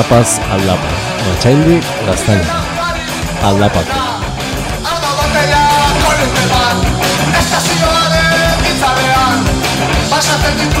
aldapaz aldapa, alma, gaztaina, aldapako. A una parte. A batalla, por esta. Esta señora, pisalean. Vas a perder tu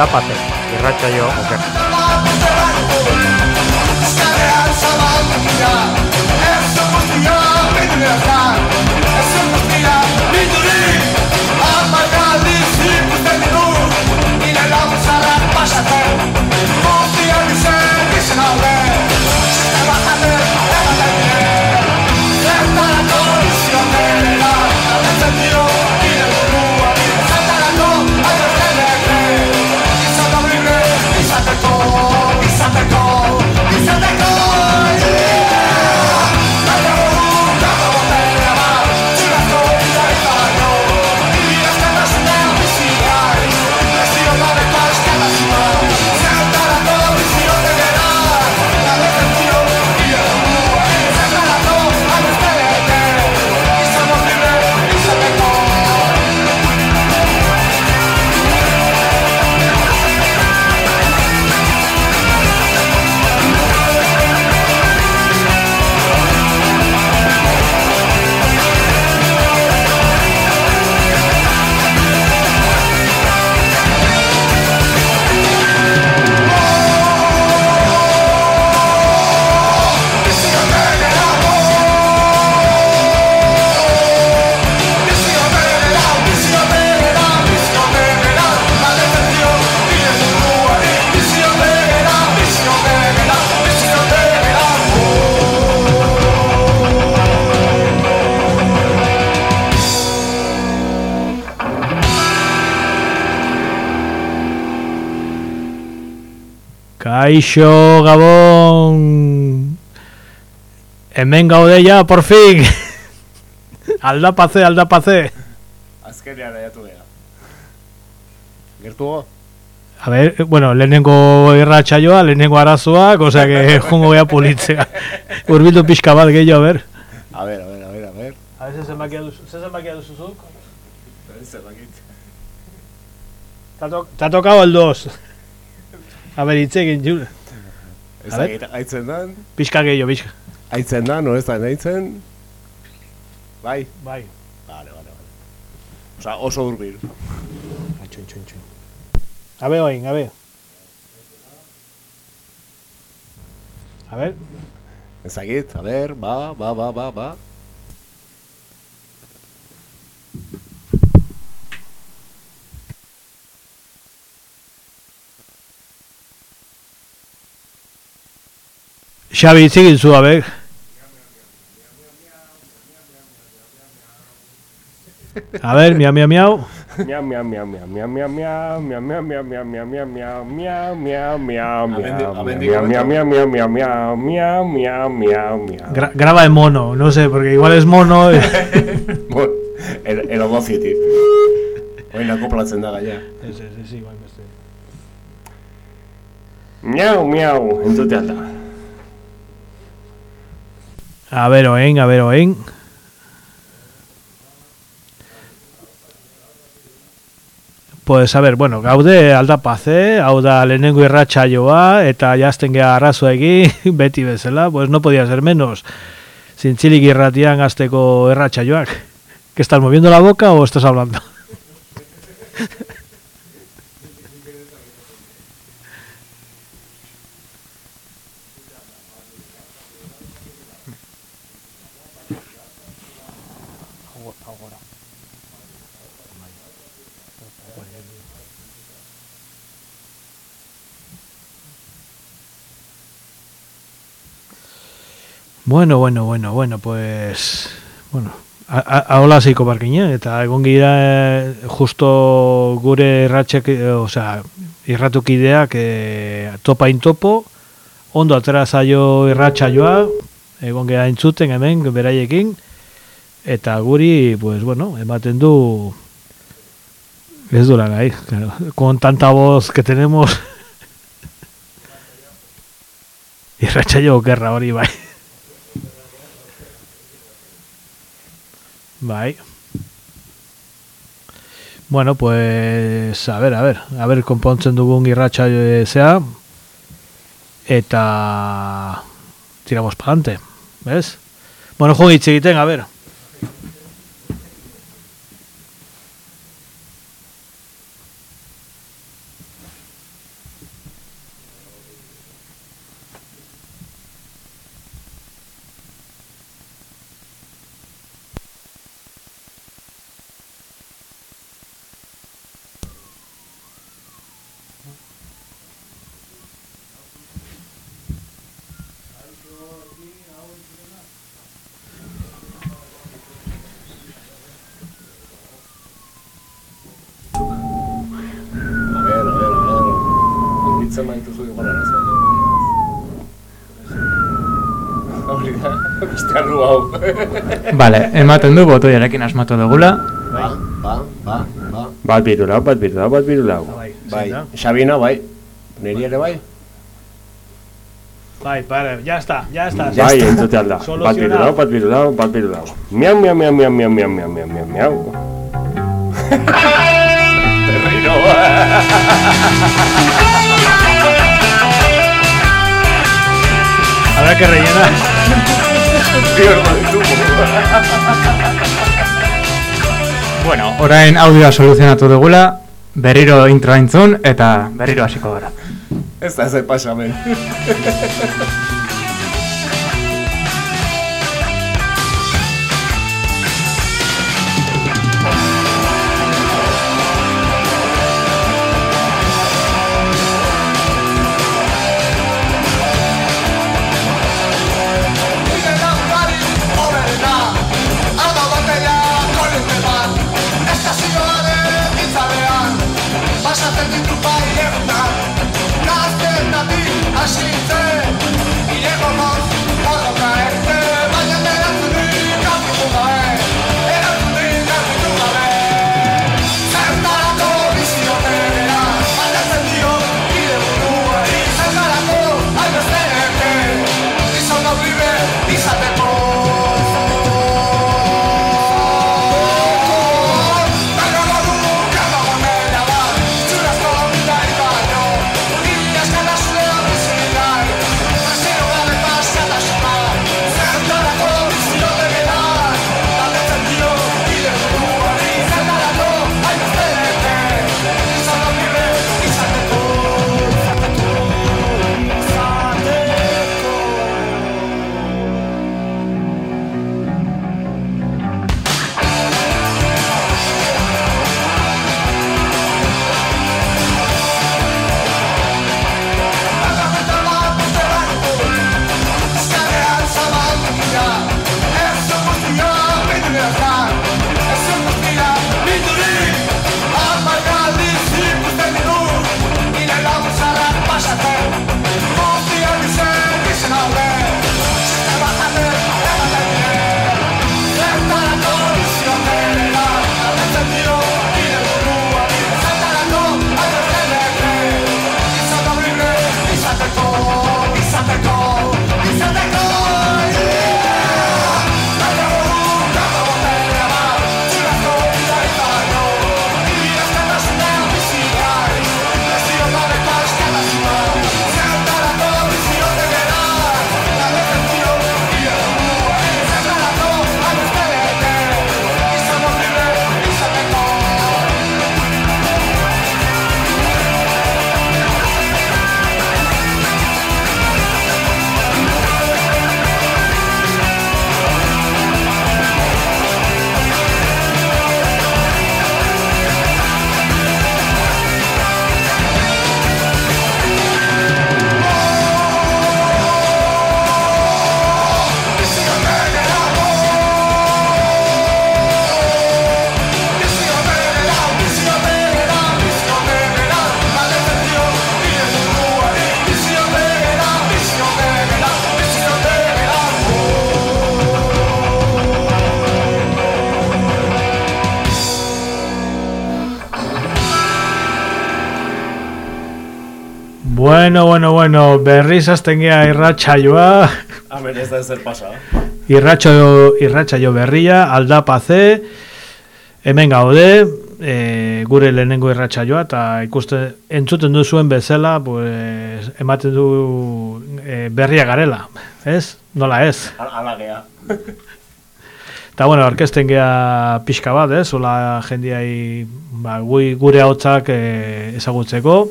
zapate irratxo jo oke arrasamanta Kaixo Gabon Hemen gaude ja, por fin Aldapaze, aldapaze Azkenean aiatu gara. Gertugo? A ver, bueno, lehenengo irratsaioa, lehenengo arazoak, osea que jungo gea pulitzea Urbildu pixka bat gehiago, a ver A ver, a ver, a ver, a ver. A ver, bakia duzu, zezen bakia duzuzuk Zer dakit. Te ha to- te ha tocado el 2 A ver, itzekin, jure Ez aitzen dan, Pixka gehiago, pixka aitzen dan, no ez da aitzen. Bai, Bai vale, vale, vale. Osa, oso urbil. Txun, txun, txun. A ver, oin, a ver. A ver. Ez dakit, a ver, ba, ba, ba, ba, ba. Xabi, itzigin zu, a ver. A ver, miau, miau, miau. Miau, miau, miau, miau, miau, miau, miau, miau, miau, miau, miau, miau, miau, miau, miau, miau, miau, Abendi- miau, abendi miau, komentu. miau, miau, miau, miau, miau, miau, miau, miau. Gra- graba en mono, no sé, porque igual es mono. eh. Bon, el, el Audacity. Oin akoplatzen da gaia. Ez, ez, ez, igual beste. Miau, miau, entzute alda. A ver, oen, a ver, oen. pues, a ber, bueno, gaude aldapaz, eh? Hau da lehenengo irratsaioa eta jazten geha arrazoa beti bezala, pues no podía ser menos. Zintzilik irratian azteko erratsaioak. ¿Que estás moviendo la boca o estás hablando? Bueno, bueno, bueno, bueno, pues... Bueno, ahola ziko barkine, eta egon gira eh, justo gure irratxek, eh, osea, irratukideak eh, topa intopo, ondo atera zaio irratxaioa, egon gira entzuten hemen, beraiekin, eta guri, pues bueno, ematen du ez dura gai, claro, con tanta voz que tenemos irratxaio gerra hori bai. Bai. Bueno, pues a ver, a ver, a ver konpontzen dugun irratxa eh, zea eta tiramos para adelante, ¿ves? Bueno, jo hitz egiten, a ver. A ver, a ver, a ver. Urbitzen baituzu igual arazoa. Hori da, beste arru hau. Vale, ematen du botoiarekin asmatu dugula. Ba, ba, ba, ba. Bat birulau, bat birulau, bat birulau. Bai, Bai, da? Sabina, bai. Neri ere bai? Bai, vale, ya está, ya está. Bai, entzute alda. Bat birulau, bat birulau, bat birulau. Miau, miau, miau, miau, miau, miau, miau, miau, miau, miau. Habrá que rellenar. Biordo ditugu. Bueno, orain audioa soluzionatu dugula, berriro intro entzun eta berriro hasiko gara. Ez da ze pasamen. Bueno, bueno, bueno, berriz azten gea irratxaioa, Hemen ez da ezer pasa. irratxaio, irratxaio berria, aldapaze, hemen gaude, e, gure lehenengo irratxaioa, eta ikusten, entzuten duzuen bezala, pues, ematen du e, berria garela, ez? Nola ez? Ala gea. Eta, bueno, orkesten gea pixka bat, ez? Ola jendiai, ba, gure hautsak e, ezagutzeko.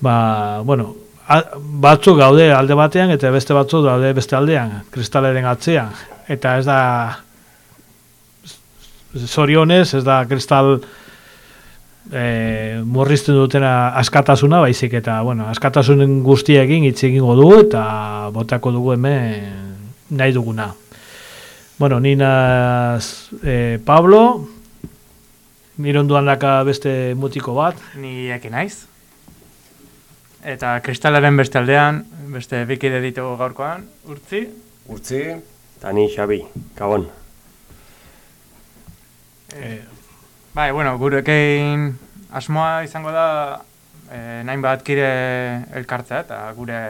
Ba, bueno, batzuk gaude alde batean, eta beste batzuk daude beste aldean, kristaleren atzean. Eta ez da, zorionez, ez da kristal e, murrizten dutena askatasuna, baizik eta, bueno, askatasunen guztiekin hitz egingo dugu, eta botako dugu hemen nahi duguna. Bueno, ni naz eh, Pablo, nire onduan beste mutiko bat, Ni ekin naiz. Eta kristalaren beste aldean, beste bikide ditugu gaurkoan, urtzi. Urtzi, eta ni Xabi, gabon. eh, Bai, bueno, gurekin asmoa izango da eh, nahin bat kire elkartzea eta gure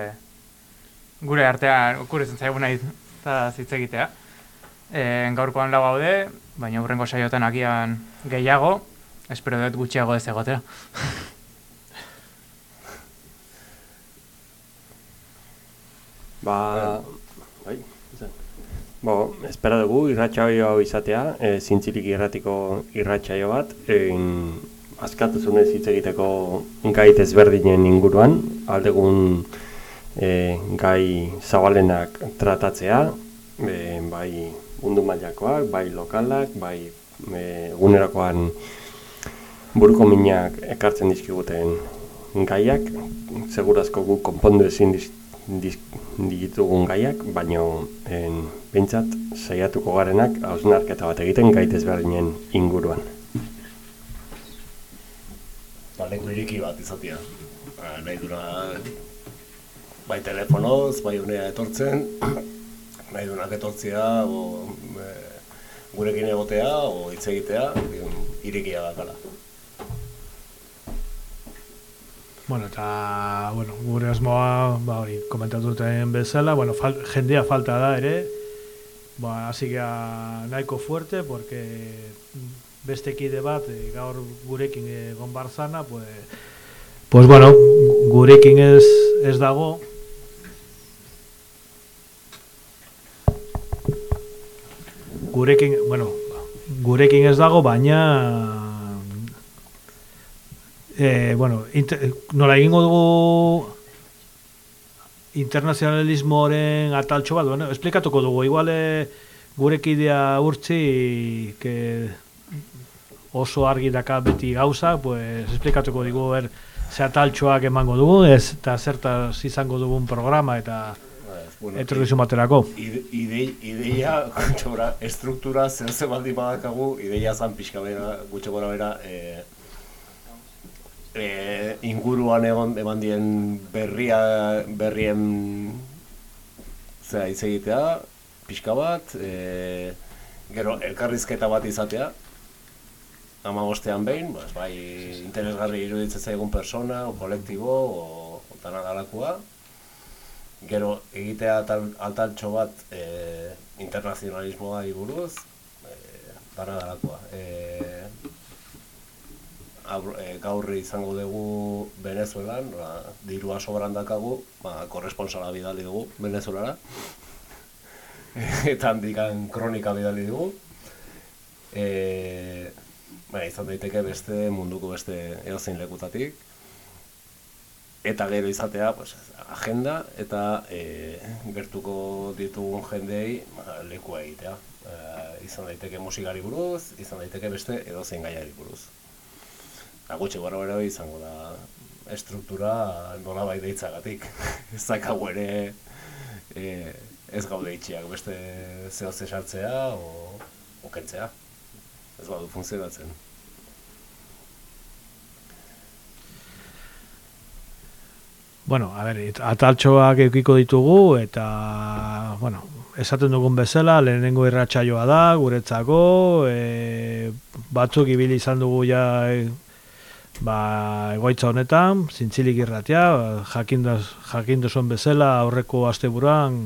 gure artean okurezen zaigu nahi eta egitea. E, gaurkoan lau gaude, baina hurrengo saiotan agian gehiago, espero dut gutxiago ez egotera. Ba, bai, izan. Bo, espera dugu irratxaio hau izatea, e, zintzilik irratiko irratxaio bat, egin askatasunez hitz egiteko gai desberdinen inguruan, aldegun e, gai zabalenak tratatzea, e, bai mundu mailakoak, bai lokalak, bai e, egunerakoan buruko minak ekartzen dizkiguten gaiak, segurazko gu konpondu ezin diz, diz, ditugun gaiak, baino en, behintzat saiatuko garenak hausnarketa bat egiten gai desberdinen inguruan. Balengo iriki bat izatea. Ba, nahi duna bai telefonoz, bai unea etortzen, nahi dunak etortzea, o, e, gurekin egotea, o hitz egitea, irikia dakala. Bueno, eta, bueno, gure asmoa, ba, hori, komentatu duten bezala, bueno, fal, jendea falta da ere, ba, hasi gea nahiko fuerte, porque beste kide bat, e, gaur gurekin egon barzana, pues, pues bueno, gu- gurekin ez, ez dago, gurekin, bueno, gurekin ez dago, baina eh, bueno, inter, nola egingo dugu internazionalismoaren ataltxo bat, bueno, esplikatuko dugu, igual eh, gurekidea urtzi que oso argi daka beti gauza, pues esplikatuko digu ber ze ataltxoak emango dugu, ez, eta zertaz izango dugun programa eta Bueno, etorkizun baterako. ide, ide, ideia, gutxo estruktura, zer ze baldin badakagu, ideia zan pixka bera, gutxo bera, e, e, inguruan egon eman dien berria, berrien zera hitz egitea, pixka bat, e, gero elkarrizketa bat izatea, ama bostean behin, pues, bai interesgarri iruditzen zaigun persona, o kolektibo, o, o dana dalakoa, gero egitea tal, altaltxo bat e, internazionalismoa buruz, e, dana dalakoa. E, abr- e, gaur izango dugu Venezuelan, ba, dirua sobran dakagu, ba, korresponsala bidali dugu Venezuelara. Eta handikan kronika bidali dugu. E, ba, izan daiteke beste munduko beste edozein lekutatik. Eta gero izatea, pues, agenda eta e, gertuko ditugun jendei ba, lekua egitea. E, izan daiteke musikari buruz, izan daiteke beste edozein gaiari buruz. Eta gutxi gora bera izango da estruktura nola bai deitzagatik. ez dakagu ere e, ez gaude itxiak beste zehoz esartzea o, o kentzea. Ez badu funtzionatzen. Bueno, a ber, ataltxoak eukiko ditugu eta, bueno, esaten dugun bezala, lehenengo irratsaioa da, guretzako, e, batzuk ibili izan dugu ja e, ba, egoitza honetan, zintzilik irratia, jakindaz, jakinduzon bezala aurreko asteburuan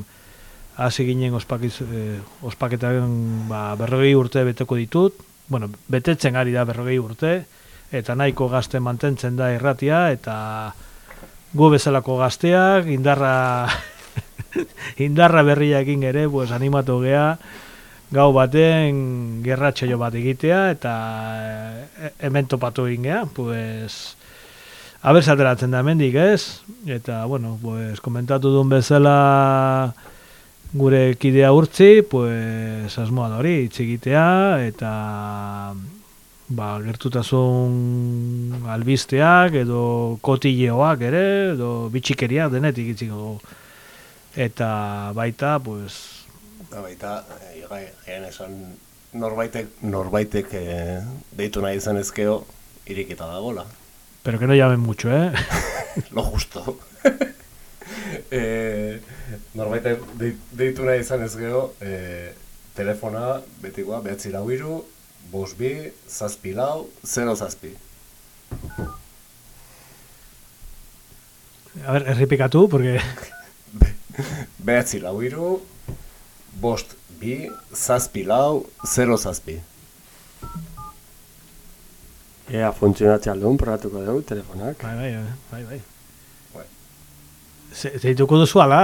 hasi ginen ospakiz, eh, ospaketaren ba, berrogei urte beteko ditut, bueno, betetzen ari da berrogei urte, eta nahiko gazte mantentzen da irratia, eta gu bezalako gazteak, indarra, indarra berriakin ere, pues, animatu gea, gau baten gerratxoio bat egitea eta e, hemen topatu egin gea, pues haber zateratzen da hemendik, ez? Eta, bueno, pues komentatu duen bezala gure kidea urtzi, pues asmoa da hori, txigitea eta ba, gertutasun albisteak edo kotileoak ere, edo bitxikeria denetik itziko eta baita, pues baita, eh, gaian esan norbaitek, norbaitek eh, deitu nahi izan ezkeo, irikita dagola. pero que no llamen mucho, eh? Lo justo. eh, norbaitek dei- deitu nahi izan ezkeo, eh, telefona betikoa, behatzi lau iru, bos bi, zazpi lau, zero zazpi. A ver, errepikatu, porque Behatzi lau iru, bost bi, zazpi lau, zero zazpi. Ea funtzionatzea aldun, probatuko dugu telefonak. Bai, bai, bai, bai. Bai. Ze- Zeituko duzu ala?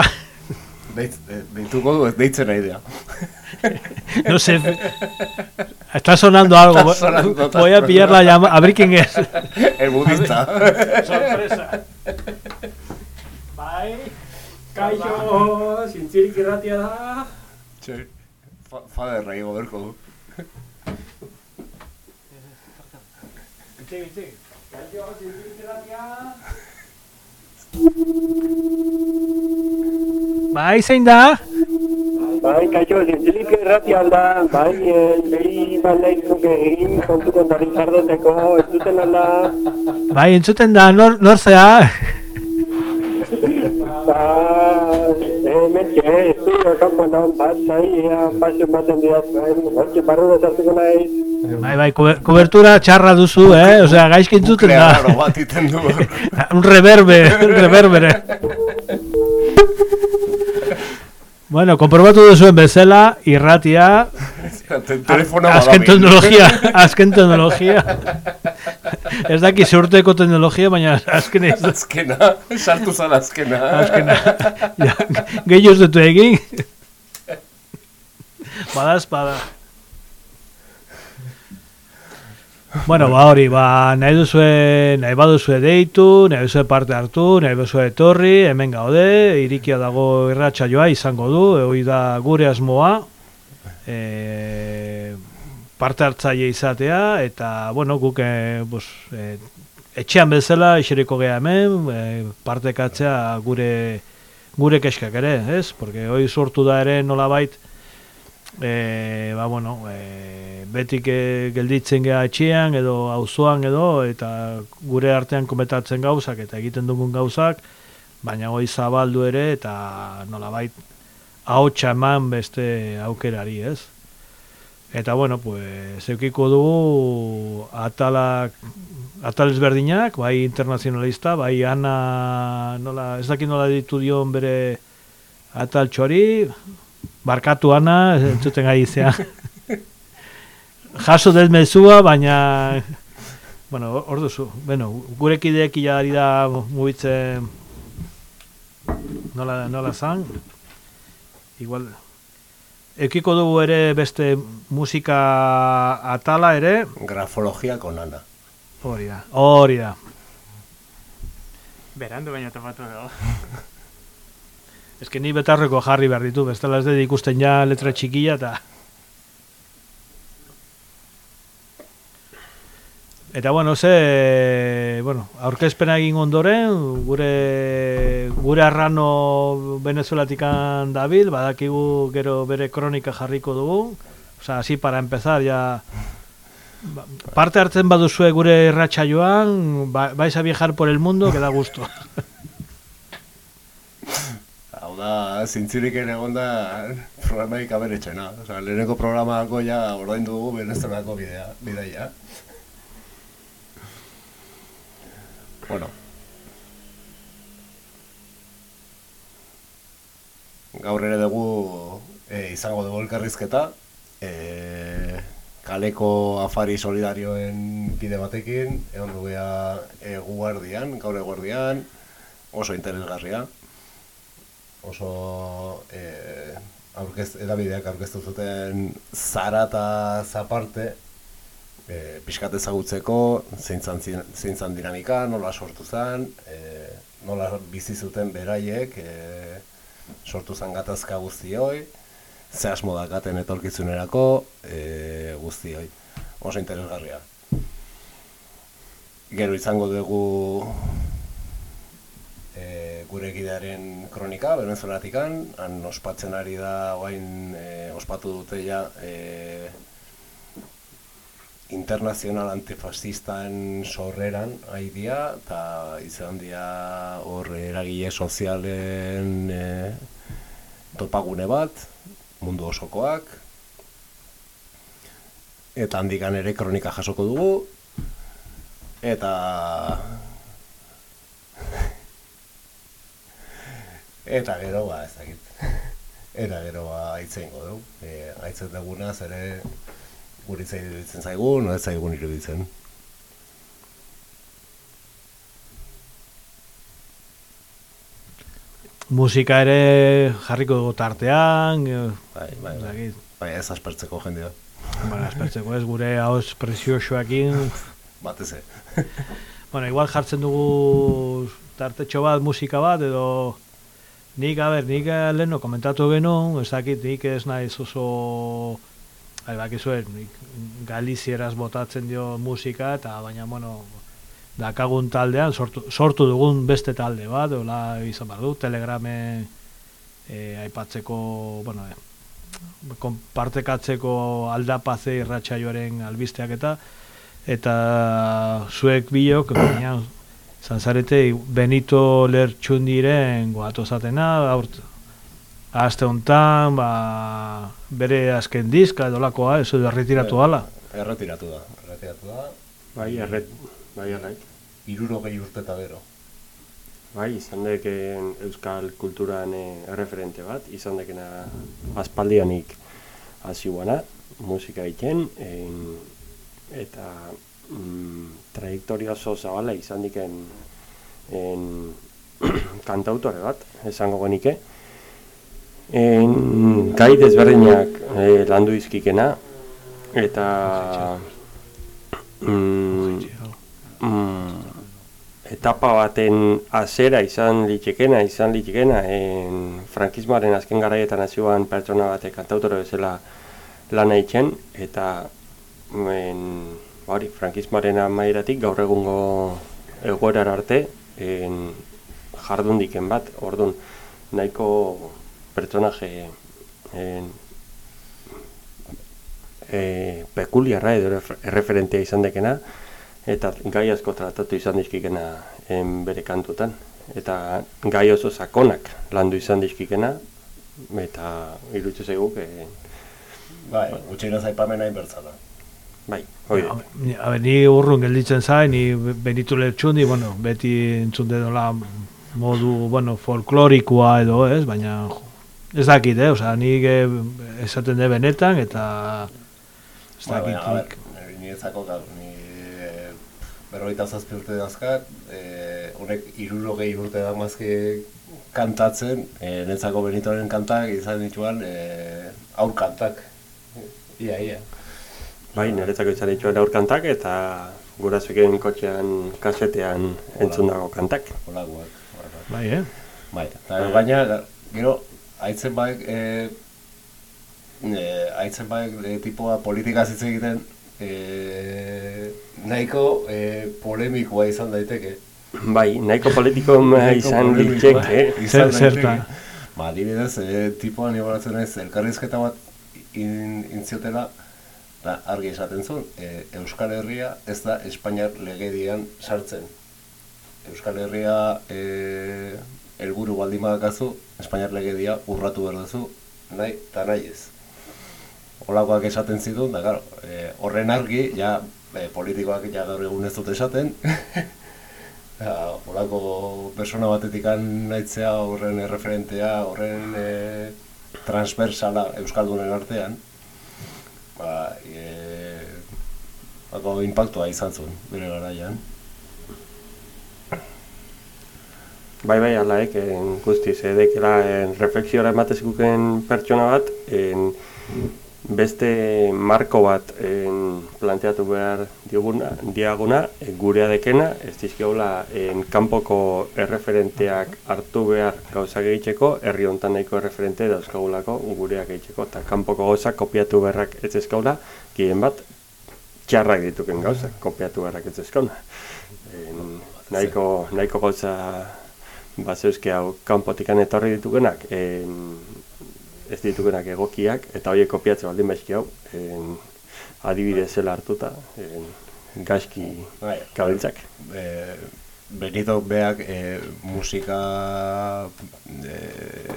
Deitz, eh, deituko du, ez deitzen nahi dira. No sé. Está sonando algo. Está sonando, Voy a pillar la llamada. A ver quién es. El budista. Sorpresa. Bai. Kaixo, zintzirik irratia da. Txe, fa, fa de rei goberko du. Kaixo, zintzirik irratia. Bai, zein da? Bai, kaixo, zintzilik erratia alda, bai, eh, lehi baldaik zuke egin, kontu kontari zardoteko, ez duten alda, Bai, entzuten da, nor, nor zea? ba, eh, metxe, ez du, okampo non, bat, zai, ea, pasio ematen dira zuen, hortxe barru da sartuko nahi, Bai, bai, kobe- kobertura txarra duzu, eh? Osea, gaizki entzuten da. aro bat iten du. Un reverbe, un reverbere. Bueno, konprobatu duzuen bezala, irratia, azken teknologia, azken teknologia. Ez daki urteko teknologia, baina azken ez Azkena, sartu zala azkena. azkena. Ja, Gehiago ez dutu egin. Bada espada. Bueno, ba hori, ba, nahi duzue, nahi baduzue deitu, nahi duzue parte hartu, nahi duzue etorri, hemen gaude, irikia dago irratsaioa izango du, hori da gure asmoa, e, parte hartzaile izatea, eta, bueno, guk, e, bus, e, etxean bezala iseriko geha hemen, e, partekatzea gure gure keskak ere, ez? Porque hoi sortu da ere nolabait e, ba, bueno, e, betik e, gelditzen geha etxean edo auzoan edo eta gure artean kometatzen gauzak eta egiten dugun gauzak, baina hoi zabaldu ere eta nolabait ahotsa eman beste aukerari, ez? Eta bueno, pues eukiko dugu atalak atal ezberdinak, bai internazionalista, bai ana nola, ez dakit nola ditu dion bere atal txori, barkatu ana, entzuten gai izea. Jaso dez mezua, baina bueno, hor duzu. Bueno, gurek ideek ja ari da mugitzen nola, nola zan. Igual, Eukiko dugu ere beste musika atala ere, Grafologia konana. hori da, hori da. Berandu baina topatu dago. Ez que ni betarreko jarri behar ditu, bestela ez dut ikusten ja letra txikia eta... Eta bueno, ze, bueno, aurkezpena egin ondoren, gure, gure arrano venezuelatikan dabil, badakigu gero bere kronika jarriko dugu, Osea, así para empezar ya... ba- Parte hartzen baduzue gure irratsaioan, ba, vais a viajar por el mundo, que da gusto. Da, zintzirik ere egonda programaik aberetxena. Osa, leheneko programako ja ordaindu dugu Venezuelako bidea, bidaia. Bueno. Gaur ere dugu e, izango dugu elkarrizketa. E, kaleko afari solidarioen bide batekin, egon dugea eguardian, gaur eguardian, oso interesgarria. Oso e, aurkez, edabideak aurkeztu zuten zara eta zaparte, e, pixkat ezagutzeko, zein zan, zein dinamika, nola sortu zen, e, nola bizi zuten beraiek, e, sortu zen gatazka guztioi, ze asmo dakaten etorkizunerako e, guztioi. Oso interesgarria. Gero izango dugu e, gure egidearen kronika, venezuelatikan, han ospatzen ari da, oain e, ospatu dute ja, e, internazional antifascistan sorreran haidia, eta izan dira hor eragile sozialen e, topagune bat, mundu osokoak, eta handikan ere kronika jasoko dugu, eta eta gero ba ez dakit eta gero ba aitzeingo dugu e, aitzen duguna ere guritzei iruditzen zaigun, no ez zaigun iruditzen. Musika ere jarriko dugu tartean, eh, Bai, bai, bai. Bai, ez aspertzeko jendea. Bueno, espertzeko ez gure hauz preziosoekin. Batez. Bueno, igual jartzen dugu tartetxo bat, musika bat, edo nik, a ber, nik eh, leheno komentatu genuen, ez dakit, nik ez naiz oso, bai, bakizue, nik galizieraz botatzen dio musika, eta baina, bueno, dakagun taldean, sortu, sortu dugun beste talde bat, hola izan behar du, telegrame e, aipatzeko, bueno, e, konpartekatzeko aldapaze irratsaioaren albisteak eta eta zuek biok baina izan zarete Benito Lertxundiren goatu zatena aurt aste hontan ba, bere azken diska edolakoa ez edo erretiratu ala Erretiratu da, erretiratu da. Bai, erret, bai, erret. Irurogei urte eta gero. Bai, izan deken euskal kulturan eh, erreferente bat, izan dekena aspaldianik hasi guana, musika egiten, en, eta mm, trajektoria oso zabala izan diken en, kantautore bat, esango genike. En, gai desberdinak eh, landu izkikena, eta mm, mm, etapa baten azera izan litekena, izan litekena, en frankismoaren azken garaietan hasiuan pertsona batek kantautore bezala lan egiten eta en, ba hori, frankismoaren amairatik gaur egungo egoerar arte en, jardundiken bat, ordun nahiko pertsonaje en, e, pekuliarra edo errefer- erreferentea izan dekena, eta gai asko tratatu izan dizkikena en bere kantutan. Eta gai oso sakonak landu izan dizkikena, eta iruditzen zaigu, que, Bai, gutxeira zaipamena inbertzala. Bai, hori. Ni- a ber, ni urrun gelditzen zain, ni Benito Lertxundi, bueno, beti entzun dedola modu, bueno, folklorikoa edo, ez, baina jo, ez dakit, eh, osea, nik eh, esaten de benetan, eta ez Bai, dakit, baina, a nik- ber, niretzako, gaur, ni e, berrogeita zazpi urte dazkat, e, honek irurogei urte da mazki kantatzen, e, netzako Benitoren kantak izan dituan e, aur kantak. Ia, ia. Bai, niretzako izan dituen aurkantak eta gurasoekin kotxean, kasetean entzun dago kantak. Olakoak. bai, eh? Bai, eta baina, gero, haitzen baek, e, e, haitzen baek e, tipoa politika hitz egiten, e, nahiko e, polemikoa izan daiteke. Bai, nahiko politiko izan liteke. izan daiteke. zertan? Ba, adibidez, e, tipoa ni baratzen ez, elkarrizketa bat in, intziotela, da, argi esaten zuen, e, Euskal Herria ez da Espainiar legedian sartzen. Euskal Herria e, helburu baldin badakazu, Espainiar legedia urratu behar duzu, nahi eta nahi ez. Olakoak esaten zituen, da, claro, e, horren argi, ja, e, politikoak ja gaur egun ez dute esaten, Ja, olako persona batetik naitzea horren erreferentea, horren e, transversala Euskaldunen artean, ba, e, bako impactua izan zuen, bere garaian. Bai, bai, alaek, en, guztiz, edekela, en, refleksiora ematezikuken pertsona bat, en, beste marko bat en, planteatu behar dioguna, diaguna, e, gurea dekena, ez dizkiola en, kanpoko erreferenteak hartu behar gauzak egiteko, herri hontan nahiko erreferente dauzkagulako gureak egiteko, eta kanpoko gauzak kopiatu beharrak ez ezkaula, gien bat, txarrak dituken gauzak, kopiatu beharrak ez ezkaula. En, nahiko, nahiko gauza bazeuzke hau kanpotikan etorri ditugenak, en, ez ditugenak egokiak, eta horiek kopiatzen baldin baizki hau, en, adibidez zela hartuta, en, gaizki Bai, gabiltzak. e, Benito beak e, musika e,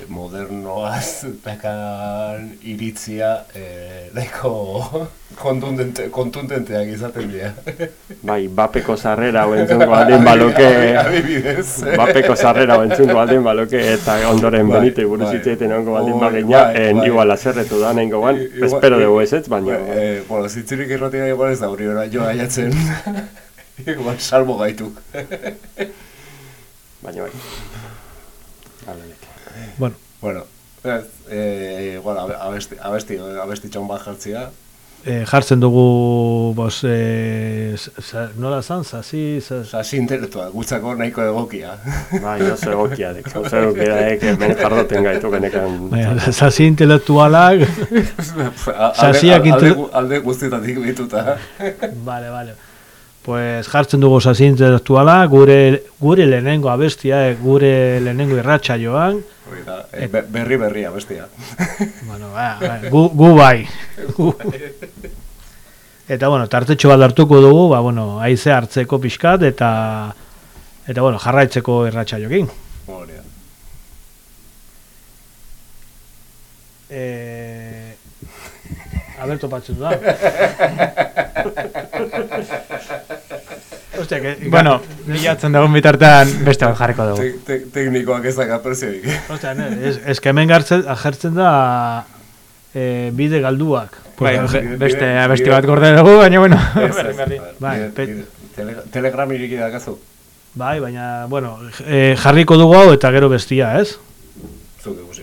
modernoaz dakan iritzia e, nahiko kontundente, kontundenteak izaten dira. Bai, bapeko sarrera hau entzungo baldin baloke, bapeko sarrera hau entzungo baldin baloke, eta ondoren Bai, benite buruz bai. hitzeiten ongo baldin Bai, bagina, bai, en bai. igual azerretu da nengo ban, espero dugu ez ez, Ba, baina... eh, bueno, zintzirik irratia igual ez da hori ora jo aiatzen. Igual salbo gaituk. Baina bai. Hala nek. Bueno, bueno, ez, eh, bueno, abe- abesti, abesti, abesti txon bat jartzia. eh, jartzen dugu, bos, eh, sa, nola zan, zazi, za, Osa, hasi intelektual, gutzako nahiko egokia. Bai, oso egokia dek, oso egokia dek, hemen jardoten gaitu genekan. baina, zazi intelektualak, alde, Sasiak alde, gu- alde guztietatik bituta. Vale, vale. Pues jartzen dugu zazi intelektuala, gure, gure lehenengo abestia, eh, gure lehenengo irratxa joan. Da, eh, be- berri berria bestia. Bueno, ba, ba, gu, gu bai. Gu- eta, bueno, tartetxo bat hartuko dugu, ba, bueno, haize hartzeko pixkat, eta, eta, bueno, jarraitzeko irratxa jokin. Hori da. Eh, a ber, topatzen da. Ostia, que, Bueno, bilatzen dugun bitartean beste bat jarriko dugu. Te, te, teknikoak ez daka prezioik. Ostia, ne, ez, ez gartzen, agertzen da eh, bide galduak. Bai, Pues, be- beste abesti bat gorde dugu, baina bueno, Ez, ez, bai, Bai, bide- bide- tele, telegram iriki dakazu. bai, baina, bueno, eh, jarriko dugu hau eta gero bestia, ez? Zuk ikusi.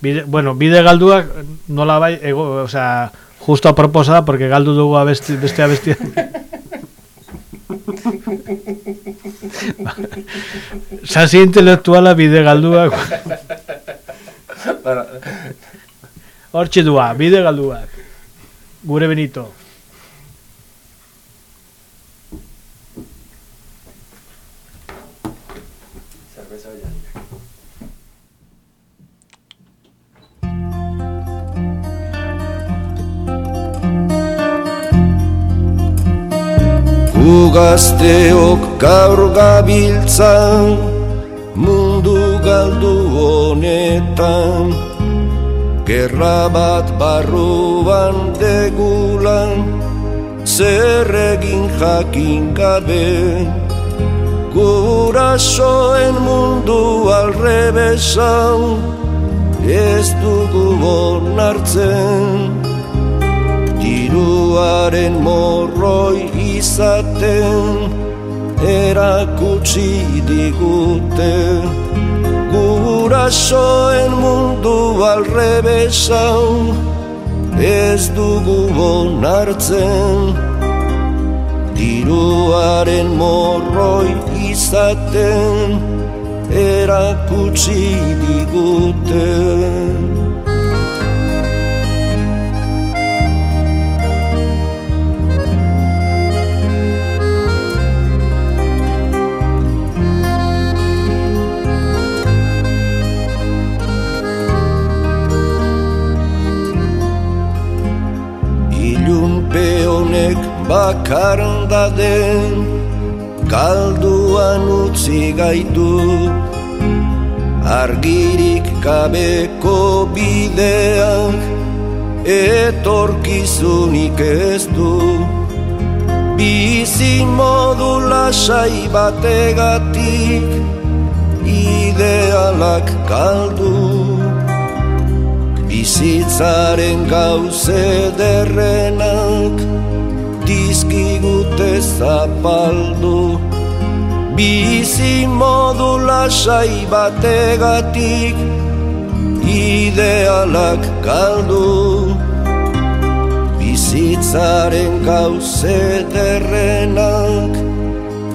Bide, bueno, bide galduak nola bai, ego, o sea, justo a proposa, porque galdu dugu abesti, beste abestia. Sasi intelektuala bide galduak. Hortxe dua, bide galduak. Gure benito. Gazteok gaur gabiltza mundu galdu honetan. Gerra bat barruan degulan zer egin jakin gabe. Gurasoen mundu alrebesan ez dugu onartzen Diruaren morroi izaten erakutsi digute. Gurasoen mundu alrebesan ez dugu onartzen. Diruaren morroi izaten erakutsi digute honek bakarda den Galduan utzi gaitu. Argirik gabeko bideak Etorkizunik ez du. Bizi modu lasai bategatik Idealak galdu. Bizitzaren gauze derrenak Dizkigute zapaldu. Bizi modu lasai bategatik Idealak galdu. Bizitzaren gauze derrenak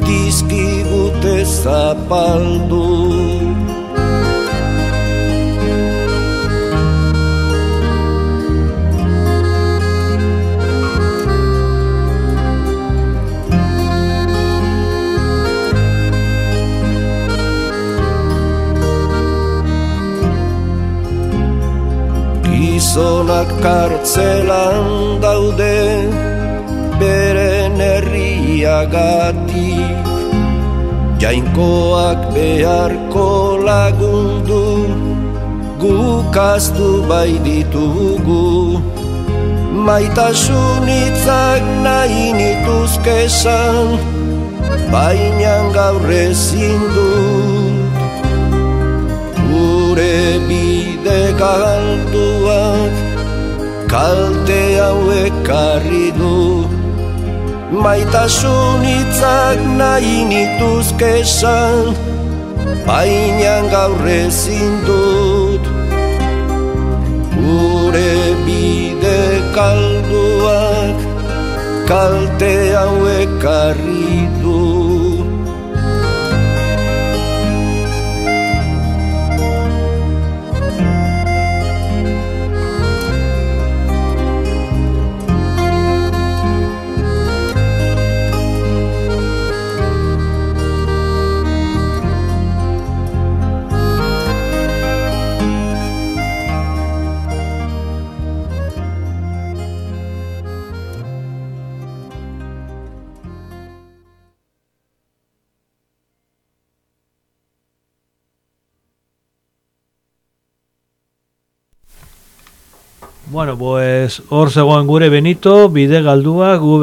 Dizkigute zapaldu Gizonak kartzelan daude beren herriagatik Jainkoak beharko lagundu gukaztu bai ditugu. Maitasun hitzak nahi nituzkezan baina gaur ezin dut. Gure bide galduak kalte hauek karri du. Maitasun hitzak nahi nituzkezan baina gaur ezin dut. Gure bide kalduak kalte hauek karri du Bueno, pues hor zegoen gure Benito, bide galdua, gu,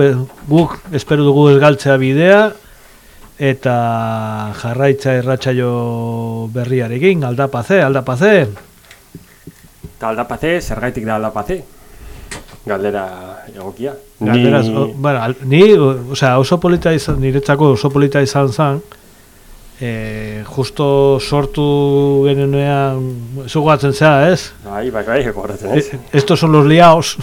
guk espero dugu ez galtzea bidea, eta jarraitza irratsaio berriarekin, aldapaze, aldapaze. Eta aldapaze, zergaitik da aldapaze? Galdera egokia. Galderaz, Ni- o, bueno, ni, o- osea, oso polita izan, niretzako oso polita izan zan, e, justo sortu genunean, zugatzen zea, ez? Bai, bai, bai, gogoratzen ez. E, estos son los liaos.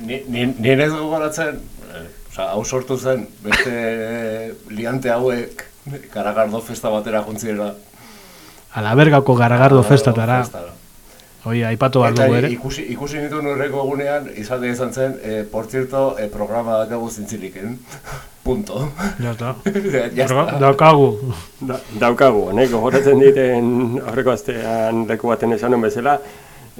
Ni, ni, ni ez gogoratzen, eh, oza, hau sortu zen, beste liante hauek, Karagardo festa batera juntzirela. A la bergako garagardo festatara. Festara. Oi, aipatu Eta dugu ere. ikusi, ikusi nituen horreko egunean, izan izan zen, eh, por cierto, eh, programa dakagu zintziliken. Punto. Ya está. ya está. Daukagu. Da, daukagu, honek gogoratzen diten aurreko astean leku baten esan bezala,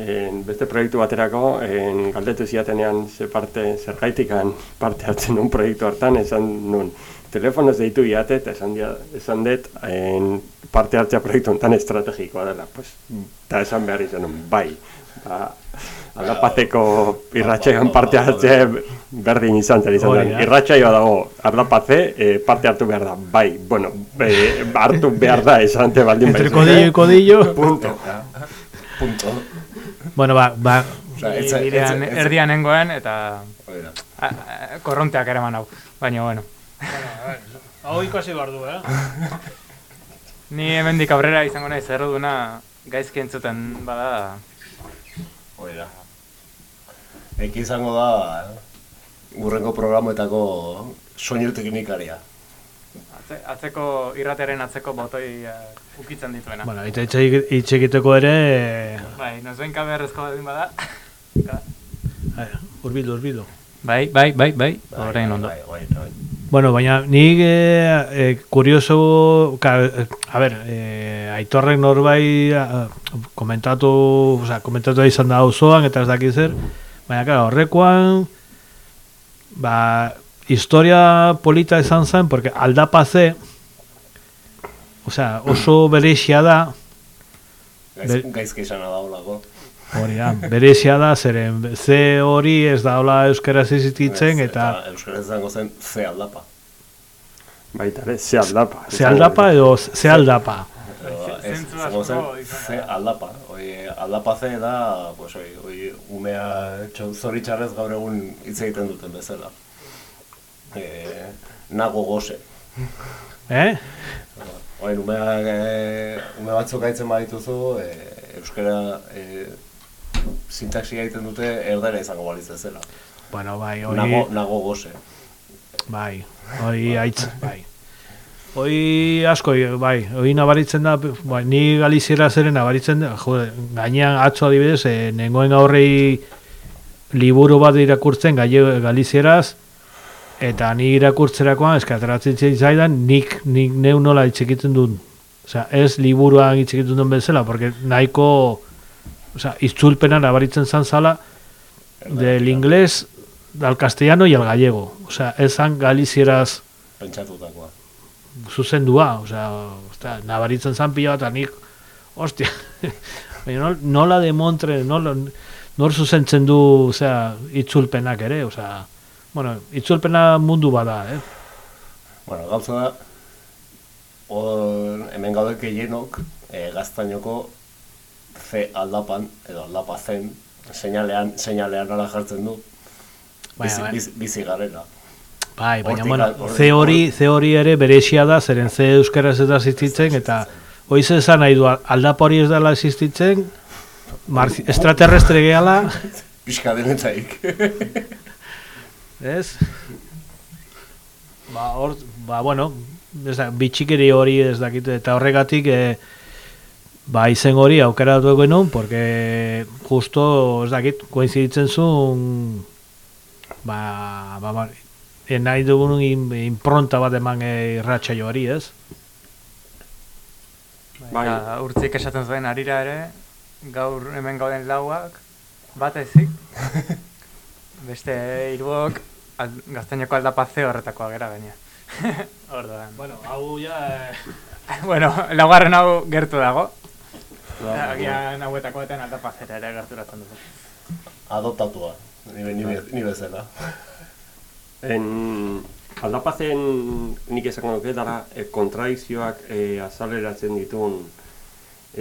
en, beste proiektu baterako, en, galdetu ziatenean ze parte, zergaitikan parte hartzen nuen proiektu hartan, esan nuen, telefonoz deitu iate, eta esan, dia, esan dut, en, parte hartzea proiektu honetan estrategikoa dela, pues, eta esan behar izan nuen, bai, ba, aldapazeko irratxean parte hartzea berdin izan zen izan da. Irratxaioa dago, aldapaze, eh, parte hartu behar da, bai, bueno, eh, hartu behar da esan te baldin Entre baizik, codillo eh? y codillo. Punto. Punto. Bueno, ba, ba, bidean erdian nengoen eta korronteak eraman hau. Baina, bueno. hau ikasi behar du, eh? Ni hemendik aurrera izango naiz erruduna gaizki entzuten bada. Hori da. Eki izango da, gurrengo programetako soinu teknikaria. Atze, atzeko irrateren atzeko botoi uh, ukitzen dituena. Bueno, eta hitz egi- hitz egiteko ere, Bai, nozbenka beharrezko badin bada. eh, urbildu, urbildu. Bai, bai, bai, bai, orain ondo. Bai, bai, bai. Bueno, baina nik eh, eh, kurioso, ka, eh, a ber, eh, aitorrek norbait eh, komentatu, o sea, komentatu izan da auzoan eta ez dakit zer, baina claro, horrekoan ba, historia polita izan zen, porque aldapaze, o sea, oso berexia da, Gaiz, Be- gaizki izan da olako. Hori da, berezia da, zeren ze hori ez da hola euskaraz existitzen, Ez, eta Euskaraz zango zen ze aldapa. Baita ere, ze aldapa. ze aldapa edo ze aldapa. Zentzu asko ze aldapa. Hoi, aldapa ze da, pues, hoi, hoi, umea zoritxarrez gaur egun hitz egiten duten bezala. E, nago goze. Eh? Oin, umeak, e, ume batzuk gaitzen badituzu, e, euskara e, sintaxia egiten dute erdera izango balitz bezala. Bueno, bai, hori... Nago, nago goze. Bai, hori aitz, bai. Hoi asko, bai, hoi nabaritzen da, bai, ni galiziera zeren nabaritzen da, jo, gainean atzo adibidez, e, nengoen aurrei liburu bat irakurtzen gaile, galizieraz, eta ni irakurtzerakoan, eska ateratzen zaidan, nik, nik neu nola itxekiten duen. Osea, ez liburuan itxekiten duen bezala, porque nahiko, osea, itzulpena nabaritzen zan zala, del inglés, del castellano y el gallego. O sea, esan galizieraz Pentsatutakoa. Zuzendua, o sea, ostia, nabaritzen zan pila bat, eta nik, ostia, nola demontre, nola, nor zuzentzen du, o sea, itzulpenak ere, o sea, bueno, itzulpena mundu bada, eh? Bueno, gauza da, or, hemen gaude gehienok e, gaztainoko ze aldapan, edo aldapa zen, seinalean, seinalean nola jartzen du, bizi, bizi, bizi garela. Bai, baina, bueno, ze hori, ze hori ere berexia da, zeren ze euskaraz ez da existitzen, eta hoiz esan nahi du, aldapa hori ez dela existitzen, marzi, extraterrestre gehala, Pixka denetaik. Ez? Ba, hor, ba, bueno, ez da, bitxikeri hori ez dakit, eta horregatik, e, ba, izen hori aukeratu genuen, porque justo, ez dakit, koinziditzen zuen, ba, ba, ba, e, nahi dugun in- impronta bat eman e, irratxa hori, ez? Bai. Eta urtzik esaten zuen arira ere, gaur hemen gauden lauak, bat ezik, beste hiruok al, gaztainoko aldapa ze horretakoa gera gaina. Orduan. Bueno, hau ja... bueno, laugarren hau gertu dago. Ba, Agian hauetako batean aldapa zera ere gerturatzen dugu. Adoptatua, ni, ni, ni, ni bezala. En, aldapazen nik esango nuke dara e, kontradizioak e, azaleratzen dituen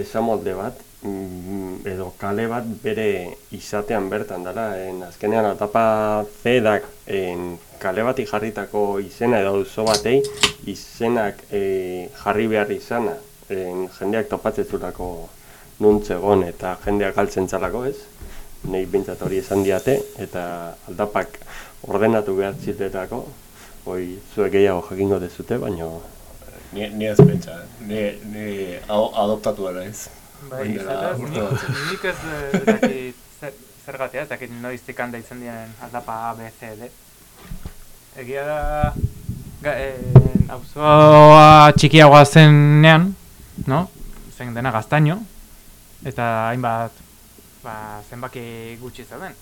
esamolde bat, mm, edo kale bat bere izatean bertan dara. En, azkenean aldapa zedak en, kale bati jarritako izena edo auzo batei izenak e, jarri behar izana. En, jendeak topatzen zulako nuntzegon eta jendeak galtzen txalako ez. Nei bintzat hori esan diate eta aldapak ordenatu behar zitelako, hoi zuek gehiago jakingo dezute, baina Ni, ni ez pentsa, eh. ni, ni hau adoptatua naiz. Bai, nik, ez eh, ez dakit zer, zergatia, ez dakit noiztik handa izan diren aldapa A, B, C, D. Egia da, ga, eh, auzoa txikiagoa zenean, no? Zen dena gaztaino, eta hainbat ba, zenbaki gutxi zeuden.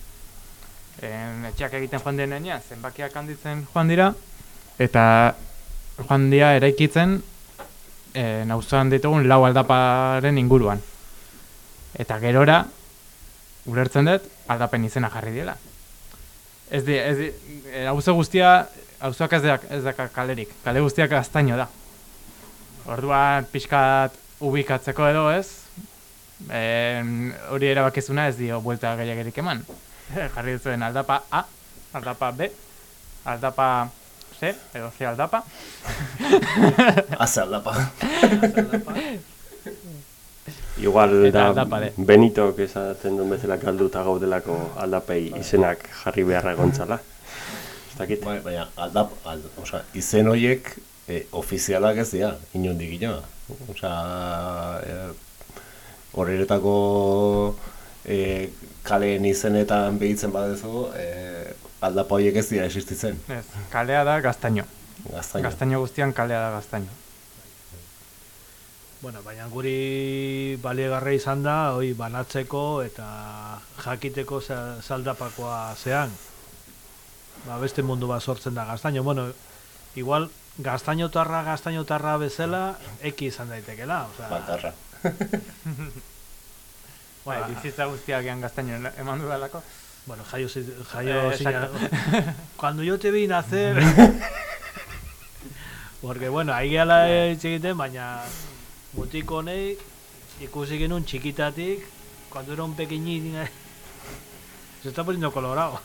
En, etxeak egiten joan denean, zenbakiak handitzen joan dira, eta joan dira eraikitzen e, auzoan ditugun lau aldaparen inguruan. Eta gerora, ulertzen dut, aldapen izena jarri diela. Ez di, ez di, e, auzo guztia, auzoak ez da, ez da kalerik, kale guztiak gaztaino da. Orduan pixkat ubikatzeko edo ez, em, hori erabakizuna ez dio buelta gehiagerik eman. jarri duzuen aldapa A, aldapa B, aldapa C, edo C aldapa, Haze aldapa. igual Eta da aldapa de. Benitok esaten duen bezala galduta gaudelako aldapei izenak jarri beharra gontzala. Ez dakit. Bai, baina aldap, ald, osea, izen horiek e, ofizialak ez dira, inondik ino. Osea, e, horretako e, kaleen izenetan behitzen badezu, e, aldapa horiek ez dira existitzen. ez, kalea da gaztaino. Gaztaino. Gaztaino guztian kalea da gaztaino. Bueno, baina guri baliegarra izan da, hoi banatzeko eta jakiteko zaldapakoa zean. Ba, beste mundu bat sortzen da gaztaino. Bueno, igual gaztainotarra gaztainotarra bezala eki izan daitekela. Osea, Bakarra. Bai, bizitza guztiak ean gaztaino eman dudalako. Bueno, jaio, jaio Eh. Cuando yo te vi nacer... Porque, bueno, ahí gala egiten, baina mutiko honei ikusi genuen txikitatik, cuando era un pequeñín... eh, Se está poniendo colorado.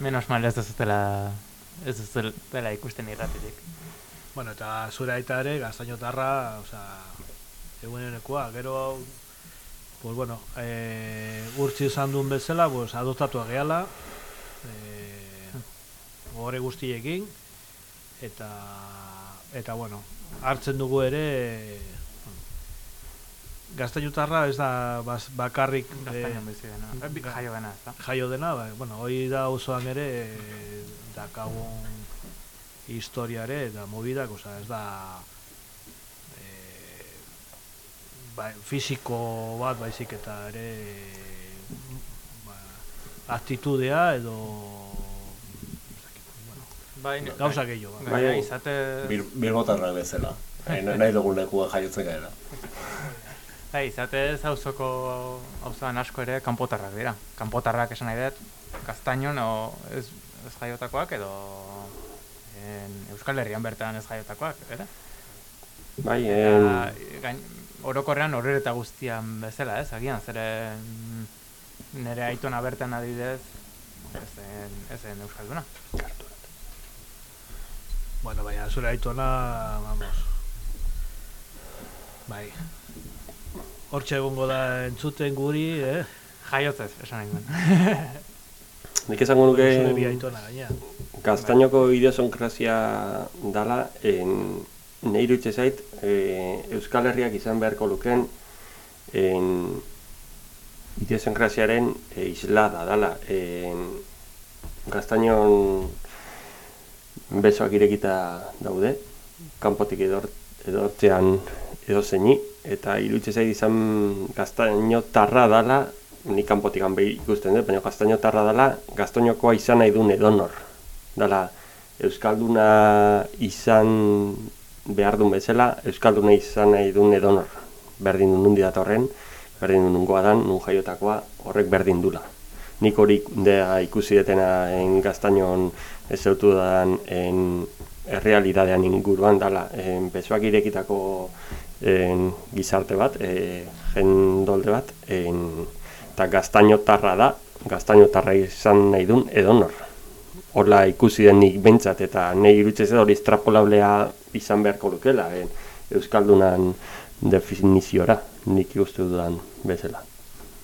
Menos mal ez duzutela, ez duzutela ikusten irratitik. Bueno, eta zure aita ere, gaztainotarra, osea, egunenekoa, gero hau, pues bueno, e, urtsi izan duen bezala, pues adoptatua gehala, e, gore guztiekin, eta, eta bueno, hartzen dugu ere, gaztainotarra ez da bas, bakarrik Gaztainon bizi dena. Eh, bi- jaio dena, ez da? jaio dena, bai, bueno, hoi da osoan ere e, dakagun historiare eta mobidak, osea, ez da e, bai, fisiko bat baizik eta ere ba, aktitudea edo Bai, gauza gehiago. Ba. Bai, izate... Bir, bilbotarra bezala. Eh, nahi dugun lekua jaiotzen gaera. Bai, izatez auzoko auzoan asko ere kanpotarrak dira. Kanpotarrak esan nahi dut, gaztainon o ez, ez jaiotakoak edo en, Euskal Herrian bertan ez jaiotakoak, ere? Bai, Eta, en, gain, orokorrean horre eta guztian bezala, ez? Agian, zeren nire aitona bertan adidez, ez zen, ez zen Euskalduna. Bueno, baina zure aitona, vamos. Bai. Hortxe egongo da entzuten guri, eh? Jaiotzez, esan duen. nik esango nuke Zure bi aitona gaina. gaztainoko idiosinkrazia dala, en, nahi dutxe zait, e, Euskal Herriak izan beharko luken en, idiosinkrazia,ren e, islada dala. En, gaztainon besoak irekita daude, kanpotik edor, edortzean edo zeini, eta irutxe zait izan gaztaino tarra dala, ni kanpotik behi ikusten dut, baina gaztaino tarra dala, gaztainokoa izan nahi duen edonor. Dala, Euskalduna izan behar duen bezala, Euskalduna izan nahi duen edonor. Berdin du nundi datorren, berdin du nungoa dan, nun jaiotakoa, horrek berdin dula. Nik hori dea ikusi detena en gaztainon ez zeutu dan en errealidadean inguruan dala, en besoak irekitako en, gizarte bat, e, jendolde bat, en, eta gaztainotarra da, gaztainotarra izan nahi duen edonor. Horla ikusi den nik behintzat, eta nahi irutzez hori estrapolablea izan beharko lukela, en, Euskaldunan definiziora, nik ikustu dudan bezala.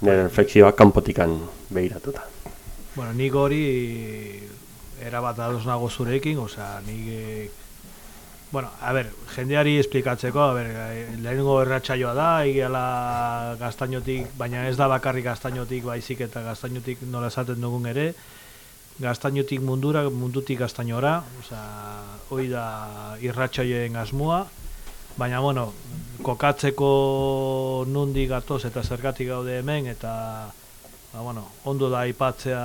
Nire reflexioa kanpotikan behiratuta. Bueno, nik hori erabat ados nago zurekin, osea, nik eh, Bueno, a ber, jendeari esplikatzeko, a ber, eh, lehenengo erratsaioa da, egiala gaztainotik, baina ez da bakarrik gaztainotik baizik eta gaztainotik nola esaten dugun ere, gaztainotik mundura, mundutik gaztainora, osea, hoi da irratsaioen asmoa, baina, bueno, kokatzeko nundi gatoz eta zergatik gaude hemen, eta, ba, bueno, ondo da aipatzea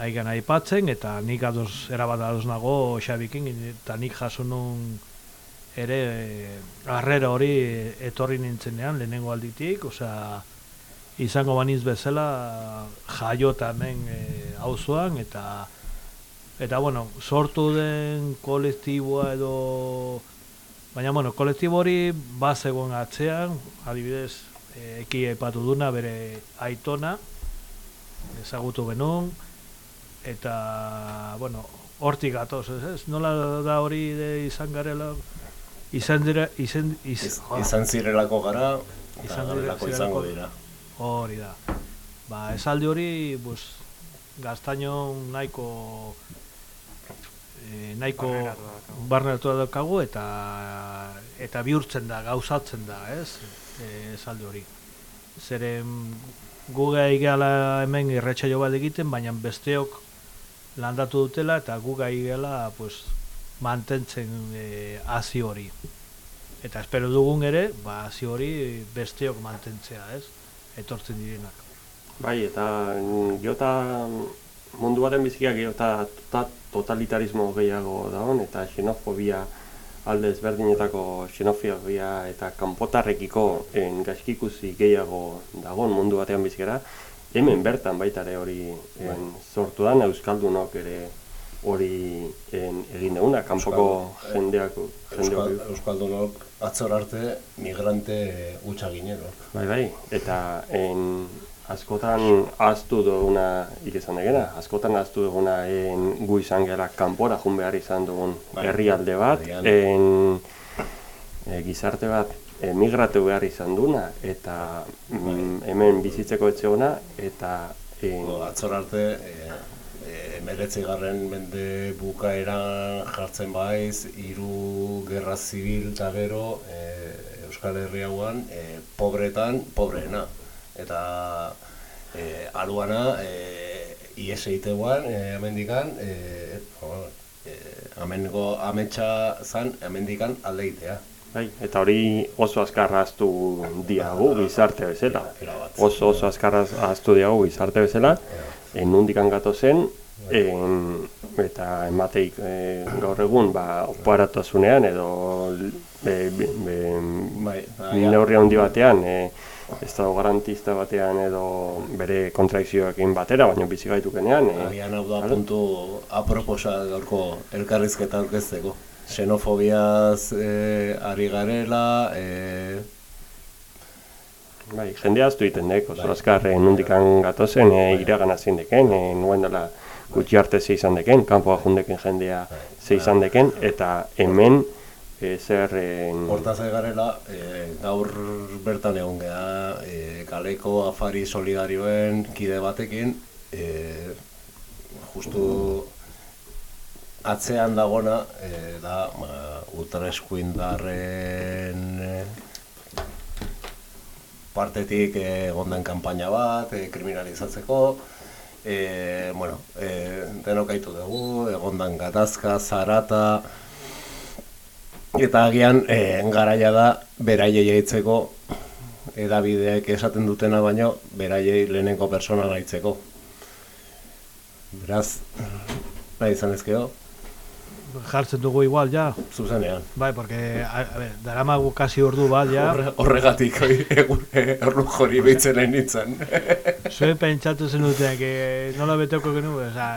aigan aipatzen, eta nik ados, erabat ados nago Xabikin, eta nik jaso nun ere harrera hori etorri nintzenean, lehenengo alditik, osea, izango baniz bezala jaio eta hemen e, auzoan eta eta bueno, sortu den kolektiboa edo baina bueno, kolektibo hori bazegoen atzean, adibidez, e, eki aipatu duna bere aitona ezagutu benun eta bueno, hortik gatoz, ez, ez? Nola da hori de izan garela izan dira izan, iz, Iz, izan zirelako gara, eta Izan zirelako- izango dira. Hori da. Ba, esaldi hori, pues, gaztainon nahiko eh, nahiko Barneratu daukagu. daukagu eta eta bihurtzen da, gauzatzen da, ez? E, esaldi hori. Zeren gu gai gehala hemen irretsaio bat egiten, baina besteok landatu dutela eta gu gai gehala pues, mantentzen e, hazi hori. Eta espero dugun ere, ba, hazi hori besteok mantentzea, ez? Etortzen direnak. Bai, eta mm, jota mundu baten bizikiak jota tota, totalitarismo gehiago dagoen eta xenofobia alde ezberdinetako xenofobia eta kanpotarrekiko en gaizkikusi gehiago dagoen mundu batean bizkera, hemen bertan baita ere hori en, sortu da, euskaldunok ere hori en, egin duguna, kanpoko jendeak jende Euskal, hori. Euskaldunok atzor arte migrante utxa ginero. Bai, bai, eta en, askotan ahaztu duguna izan degena, askotan ahaztu duguna en, gu izan gela kanpora jun behar izan dugun Bai, herrialde bat, en, e, gizarte bat emigratu behar izan duna, eta mm, hemen bizitzeko etxeona, eta en, atzor arte, e, e, meretzigarren mende bukaeran jartzen baiz, hiru gerra zibil eta gero e, Euskal Herri hauan e, pobretan pobreena. Eta e, aluana e, ies egiteguan, e, amendikan, e, e, amengo ametsa zan, amendikan alde egitea. bai, eta hori oso azkar ahaztu diagu gizarte bezala. Oso oso azkar ahaz- ahaztu diagu gizarte bezala, en nundikan gato zen, en, eta emateik e, gaur egun ba, oparatuzunean edo e, be, be, Bai, bai, neurri handi batean, e, estado garantista batean edo bere kontrakzioekin batera, baina bizi gaitukenean. E, Agian hau da puntu aproposa gaurko elkarrizketa aurkezteko. Xenofobiaz eh, ari garela, eh, Bai, jendea aztu egiten dek, oso Bai. azkar e, nundikan gatozen, e, iragan hazin deken, e, nuen dela gutxi arte ze izan deken, kanpoa jundeken jendea ze izan deken, eta hemen e, zer en, hortaz garela, eh, gaur bertan egon geha, eh, kaleko afari solidarioen kide batekin, eh, justu atzean dagona eh, da ba, ultraeskuindarren eh, partetik eh, egon den kanpaina bat, eh, kriminalizatzeko, e, bueno, e, denok aitu dugu, egondan gatazka, zarata, eta agian e, garaia da beraiei eitzeko edabideek esaten dutena baino beraiei lehenengo persona gaitzeko. Beraz, nahi izan ezkeo, Jartzen dugu igual, ja. zuzenean. Bai, porque, a, a ver, daramagu kasi ordu bat, ja. Horre, horregatik hori egun erlujori behitzen nahi nintzen. Zuen pentsatu zen duten, que nola beteko genu, oza,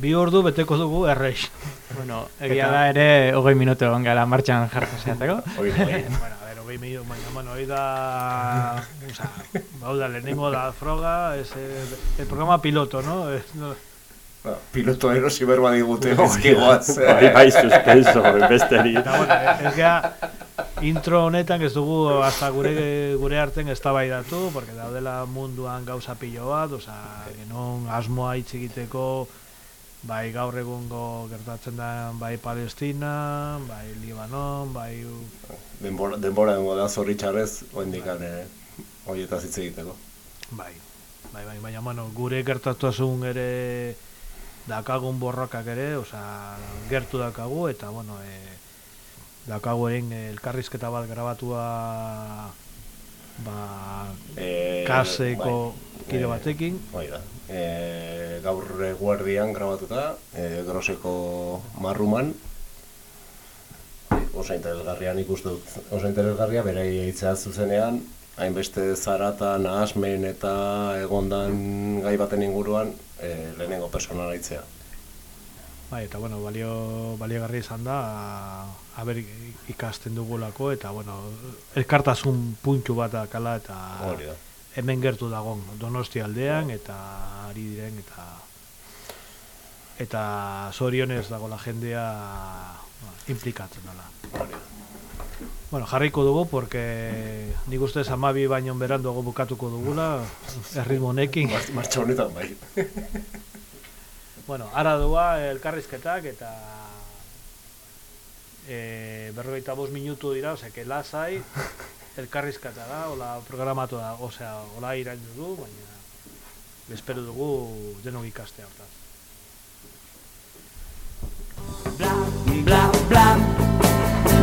bi ordu beteko dugu erreix. Bueno, egia da ere, hogei minutu egon gara martxan jartzen zeateko. Hori. bueno, a ver, hogei minutu, baina, bueno, hori da, oza, hau da, lehenengo da froga, es el, el programa piloto, no? Es, no Ba, Piloto erosi berba digute ezkigoaz. bai, bai, suspenso, besteri. Eta, bueno, ez gea, intro honetan ez dugu hasta gure gure arten eztabaidatu, porque daudela munduan gauza pilo bat, osea, genon asmoa hitz egiteko bai gaur egungo gertatzen da bai Palestina, bai Libanon, bai Denbora, denbora dengo da zorritxarrez, oendikan eh, horietaz hitz egiteko. bai. Bai, bai, baina bueno, gure gertatuasun ere dakagun borrokak ere, osea, gertu dakagu eta bueno, e, dakagu egin elkarrizketa bat grabatua ba, E, kaseko kide Eh, batekin, Hoi da. E, gaur eguerdian grabatuta, e, groseko marruman. Osa interesgarrian ikuste dut. Osa interesgarria, berai eitzea zuzenean, hainbeste zarata, nahasmen eta egondan gai baten inguruan, e, lehenengo persona aitzea. bai, eta bueno, balio, baliogarri izan da, haber ikasten dugulako, eta bueno, elkartasun puntu bat akala, eta Hori da. hemen gertu dagon, donosti aldean, eta ari diren, eta eta zorionez dago la jendea implikatzen dela. Bueno, jarriko dugu, porque nik ustez amabi baino beranduago bukatuko dugula, erritmo honekin. Mar- Martxa honetan bai. Bueno, ara doa elkarrizketak eta e, berrogeita bost minutu dira, osea, que lasai elkarrizketa da, hola programatu da, osea, hola iraindu du, baina espero dugu denok ikastea hortaz. bla bla bla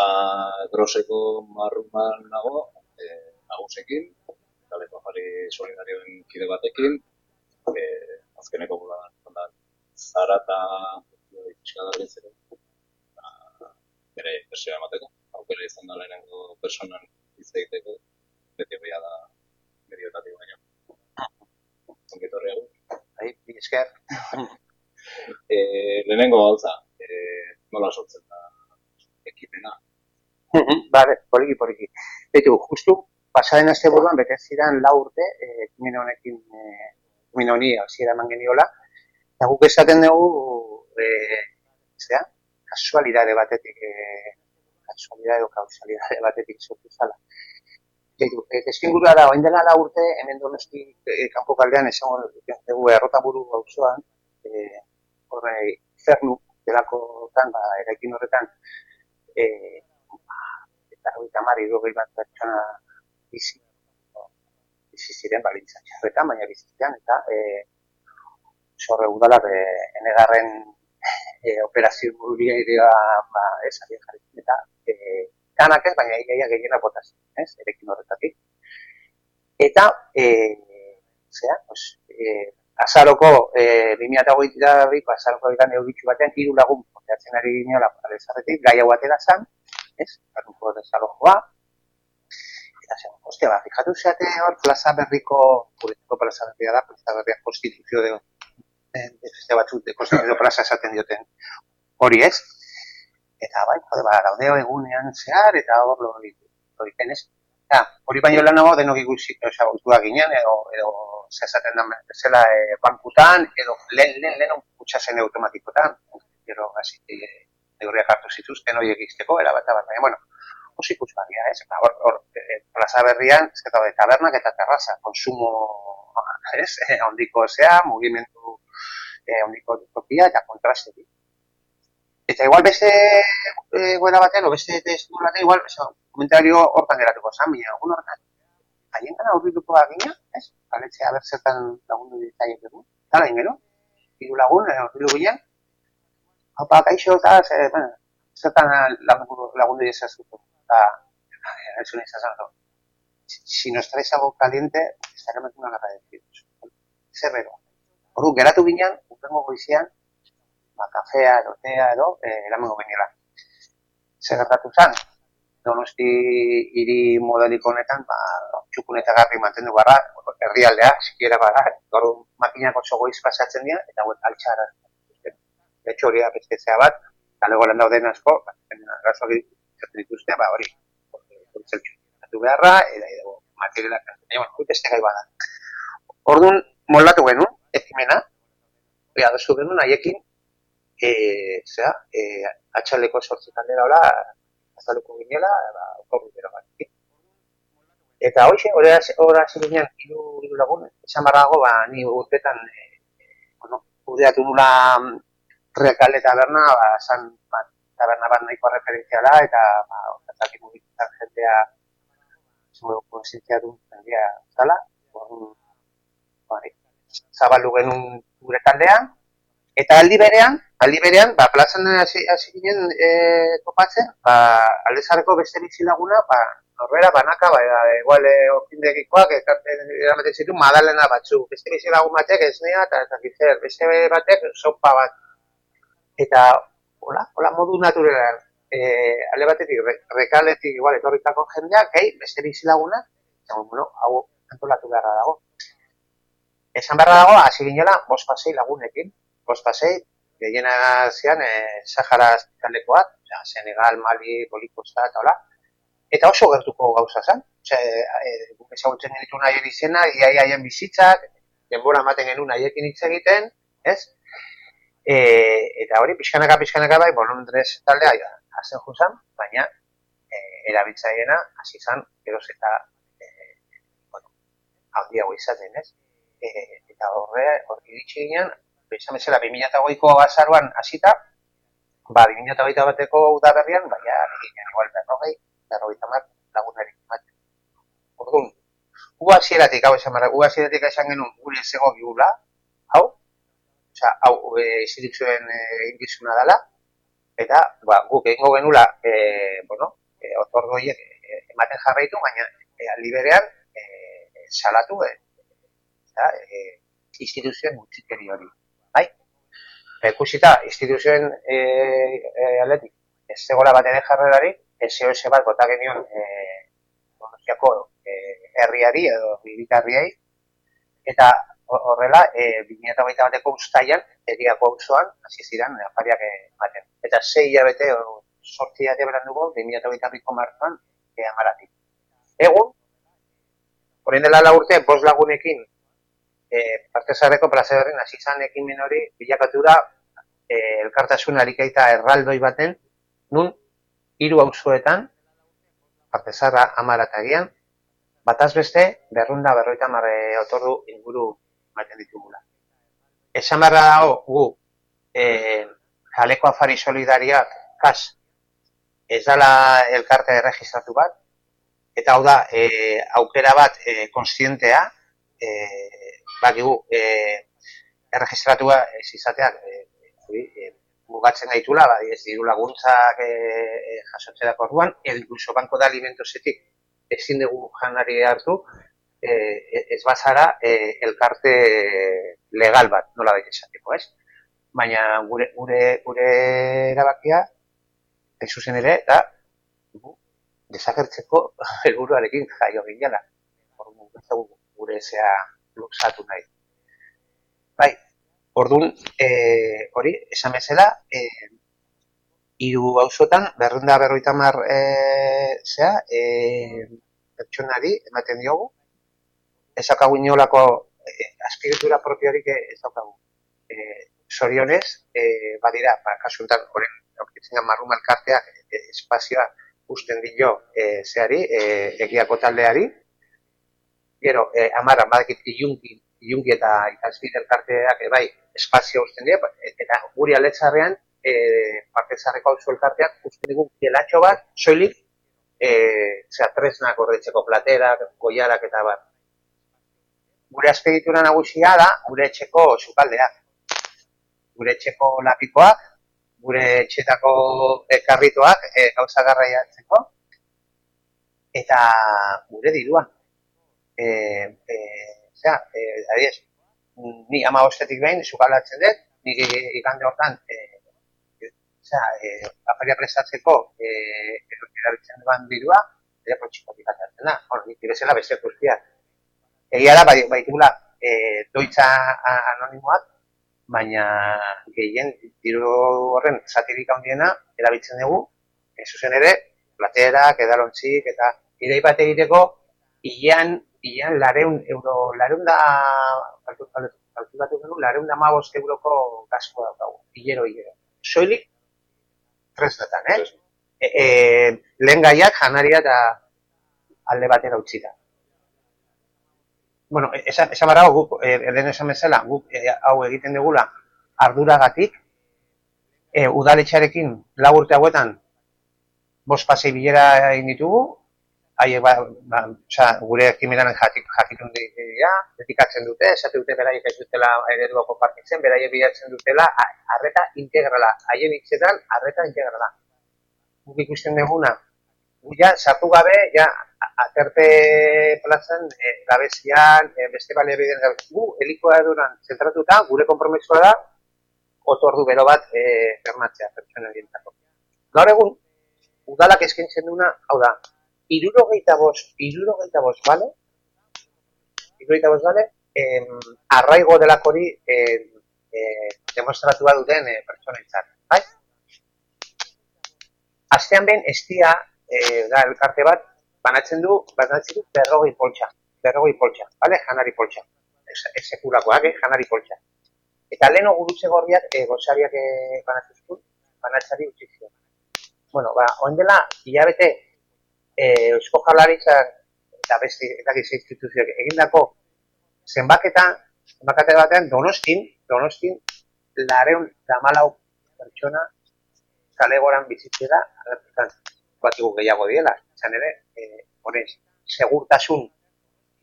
Ba, groseko marruman nago, e, nagusekin, kaleko jari solidarioen kide batekin, e, azkeneko bola, onda, zara eta ikuska da ba, bere persioa emateko, aukera izan da lehenengo personan hitz egiteko, beti behia da medioetatik baino. Ongi etorri hau. Bai, mi esker. E, lehenengo gauza, e, nola sortzen da ekipena, Poliki. Beitu, justu, pasaren aste buruan, bete ziren lau urte, eh, ekimen honekin, eh, ekimen honi, hasiera eman geniola, eta guk esaten dugu, eh, zera, kasualidade batetik, eh, kasualidade o kausalidade batetik sortu zala. Eh, teskingurua da, oin dela lau urte, hemen donosti eh, kanpo kaldean, esango dugu errota buru gauzoan, eh, horre, fernu, delakotan, ba, eraikin horretan, eh, eta hamar hirurogei bat pertsona bizi bizi ziren balintza txarretan, baina bizi eta e, sorre udala be, enegarren e, operazio bururia ba, ez, ari jarri, eta e, kanak ez, baina iaia gehiena bota ziren, ez, erekin horretatik. Eta, e, zera, pues, e, azaroko, e, 2008 azaroko ikan eugitxu batean, hiru lagun poteatzen ari gineola, alezarretik, gai hau atera zan, ez? Barruko desalojoa. Eta zen, ostia, ba, fijatu zeate hor, plaza berriko, guretiko plaza berria da, plaza berria konstituzio de, de, beste batzuk, de konstituzio plaza esaten dioten hori ez. Eta bai, jode, ba, daude egunean zehar, eta hor lo egiten ez. Ja, hori baino lanago denok ikusi, osea, oitua ginen, edo, edo zezaten da bezala e, bankutan, edo lehen, lehen, lehen, kutsazen automatikotan, gero, hasi, e, neurriak hartu zituzten horiek izteko, erabata bat, baina, bueno, oso ikusgarria, ez? Eta hor, hor e, plaza berrian, ez eta de tabernak eta terraza, konsumo, ez? E, ondiko zea, mugimendu, e, ondiko topia eta kontraste. Eta igual beste e, goera batean, o beste testu batean, igual, eso, komentario hortan geratuko zan, baina, egun hortan, haien gana horrituko da gina, ez? Aletzea berzetan lagundu ditzaiek dugu. Eta lain gero, hiru lagun, e, horritu ginen, Opa, kaixo, eta, ze, bueno, zertan lagundu, lagundu diezazuko. Eta, eso ni izan zo. Si nos traes algo caliente, estaremos una agradecidos. Zerrero. Ordu, geratu ginen, urtengo goizian, ba, kafea, erotea, edo, eh, eramango geniela. Zer gertatu zan, donosti hiri modeliko honetan, ba, txukun eta garri mantendu barra, herrialdea, sikiera barra, gaur makinak oso pasatzen dira, eta hauek altxara etxo hori da pesketzea bat, eta lego lan dauden asko, arazo hori zertzen dituzte, ba hori, kontzeltxo, atu beharra, eta edo, materialak, baina, bueno, beste gai bada. Orduan, moldatu genuen, ekimena, hori adosu genuen, haiekin, e, zera, e, atxaldeko sortzetan dira hola, azaluko ginela, ba, okorru dira bat. Eta hoxe, hori hasi ginen, hiru hiru lagun, esan barrago, ba, ni urtetan, e, bueno, kudeatu nula rekale taberna, ba, san, ba, taberna bat nahiko referentziala, eta, ba, horretak imugitzen jendea, zuen konsientzia du jendea zala, ba, zabaldu genuen gure taldean, eta aldi berean, aldi berean, ba, plazan hasi ginen e, topatzen, ba, aldezareko beste bizilaguna, ba, norbera banaka, ba, igual, e, okindegikoak, ekarten eramaten zitu, madalena batzu, beste bizilagun batek esnea, eta ez dakit zer, beste batek sopa bat, eta hola, hola modu naturalan eh ale batetik re, rekaletik igual etorritako jendeak, gehi beste bizilagunak, eta bueno, hau antolatu beharra dago. Esan beharra dago, hasi ginela, bost pasei lagunekin, bost pasei, gehiena zian, eh, Sahara talekoak, osea, Senegal, Mali, Bolikosta, eta hola, eta oso gertuko gauza zen, osea, eh, guk ezagutzen ditu nahi izena, iaia haien bizitzak, denbora ematen genuen haiekin hitz egiten, ez? E, eta hori, pixkanaka, pixkanaka bai, bolondrez taldea ja, hazen juzan, baina e, erabiltzaiena hasi zan, geroz eta e, bueno, handiago izaten, ez? E, eta horre, hori iritsi ginen, bezan bezala, 2008ko azaruan hasita, ba, 2008 bateko udaberrian, ba, ja, egin igual berrogei, berrogeita mar lagunari bat. Orduan, gu hasieratik, hau esan barra, gu hasieratik esan genuen gure zego hau, osea, hau e, instituzioen e, ingizuna dela, eta, ba, guk egingo genula, e, bueno, e, otordoiek e, ematen jarraitu, baina e, liberean e, salatu, e, eta, e, instituzioen gutxikeri hori. Bai? Ikusita, instituzioen e, e, aldetik, ez zegoela bat ere jarrerari, SOS bat bota genion e, Donostiako e, herriari edo militarriei, eta horrela, e, 2008 bateko ustaian, eriako auzoan hasi ziren afariak ematen. Eta sei hilabete, sortzi hilabete beran dugu, 2008 biko martuan, e, amaratik. Egun, horrein dela la urte, bos lagunekin, e, parte zarreko plazerren hasi zan ekimen hori, bilakatura e, elkartasun arikaita erraldoi baten, nun hiru auzoetan, parte zarra amaratagian, bataz beste, berrunda berroita marre otordu inguru maten ditugula. Esan barra dago, gu, e, jaleko afari solidariak, kas, ez dala elkarte erregistratu bat, eta hau da, e, aukera bat e, konstientea, e, bakigu, e, erregistratua ez izateak, e, e, mugatzen gaitula, bai, ez diru laguntzak e, e, jasotzerako orduan, edo incluso banko da alimentosetik ezin dugu janari hartu, e, ez bazara e, elkarte legal bat, nola baita esateko, ez? Baina gure, gure, gure erabakia, ez zuzen ere, da, desagertzeko helburuarekin jaio ginela. Gure zea luxatu nahi. Bai, Orduan, e, hori, esan bezala, e, hiru auzotan berrunda berroita mar e, zea, e, pertsonari ematen diogu, ez daukagu inolako e, aspiritura propiorik ez daukagu. E, sorionez, e, badira, ba, kasuntan, horren, aurkitzen marruma elkarteak e, espazioa usten dio e, zeari, e, egiako taldeari, gero, e, amara, badakit ilunki, ilunki eta ikasbit elkarteak, e, bai, espazio usten dira, eta guri aletzarrean, e, parte zarreko hau elkarteak usten dugu gelatxo bat, soilik, e, zera, tresnak horretzeko platerak, goiarak eta bat. Gure azpegitura nagusia da, gure etxeko sukaldeak. Gure etxeko lapikoak, gure etxetako ekarritoak e, gauza garraiatzeko, eta gure dirua. E, e, zera, e, adiez, ni ama ostetik behin, zukalatzen dut, ni ikande hortan, e, oza, e, aferia prestatzeko, e, erabiltzen duan bidua, ere potxiko pikatzen da, hor, nik bezala beste guztia. Egia da, bai, bai e, doitza anonimoak, baina gehien diru horren satirik handiena erabiltzen dugu, ez zuzen ere, platerak, edalontzik, eta irei bat egiteko, hilean ian lareun euro, lareun da, kalkulatu genuen, lareun da mabost euroko gasko daukagu, hilero, hilero. Soilik, tresnetan, eh? E, e, lehen gaiak janaria eta alde batera utzita. Bueno, esan, esan barra, guk, e, lehen esan bezala, guk e, hau egiten dugula arduragatik, e, udaletxarekin lagurte hauetan, bost pasei bilera egin ditugu, haie ba, ba, oza, gure ekimenan jatik, jakitun dira, dedikatzen dute, esate dute beraiek ez dutela eredua konpartitzen, beraiek bilatzen dutela, arreta integrala, haien hitzetan, arreta integrala. Guk ikusten duguna, gu ja, sartu gabe, ja, aterpe plazan, e, gabezian, e, beste bale biden, gu, elikoa eduran zentratuta, gure kompromisoa da, otordu bero bat e, bermatzea, pertsona Gaur egun, udalak eskaintzen duna, hau da, irurogeita bost, irurogeita bost, bale? Irurogeita bost, bale? Eh, arraigo delakori eh, eh, demostratua duten eh, pertsona izan, bai? Aztean ben, estia, eh, da, elkarte bat, banatzen du, banatzen du, berrogei poltsa, berrogei poltsa, bale? Janari poltsa, ez sekulakoak, eh? janari poltsa. Eta leheno gurutze gorriak, eh, gozariak eh, banatzen banatzari utzitzen. Bueno, ba, oindela, hilabete, eh, Eusko Jaurlaritzak eta beste eta gize instituzioak egindako zenbaketa, zenbaketa batean Donostin, Donostin 214 pertsona kale goran bizitzera, agertutan, batigu gehiago diela, izan ere, e, horren, segurtasun,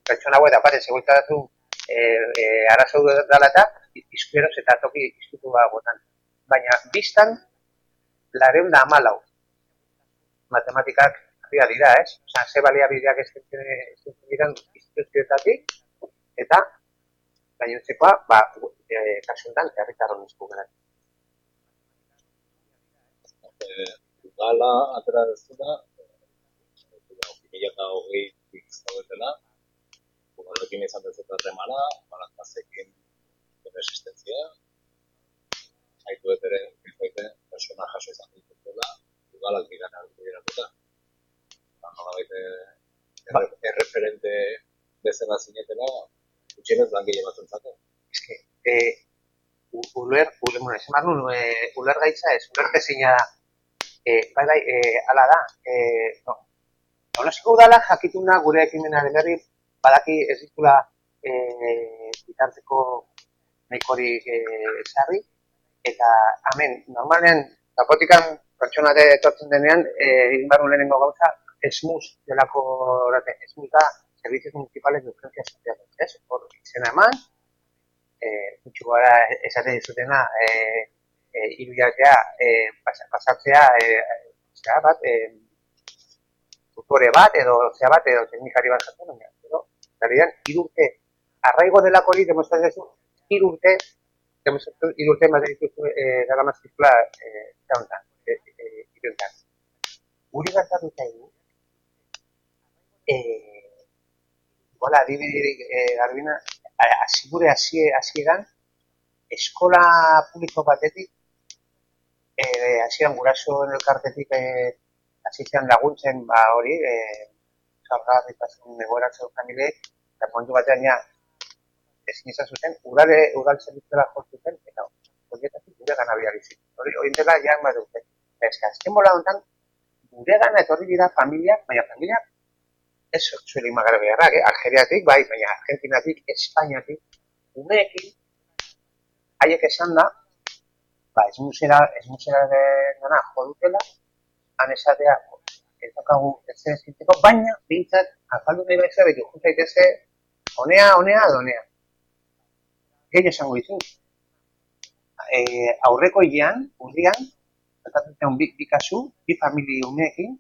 pertsona hauek daukate segurtasun e, e, arazo dela eta izkueroz eta toki izkutu gotan. Baina, biztan, lareun da amalau. Matematikak argia dira, ez? Osa, ze baliabideak eskaintzen eskaintzen diren instituzioetatik, eta gainontzekoa, ba, e, kasu honetan, herritarron esku gara. Udala atera dezuna, mila eta hogei zaudetela, udalekin izan dezut harremana, balantazekin resistentzia, haitu dut ere, bizbaite, persona jaso izan dituzela, udalak dira aldiratuta. Ba, nola baite, erreferente bezala zinetela, gutxienez langile batzuntzako. Eske, e, u- uler, uler, bueno, esan behar nuen, e, uler gaitza ez, uler tezina da. E, bai, bai, e, ala da, e, no. Donostiako udala jakituna gure ekimenaren berri, badaki ez ditula e, bitarteko nahikorik e, sarri, eta hemen, normalen, zapotikan pertsona de etortzen denean, e, egin duen lehenengo gauza, esmuz delako orate, esmuz da, servicios municipales de urgencia social, ez? Hor, izena eman, eh, gutxi gara esaten dizutena, eh, eh, hiru hilabetea, eh, pas- pasatzea, eh, zera bat, eh, tutore bat, edo zera bat, edo teknikari bat jatzen, baina, edo, realidad, hiru urte, arraigo delako hori demostratzen duzu, hiru urte, demostratu, hiru urte ematen dituzu, eh, gara mazkizula, eh, zauntan, eh, eh, hiru urtean. Guri gertatu zaigu, eh, Hola, adibiderik eh, garbina, a- hasi gure hasi hasieran eskola publiko batetik eh hasieran gurasoen elkartetik eh hasi zian laguntzen ba hori eh sargarritasun egoeratze familiek eta momentu batean ja ezin izan zuten udale udal zerbitzura jo zuten eta horietatik gure gana bihar izik. Hori hori dela ja ema dute. Eska, azken bola honetan gure gana etorri dira familiak, baina familiak ez zuelik magrebiarrak, eh? Algeriatik, bai, baina Argentinatik, Espainiatik, umeekin, haiek esan da, ba, ez musera, ez musera dena jo dutela, han esatea, ez daukagu ez zen eskitzeko, baina, bintzat, afaldu nahi baitza, betu, jun zaitezke, honea, honea, donea. Gehi esango dizu. E, aurreko hilean, urrian, gertatu ziren bi, bi kasu, bi famili umeekin,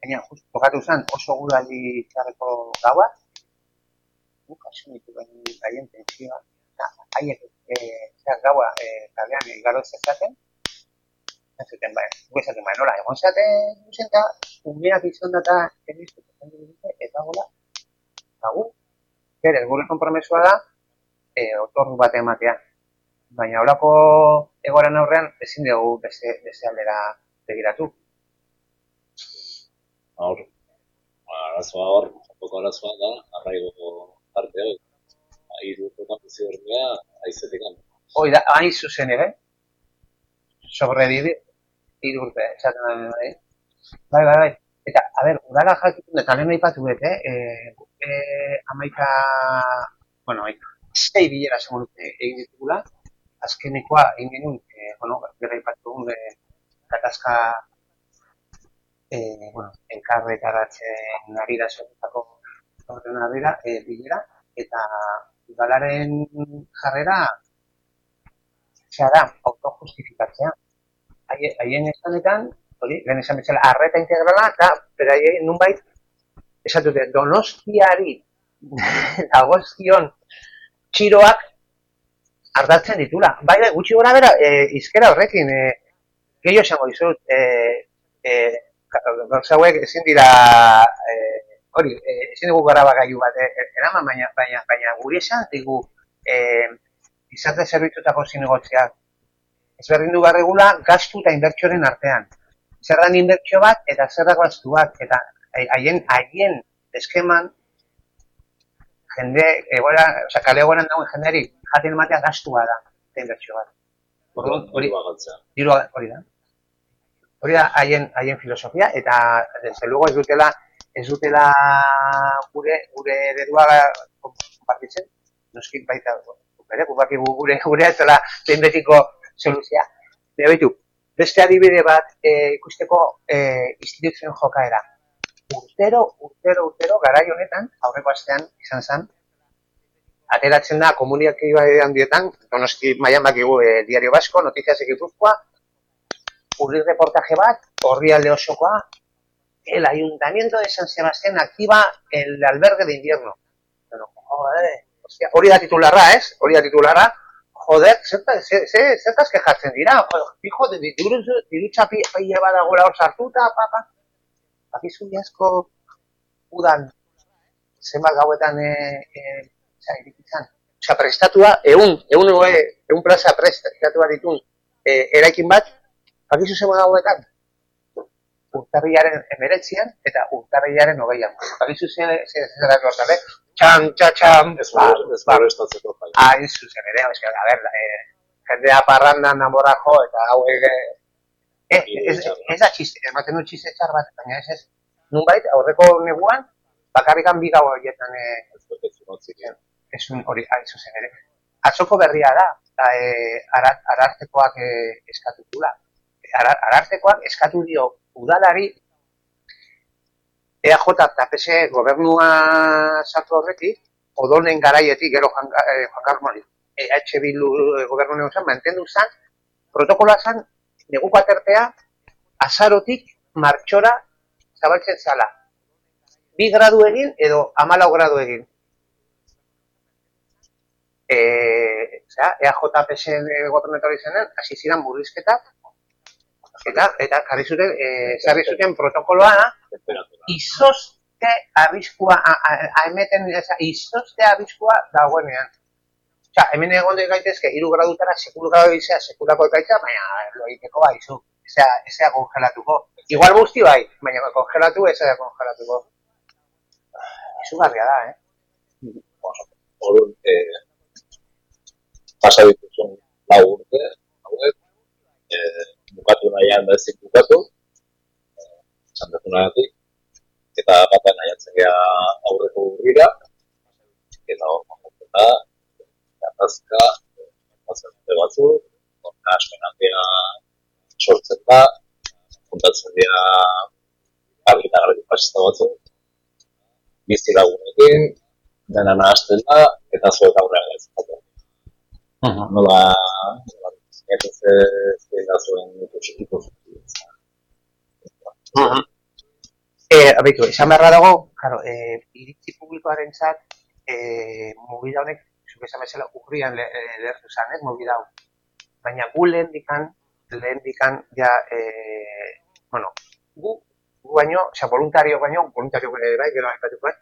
baina just tokatu zen oso gudaldi txarreko gaua, guk hasi nitu baina haien tentsioa, eta haiek e, gaua e, kalean igaro zezaten, ez zuten, bai, gu esaten, bai, nola, egon zaten, guzen eta, umeak izan data, enistu, eta gola, eta gu, berez, gure konpromesua da, e, otordu bat ematea. Baina holako egoran aurrean ezin dugu beste, beste aldera begiratu. Hor, ba, arazoa hor, jokoko arazoa da, arraigo parte hori. Hiru urtetan bizi berdea, aizetik Hoi da, hain zuzen ere, sobrebibi, hiru urte, esaten da bai. Bai, bai. Eta, a ber, udala jakitun, eta lehen aipatu dut, eh? E, e, amaika, bueno, amaika, zei bilera segun egin ditugula, azkenekoa egin genuen, e, bueno, bera aipatu dugun, e, gatazka, e, bueno, enkarretaratzen ari da sortutako horren arira, e, bilera, eta udalaren jarrera, zera da, autojustifikatzea. Haie- Haien esanetan, hori, lehen esan bezala, arreta integrala, eta beraiei nunbait, esatute, donostiari dagozkion txiroak ardatzen ditula. Bai, bai, gutxi gora bera, e, izkera horrekin, e, gehiago esango dizut, e, e, ka- gauza hauek ezin dira, e, hori, e, ezin dugu gara bagailu bat, e, e, eraman, baina, baina, baina guri esan digu, e, izarte zerbitzutako zinegotziak, ezberdindu barregula gastu eta inbertsioaren artean. Zer dan inbertsio bat eta zer da gastu bat, eta haien haien eskeman jende, egoera, oza, kale egoeran dagoen jendeari jaten ematea gastua da, eta inbertsio bat. Orduan, hori, dirua hori da. Hori da haien haien filosofia eta desde luego ez dutela ez dutela gure gure eredua konpartitzen. Noski baita bakigu gure gurea ez dela behin betiko soluzioa. Baina baitu, beste adibide bat e, ikusteko e, instituzioen jokaera. Urtero, urtero, urtero, garai honetan, aurreko astean izan zen, ateratzen da komunikazio handietan, donosti maian bakigu e, Diario Basko, Noticias Gipuzkoa, urri reportaje bat, horri alde osokoa, el Ayuntamiento de San Sebastián activa el albergue de invierno. Bueno, hori da titularra, ez? Hori da titularra, joder, zertaz, ze- ze- zertaz kejatzen dira, joder, fijo, de diru, diru txapi paia badagoela hor sartuta, papa. Bakizu asko udan zenbat gauetan e, e, oza, irikitzen. Osa, prestatua, egun, egun, egun, egun plaza prestatua ditun e, eraikin bat, bakizu zenbat gauetan, urtarriaren emeretzian eta urtarriaren hogeian. Bakizu ze, ze, ze, ze, ze, ze, txan, txan, txan, Ez ba, ez jai. hain zuzen ere, eske, a ber, eh, jendea parrandan namorajo eta hau ere, eh, ez, ez da txiste, ematen du txiste txar bat, baina ez ez, nunbait, aurreko neguan, bakarrikan bi gau horietan, eh, ez un hori, hain zuzen ere. Atzoko berria da, eta, ara, arartekoak eh, eskatu dula. Ara, arartekoak eskatu dio udalari EAJ eta PS gobernua sartu horretik, odonen garaietik, gero Juan, eh, Juan Carlos Mori, EH Bildu eh, gobernu negozian, mantendu zan, protokola zan, neguko aterpea, azarotik martxora zabaltzen zala. Bi gradu egin edo amalau gradu egin. E, osea, EAJ PSN gobernetori zenen, hasi ziren murrizketak, eta, eta jarri zuten, e, jarri zuten protokoloa, izozte arriskua, a- a- a- emeten, eza, izozte arriskua dagoenean. Osea, hemen egon de gaitezke, iru gradutara, sekulu gradu izea, sekulako ekaitza, baina lo egiteko bai, zu. Ezea, ezea kongelatuko. Igual guzti bai, baina kongelatu ezea kongelatuko. Izugarria da, eh? Orduan, eh, pasa dituzun lau urte, hauek, eh, bukatu nahian da ezik bukatu, esan duzunagatik, eta batean nahiatzen gea aurreko urrira, eta hor, kontatzen da, gatazka, gatazka batzuk, konta aspen handia sortzen da, kontatzen dira argi eta garbi fasista batzuk, bizi lagunekin, dena nahazten da, eta zuek aurrean gaitzatu. Nola, nola, ez ez ez da zuen ikusiko Eh, abitu, esan beharra dago, claro, eh, iritzi publikoaren zat, eh, mugida honek, zuk esan bezala, urrian le, eh, lertu zan, ez, mugida hau. Baina gu lehen dikan, lehen dikan, ja, eh, bueno, gu, gu baino, osea, voluntario baino, voluntario ere bai, gero aipatuko, bai,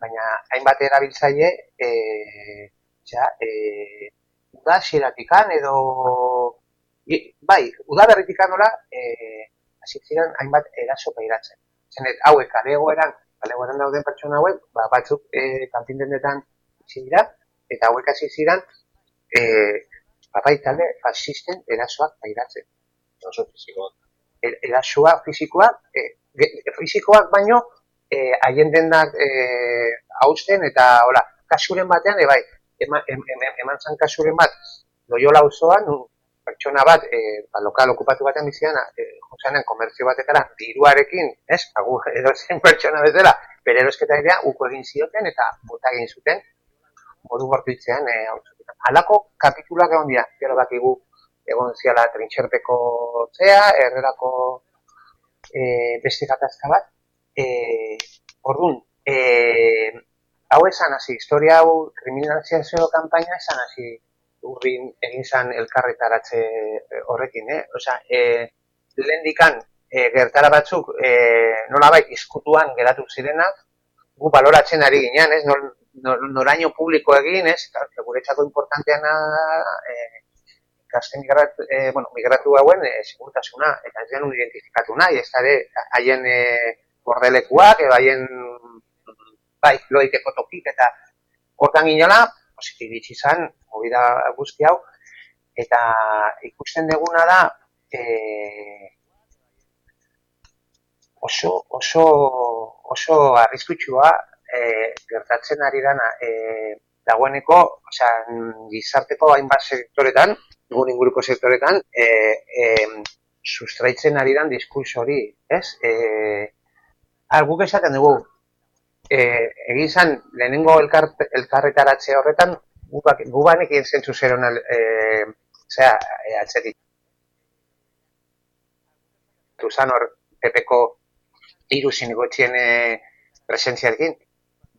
baina hainbat erabiltzaile, eh, ja, eh, uda xeratikan edo, bai, uda berritikan nola, eh, hasi ziren hainbat eraso pairatzen. Zenet, hauek kale egoeran, kale egoeran dauden pertsona hauek, ba, batzuk e, kanpin dendetan itxi dira, eta hauek hasi ziren, e, papai talde fascisten erasoak pairatzen. Eraso fisikoak. Er, erasoa fisikoak, e, fisikoak baino, e, haien dendak e, hausten, eta, hola, kasuren batean, e, bai, eman, em, em, eman zan kasuren bat, Loyola auzoan, pertsona bat, e, ba, lokal okupatu batean bizian, e, jozanen komertzio batetara, diruarekin, ez, agu edozein pertsona bezala, bere erosketa idea, uko egin zioten eta bota egin zuten, modu bortitzean, e, auzoetan. Halako kapitulak egon dira, gero bakigu, egon ziala trintxerpeko zea, errerako e, beste gatazka bat, e, orduan, e, hau esan hasi, historia hau, kriminalizazio kanpaina esan hasi, urrin egin zan elkarretaratze eh, horrekin, eh? Osea, eh, lehen dikan, eh, gertara batzuk, eh, nolabait, izkutuan geratu zirenak, gu baloratzen ari ginen, ez? Nor, nor, noraino publiko egin, ez? Eta guretzako importanteana eh, gazte migrat, eh, bueno, migratu hauen eh, segurtasuna, eta ez identifikatu nahi, ez ere haien eh, bordelekuak, edo haien bai, loiteko tokik, eta hortan ginela, positibi izan, movida guzti hau, eta ikusten deguna da, e, oso, oso, oso arriskutsua e, gertatzen ari dana, e, dagoeneko, osea, gizarteko hainbat sektoretan, egun inguruko sektoretan, e, e, sustraitzen ari dan diskurso hori, ez? E, guk esaten dugu, e, egin zan, lehenengo elkar, elkarretaratze horretan, gubanek egin zentzu zer hona, e, zera, e, atzetik. Tuzan hor, pepeko hiru zinegotxien e, presentziarekin.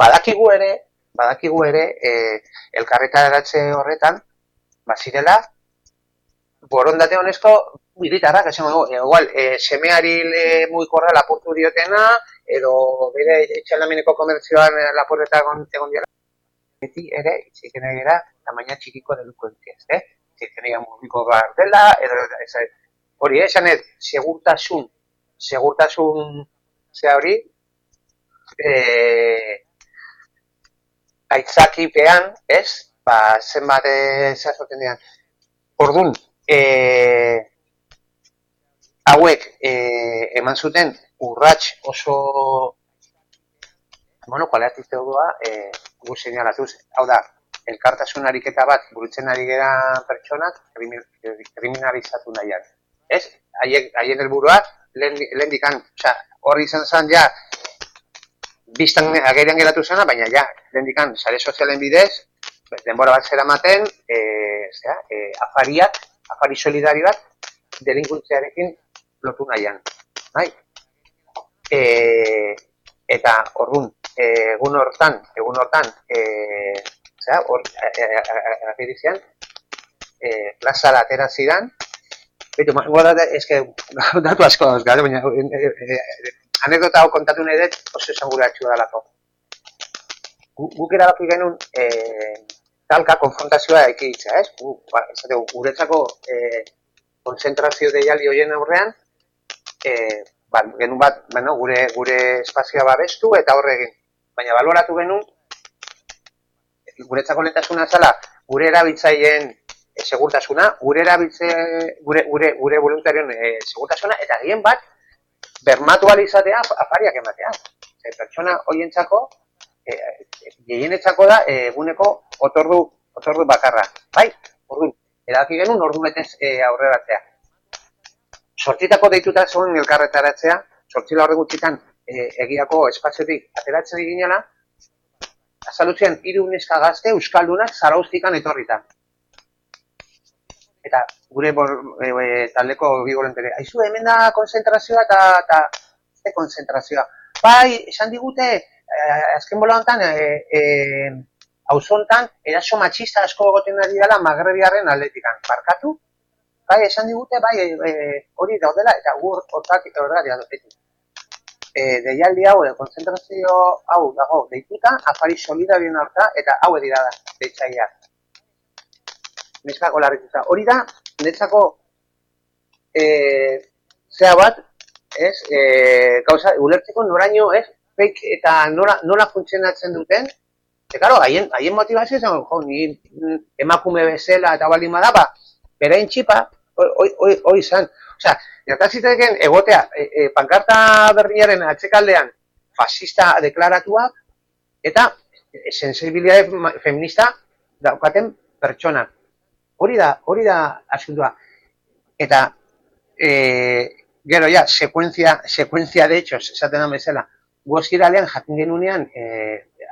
Badakigu ere, badakigu ere, e, elkarretaratze horretan, bazirela, borondate honezko militarrak, esan dugu, e, igual, e, semeari le, muikorra lapurtu diotena, edo bere etxalameneko komertzioan lapurreta egon, dira. Beti ere, itziken egera, tamaina txikiko delinkuentziaz, eh? Itziken egera mugiko behar dela, edo, ez, hori, eh, esan ez, segurtasun, segurtasun, ze hori, eh, aitzakipean, ez? Ba, zenbat ezazoten dian. Ordun, eh, hauek eh, eman zuten urrats oso bueno, kualitatizio doa, eh, gu seinalatuz, hau da, elkartasun ariketa bat burutzen ari gera pertsonak kriminalizatu nahiak. Ez? Haiek, haien helburua lehen, lehen dikan, oza, horri izan zen ja, biztan agerian geratu zena, baina ja, lehen dikan, sare sozialen bidez, denbora bat zera maten, e, zera, e, afariak, afari solidari bat, delinkuntzearekin lotu nahian. Bai? E, eta orrun, egun hortan, egun hortan, e, zera, hor, agirizian, e, plazara atera zidan, Beto, ma, guarda, ez que, datu asko dauz, gara, baina, e, e, e, anekdota hau kontatu nahi dut, oso esanguratxu dalako. Gu, guk erabaki genuen, e, talka konfrontazioa ekiditza, ez? Gu, ba, esate, guretzako e, konzentrazio deiali hoien aurrean, e, ba, genuen bat, bueno, gure, gure espazioa babestu eta horre egin. Baina baloratu genuen, guretzako lehentasuna zala, gure erabiltzaileen e, segurtasuna, gure erabiltze, gure, gure, gure voluntarioen e, segurtasuna, eta gien bat, bermatu izatea afariak ematea. E, pertsona hoientzako, e, gehienetzako da e, eguneko otordu, otordu bakarra. Bai, orduan, erabaki genuen ordu betez e, aurreratzea. Sortitako deituta zuen elkarretaratzea, sortzila horre gutxitan e, egiako espaziotik ateratzen eginela, azalutzean hiru neska gazte euskaldunak zarauztikan etorrita. Eta gure bor, e, e, taldeko bi voluntario, aizu hemen da konzentrazioa eta eta ze konzentrazioa. Bai, esan digute, eh, azken bola eh, eh, auzontan, eraso matxista asko egoten ari dela magrebiarren atletikan. Barkatu? Bai, esan digute, bai, eh, hori daudela, eta gu hortak horregatik adotetu. E, deialdi hau, e, konzentrazio hau dago deituta, afari solidarien harta, eta hau edira da, deitzaileak. Neskako larrituta. Hori da, netzako e, zea bat, ez, e, gauza, ulertzeko noraino, ez, fake eta nola, nola funtzionatzen duten, eta karo, haien, haien motivazio zen, jo, ni emakume bezala eta baldin badaba, berain txipa, hoi izan. Osea, gertazitzen egotea, e, e, pankarta berdinaren atxekaldean fascista deklaratuak, eta e, sensibilidade feminista daukaten pertsona. Hori da, hori da asuntua. Eta, e, gero ja, sekuentzia, sekuentzia de hechos, esaten da bezala, guazkiralean jakin genunean, e,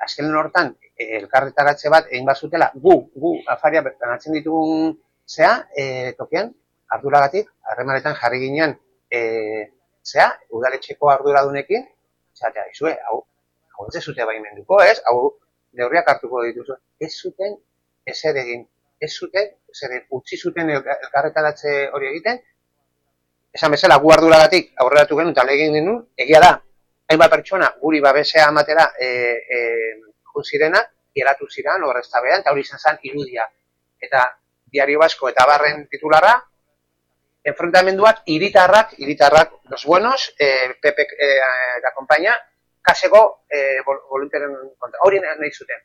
azkenen hortan, e, elkarretaratze bat egin bazutela, gu, gu, afaria bertanatzen ditugun zea, e, tokian, arduragatik, harremanetan jarri ginean, e, zea, udaletxeko arduradunekin, zatea, izue, hau, hau ez zute baimenduko, ez? Hau, neurriak hartuko dituzu. Ez zuten, ez egin, ez zuten, ez utzi zuten elkarretaratze hori egiten, esan bezala, gu arduragatik aurreratu genuen, eta egin genuen, egia da, hainbat pertsona guri babesea amatera e, e, zirena, geratu ziren horreztabean, eta hori izan zen irudia. Eta diario basko eta barren titularra, enfrontamenduak iritarrak, iritarrak los buenos, e, Pepe e, da konpaina, kaseko e, voluntaren kontra. Hori nahi zuten.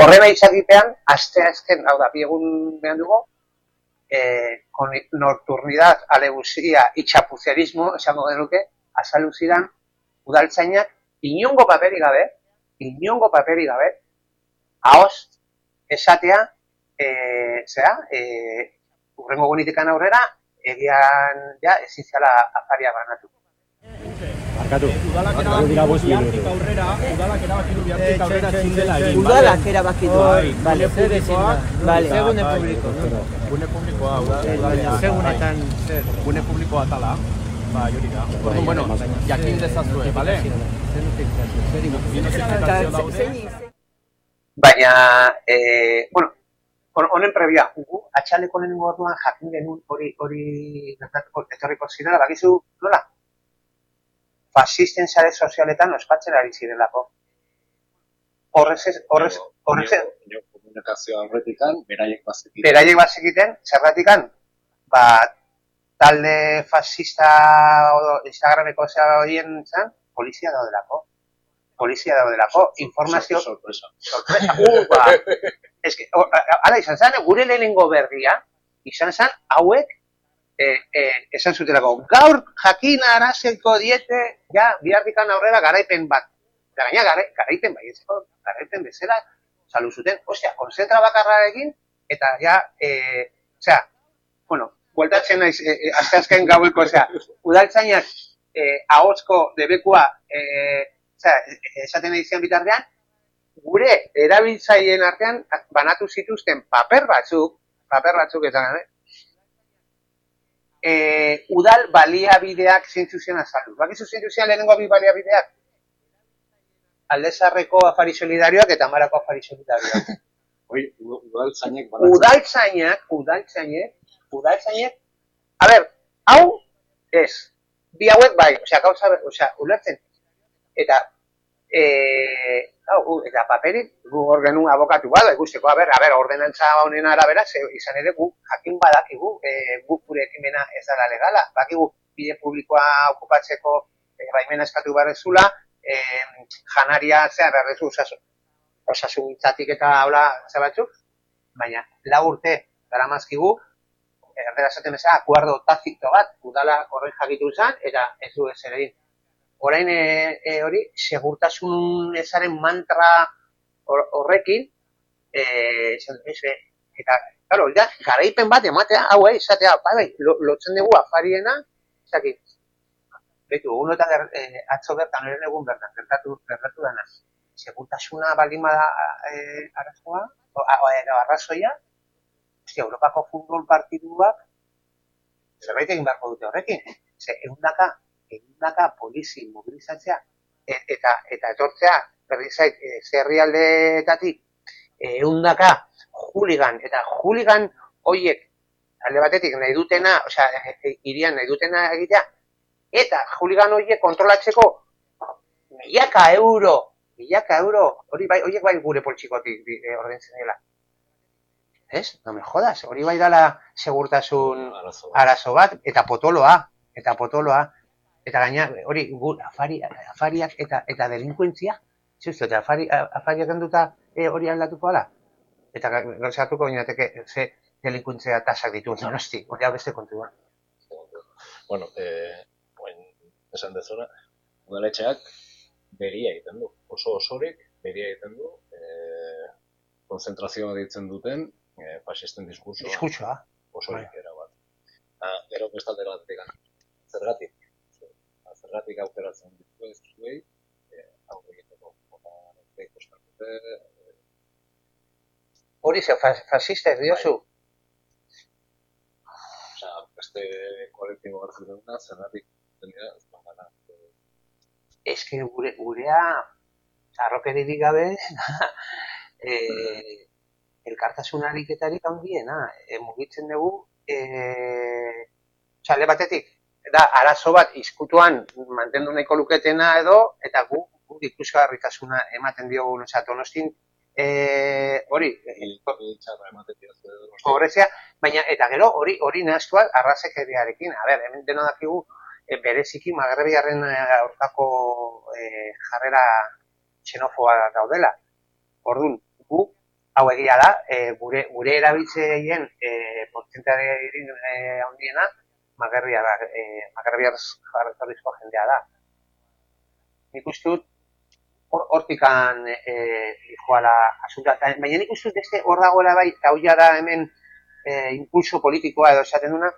Horrela izakipean, asteazken, hau da, biegunean dugu, eh, con nocturnidad, alebusia itxapuzerismo, esango genuke, azaldu zidan, udaltzainak, inongo paperi gabe, inongo paperi gabe, haoz, esatea, eh, zera, eh, urrengo gunitik aurrera, egian, ja, eziziala azaria banatuko. Barkatu. Dira bost minutu. Udalak erabaki du bihartik aurrera ezin dela egin. Udalak erabaki du. Vale, zer ezin da. Vale. bai, Gune bai, publiko. Gune publikoa, udal- Zer, udalean. segunetan, zer? Gune publikoa tala. Bai, hori da. Orduan, bueno, jakin dezazue, daude. Baina, eh, bueno, hon- honen prebia, gu, atxaleko lehenengo orduan jakin genuen hori hori gertatuko etorriko zirela, bakizu, nola? Fasisten sare sozialetan ospatzen ari zirelako. Horrez, ez- horrez, horrez, ez- Nio komunikazio aurretikan, beraiek bazekiten. beraiek bazekiten, zerratikan, ba, talde fascista o Instagrameko zera horien zan, polizia daudelako. Polizia daudelako, informazio... Sorpresa. Sorpresa, ba. Ez que, ala izan zen, gure lehenengo berria, izan zen, hauek, eh, eh, esan zutelako, gaur jakin arazeko diete, ja, bihartikan aurrera garaipen bat. Eta gaina, gara, garaipen bai, ezeko, garaipen bezala, salu zuten, ostia, konzentra bakarra egin, eta ja, eh, osea, bueno, bueltatzen naiz, eh, eh, azte azken gaueko, osea, udaltzainak, eh, ahotsko debekua, eh, osea, eh, esaten nahi bitartean, gure erabiltzaileen artean banatu zituzten paper batzuk, paper batzuk eta eh, eh, udal baliabideak zeintzu zian azaldu. Bakizu zeintzu zian lehenengo bi baliabideak? Aldezarreko afari solidarioak eta marako afari solidarioak. Hoi, udaltzainek banatzen. udaltzainak, udaltzainek, udaltzainek, a ber, hau, ez, bi hauek bai, osea, gauza, osea, ulertzen, eta, e, hau, eta paperik, gu hor genuen abokatu bat, ikusteko, a ber, a ber, ordenantza honen arabera, ze, izan ere, gu, jakin badakigu, e, gu gure ekimena ez dela legala, bakigu, bide publikoa okupatzeko e, baimena eskatu barrezula, e, janaria, zea, berrezu, osasun, osasuntzatik eta hola ze batzuk, baina lau urte daramazkigu, erdera esaten bezala, akuardo tazito bat, udala horren jakitu zen, eta ez du ez ere. Orain e, e, hori, segurtasun ezaren mantra hor- horrekin, e, ez, e, eta, claro, da, garaipen bat ematea, hau, eh, izatea, bai, bai, lo, lotzen dugu afariena, ezakit, Betu, uno eta ger, eh, atzo bertan, eren egun bertan, gertatu, gertatu dana. Segurtasuna baldin bada eh, arazoa, o, a, o, arrazoia, ostia, Europako futbol partiduak, zerbait egin beharko dute horrekin. Ze, eundaka, eundaka polizi mobilizatzea, e, eta, eta etortzea, berri zait, e, zerrialdeetatik, eundaka, juligan, eta juligan hoiek, alde batetik nahi dutena, osea, e, e, irian nahi dutena egitea, eta juligan horiek kontrolatzeko milaka euro, milaka euro, hori bai, horiek bai gure poltsikotik eh, ordaintzen dela. Ez? No me jodas, hori bai dala segurtasun arazo bat, eta potoloa, eta potoloa, eta gaina, hori, gu, afari, afariak eta eta delinkuentzia, Zuzu, eta afari, afariak enduta eh, hori aldatuko ala? Eta ga- gauzatuko ginateke, ze delinkuentzia tasak ditu, donosti, hori beste kontua. Bueno, eh, oain esan dezuna, udaletxeak beria egiten du. Oso osorik beria egiten du, eh, konzentrazioa ditzen duten eh, fasisten diskursoa. Diskurtsoa. Osorik erabat. Ah, gero bestalde batetik. Zergatik? Zergatik aukeratzen ditu ez zuei, eh, aurre egiteko. Eta, ikusten dute, Hori ze, fa- fasista ez diozu? osea, beste kolektibo batzuk duguna, zergatik dira, ez bagana. Ez que gure, gurea, harrokeririk gabe, eh, elkartasun ariketarik handiena. E, mugitzen dugu, eh, txale batetik, da, arazo bat izkutuan mantendu nahiko luketena edo, eta gu, gu ikusgarritasuna ematen diogu, osea, donostin, eh, hori, edo. pobrezia, baina eta gero hori hori nahaztuak arrazekeriarekin. A ber, hemen deno dakigu e, bereziki magrebiarren eh, aurkako e, jarrera xenofoa daudela. Orduan, gu hau egia da, e, gure, gure erabiltzeien e, portzentare e, handiena, magerria da, e, magerria jarretarrizko jendea da. Nik uste dut, hor- hortikan e, joala asunta, eta baina nik uste dut beste hor dagoela bai, eta hau da hemen e, impulso politikoa edo esaten duna,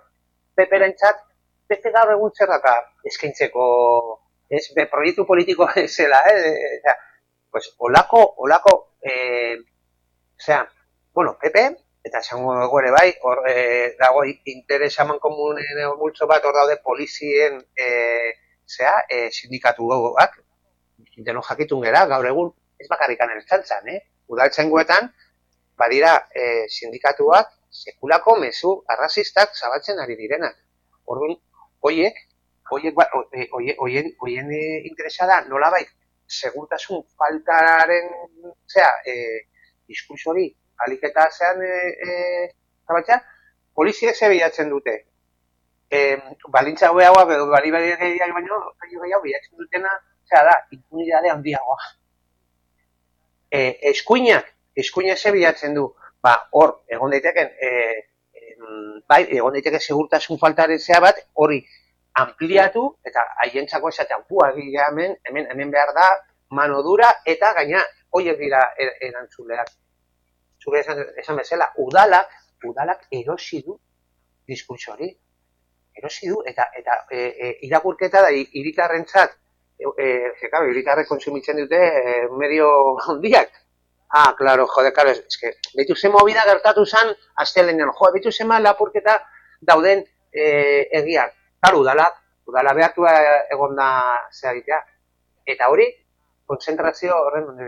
peperentzat, beste gaur egun zer eskaintzeko, ez, be, proiektu politiko zela, eh? Osea, pues, olako, olako, eh, osea, bueno, PP, eta esango dugu ere bai, hor eh, dago interes haman komunen edo multzo bat, hor daude polizien, eh, zea, eh, sindikatuak, deno jakitun gera, gaur egun, ez bakarrikan ertzantzan, eh? Udaltzengoetan, badira eh, sindikatuak, sekulako mezu arrazistak zabaltzen ari direnak. Orduan, hoiek, hoiek, ba- ho- eh, hoie- hoien, hoien eh, interesa da, nolabait, segurtasun faltaren, zera, eh, diskurso hori, aliketa zean eh, eh, zabaltzea, poliziek ze bilatzen dute. Eh, balintza hobeagoa, edo bali bali gehiago baino, gehiago gehiago bilatzen dutena, zera da, impunidade handiagoa. Eh, eskuinak, eskuinak ze bilatzen du, ba, hor, egon daiteken, em, bai, egon daiteke segurtasun faltaren zea bat, hori ampliatu eta haientzako esatea, egia hemen, hemen, hemen behar da, mano dura eta gaina hoiek dira er- erantzuleak. Zure esan, esan bezala, udalak, udalak erosi du diskurtso hori. Erosi du eta eta e, e, irakurketa da hi- hiritarrentzat e, e, claro, hiritarrek kontsumitzen dute e, medio handiak. Ah, claro, jode, claro, es, es que, behitu ze movida gertatu zan, astelenean, jo, behitu ze lapurketa dauden e, egiak. Claro, udalak, udala behartu egon da zea egitea. Eta hori, konzentrazio horren onde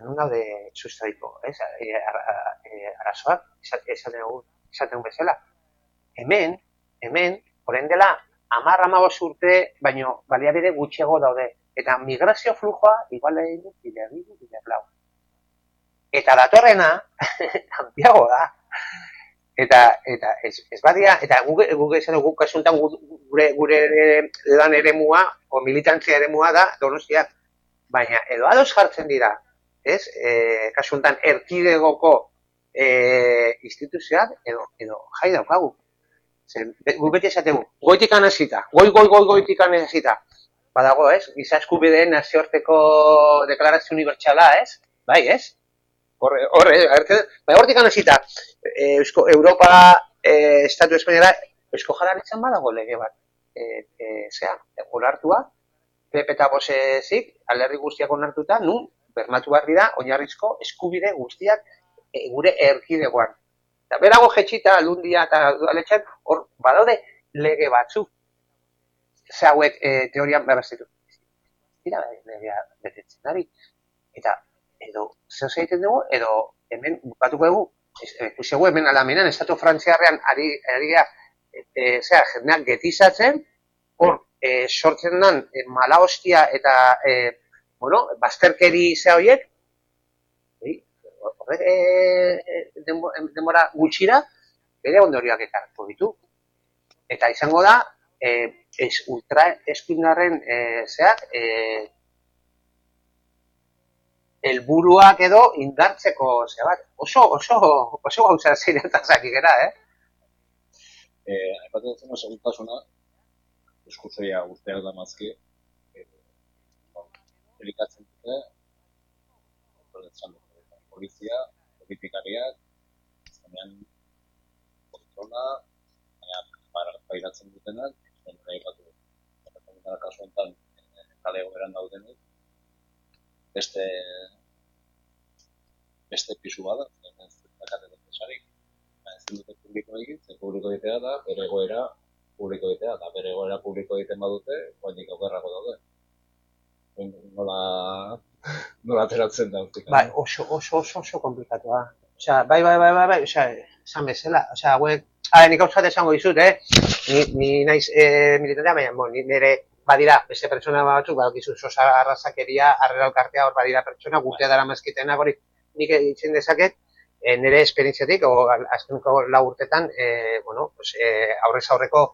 Nun daude sustraiko, ez? E, ara- e, arazoak, esa- esaten dugu, esaten bezala. Hemen, hemen, orain dela, amar amabos urte, baino baliabide gutxiago daude. Eta migrazio flujoa, igual egin du, bide bidu, bide blau. Eta datorrena, handiago da. Eta, eta ez, ez badia, eta guk, guk esan dugu kasuntan gu- gure, gure lan eremua, o militantzia eremua da donostia. Baina, edo ados jartzen dira, ez? E, kasuntan erkidegoko e, instituzioak, edo, edo jai daukagu. Zer, guk beti esategu, goitikan hasita, goi, goi, goi, goitikan hasita. Badago, ez? Giza eskubideen nazioarteko deklarazio unibertsala, ez? Bai, ez? Horre, arte, bai, hortik hasita, e, Eusko, Europa, e, Estatu Espainiara, Eusko Jararitzan badago lege bat. E, e, zea, onartua, PP eta alderdi guztiak onartuta, nun, bermatu behar dira, oinarrizko eskubide guztiak e, gure erkidegoan. Eta berago jetxita, aldundia eta udaletxean, hor, badaude lege batzuk. Ze hauek e, teorian berrazitu. Dira, legea betetzen ari. Eta, edo, zer egiten dugu, edo, hemen, bukatuko dugu, ikusi hemen alamenan, estatu frantziarrean ari, ari e, e, zera, jendeak getizatzen, hor, e, sortzen dan, e, mala hostia eta, e, bueno, bazterkeri ze horiek, e, horrek e, denbo- denbora gutxira, bere ondorioak ekartu ditu. Eta izango da, e, ez ultra eskuindarren e, zeak, e, helburuak edo indartzeko ze bat. Oso, oso, oso gauza zeiretan zaki gera, eh? Eh, aipatzen zen segurtasuna, diskursoia urteak da mazki, elikatzen dute, kontroletzen polizia, politikariak, zenean, kontrola, baina, para, pairatzen dutenak, zen nahi batu. Eta kasu honetan, eh, kale egoeran daudenek, beste, beste pisu bada, ez dakate defensarik. Ba, ezin dute publiko egin, ze publiko egitea da, bere egoera publiko egitea, eta bere egoera publiko egiten badute, guainik okerrako daude. Nola, nola ateratzen da hortik. Bai, oso, oso, oso, oso komplikatua. Osea, bai, bai, bai, bai, bai, osea, esan bezala, osea, hauek, ara, nik gauzat esango dizut, eh? Ni, ni naiz eh, militantea, baina, bon, ni nire, badira, beste pertsona batzuk, badakizu, sosa arrazakeria, arrera elkartea, hor badira pertsona, gurtea dara mazkitenak, hori, nik egiten dezaket, eh, nire esperientziatik, o azkeneko lau urtetan, eh, bueno, pues, eh, aurrez aurreko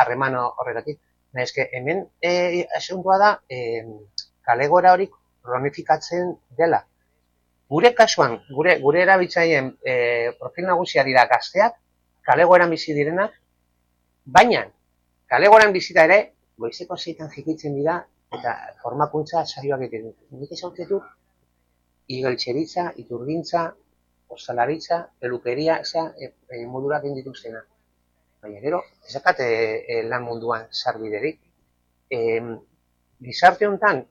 harreman horretatik. Eske, hemen eh, asuntua da, eh, kalegora hori kronifikatzen dela. gure kasuan, gure, gure erabiltzaileen e, profil nagusia dira gazteak, kalegoeran bizi direnak, baina kalegoeran bizita ere, goizeko zeitan jikitzen dira, eta formakuntza saioak egiten dut. Nik esan dut, igeltxeritza, iturgintza, ostalaritza, pelukeria, eza, e, e, modurak egin dituztena. Baina gero, ez dakat e, e, lan munduan sarbiderik. E, gizarte honetan,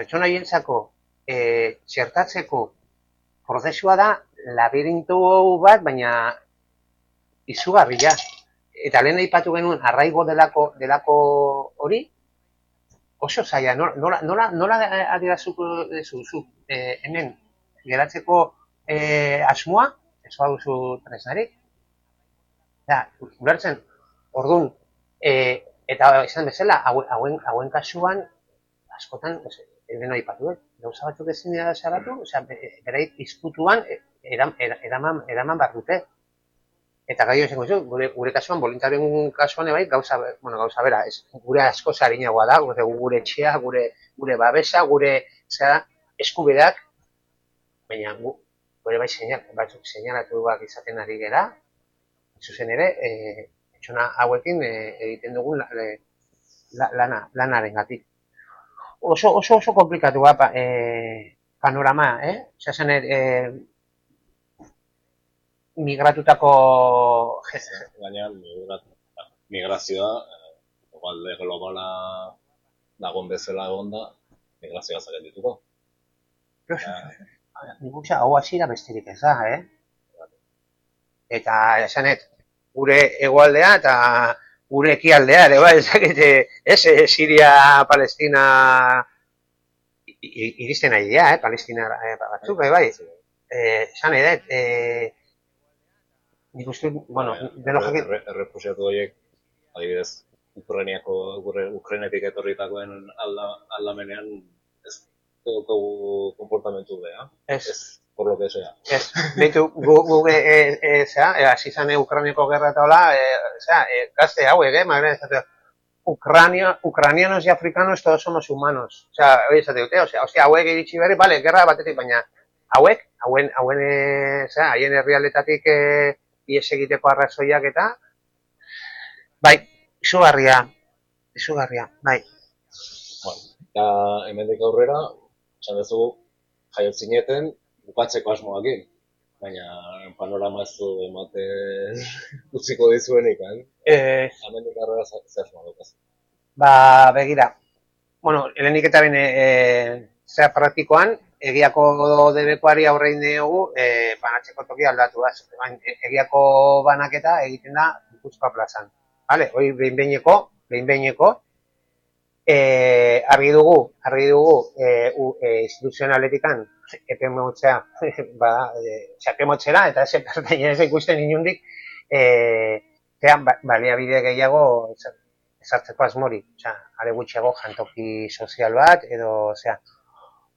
pertsona hientzako e, txertatzeko prozesua da labirintu bat, baina izugarria. Eta lehen aipatu genuen arraigo delako, delako hori, oso zaila, nola, nola, nola, adierazuko duzu, zu, eh, hemen, geratzeko eh, asmoa, ez baduzu tresnarik, da, ulertzen, orduan, eh, eta esan bezala, hauen, hauen kasuan, askotan, deno aipatu, eh? gauza batzuk ezin dira zaratu, osea, berait izkutuan, eh, eram, era- eraman, eraman behar dute. Eta gai esango zu, gure, gure kasuan, boluntarien kasuan bai, gauza, bueno, gauza bera, ez, gure asko zarinagoa da, gure, gure etxea, gure, gure babesa, gure, zera, eskubideak, baina gu, gure bai seinal, batzuk seinalatuak izaten ari gera, zuzen ere, e, etxona hauekin e, egiten dugun la, e, la, lana, lanaren gatik. Oso, oso, oso komplikatua pa, e, panorama, eh? Zen, e, migratutako Gaina migrat- migrazioa, eh, egualde globala dagoen bezala egonda, migrazioa zaren dituko. Nik uste hau hasiera besterik ez da, eh? Eta esanet, gure hegoaldea eta gure ekialdea ere bai, ezaket, eh, ez, eh, Siria, Palestina iristen ari dira, eh, Palestina eh, batzuk, bai, bai. Eh, esan edet, eh, nik uste, bueno, denok jakin, Erre- Errefuxiatu horiek, adibidez, Ukrainiako, Ukrainetik etorritakoen alda, aldamenean, ez daukagu konportamentu bea. Ez. Por lo que sea. Ez, beitu, gu, gu, e, e, e, zera, e, hasi zane Ukrainiko gerra eta hola, e, zera, e, gazte hauek, eh, magre, esate, Ucrania, ucranianos y africanos todos somos humanos. O sea, hori esate dute, o sea, ostia, hauek iritsi berri, bale, gerra batetik, baina hauek, hauen, hauen, e, zera, haien herrialdetatik e, ies egiteko arrazoiak eta, bai, izugarria, izugarria, bai. Bueno, eta hemendik aurrera, esan dezu, jaiotzineten, bukatzeko asmoakin. Baina panorama ez du emate utziko dizuenik, eh? Eh, Hemendik aurrera zer zer daukaz. Ba, begira. Bueno, helenik eta bene, e, zera praktikoan, egiako debekoari aurrein diogu, e, banatzeko toki aldatu da. Baina, e- egiako banaketa egiten da Gipuzkoa plazan. Vale, hori behin-behineko, behin-behineko, e, argi dugu, argi dugu, e, u, e, instituzionaletikan, epe motzea, bada, e, xake motzera, eta ez perteinen ez ikusten inundik, e, zean, ba, baliabide gehiago ez- ezartzeko asmori, osea, are gutxiago jantoki sozial bat, edo, osea,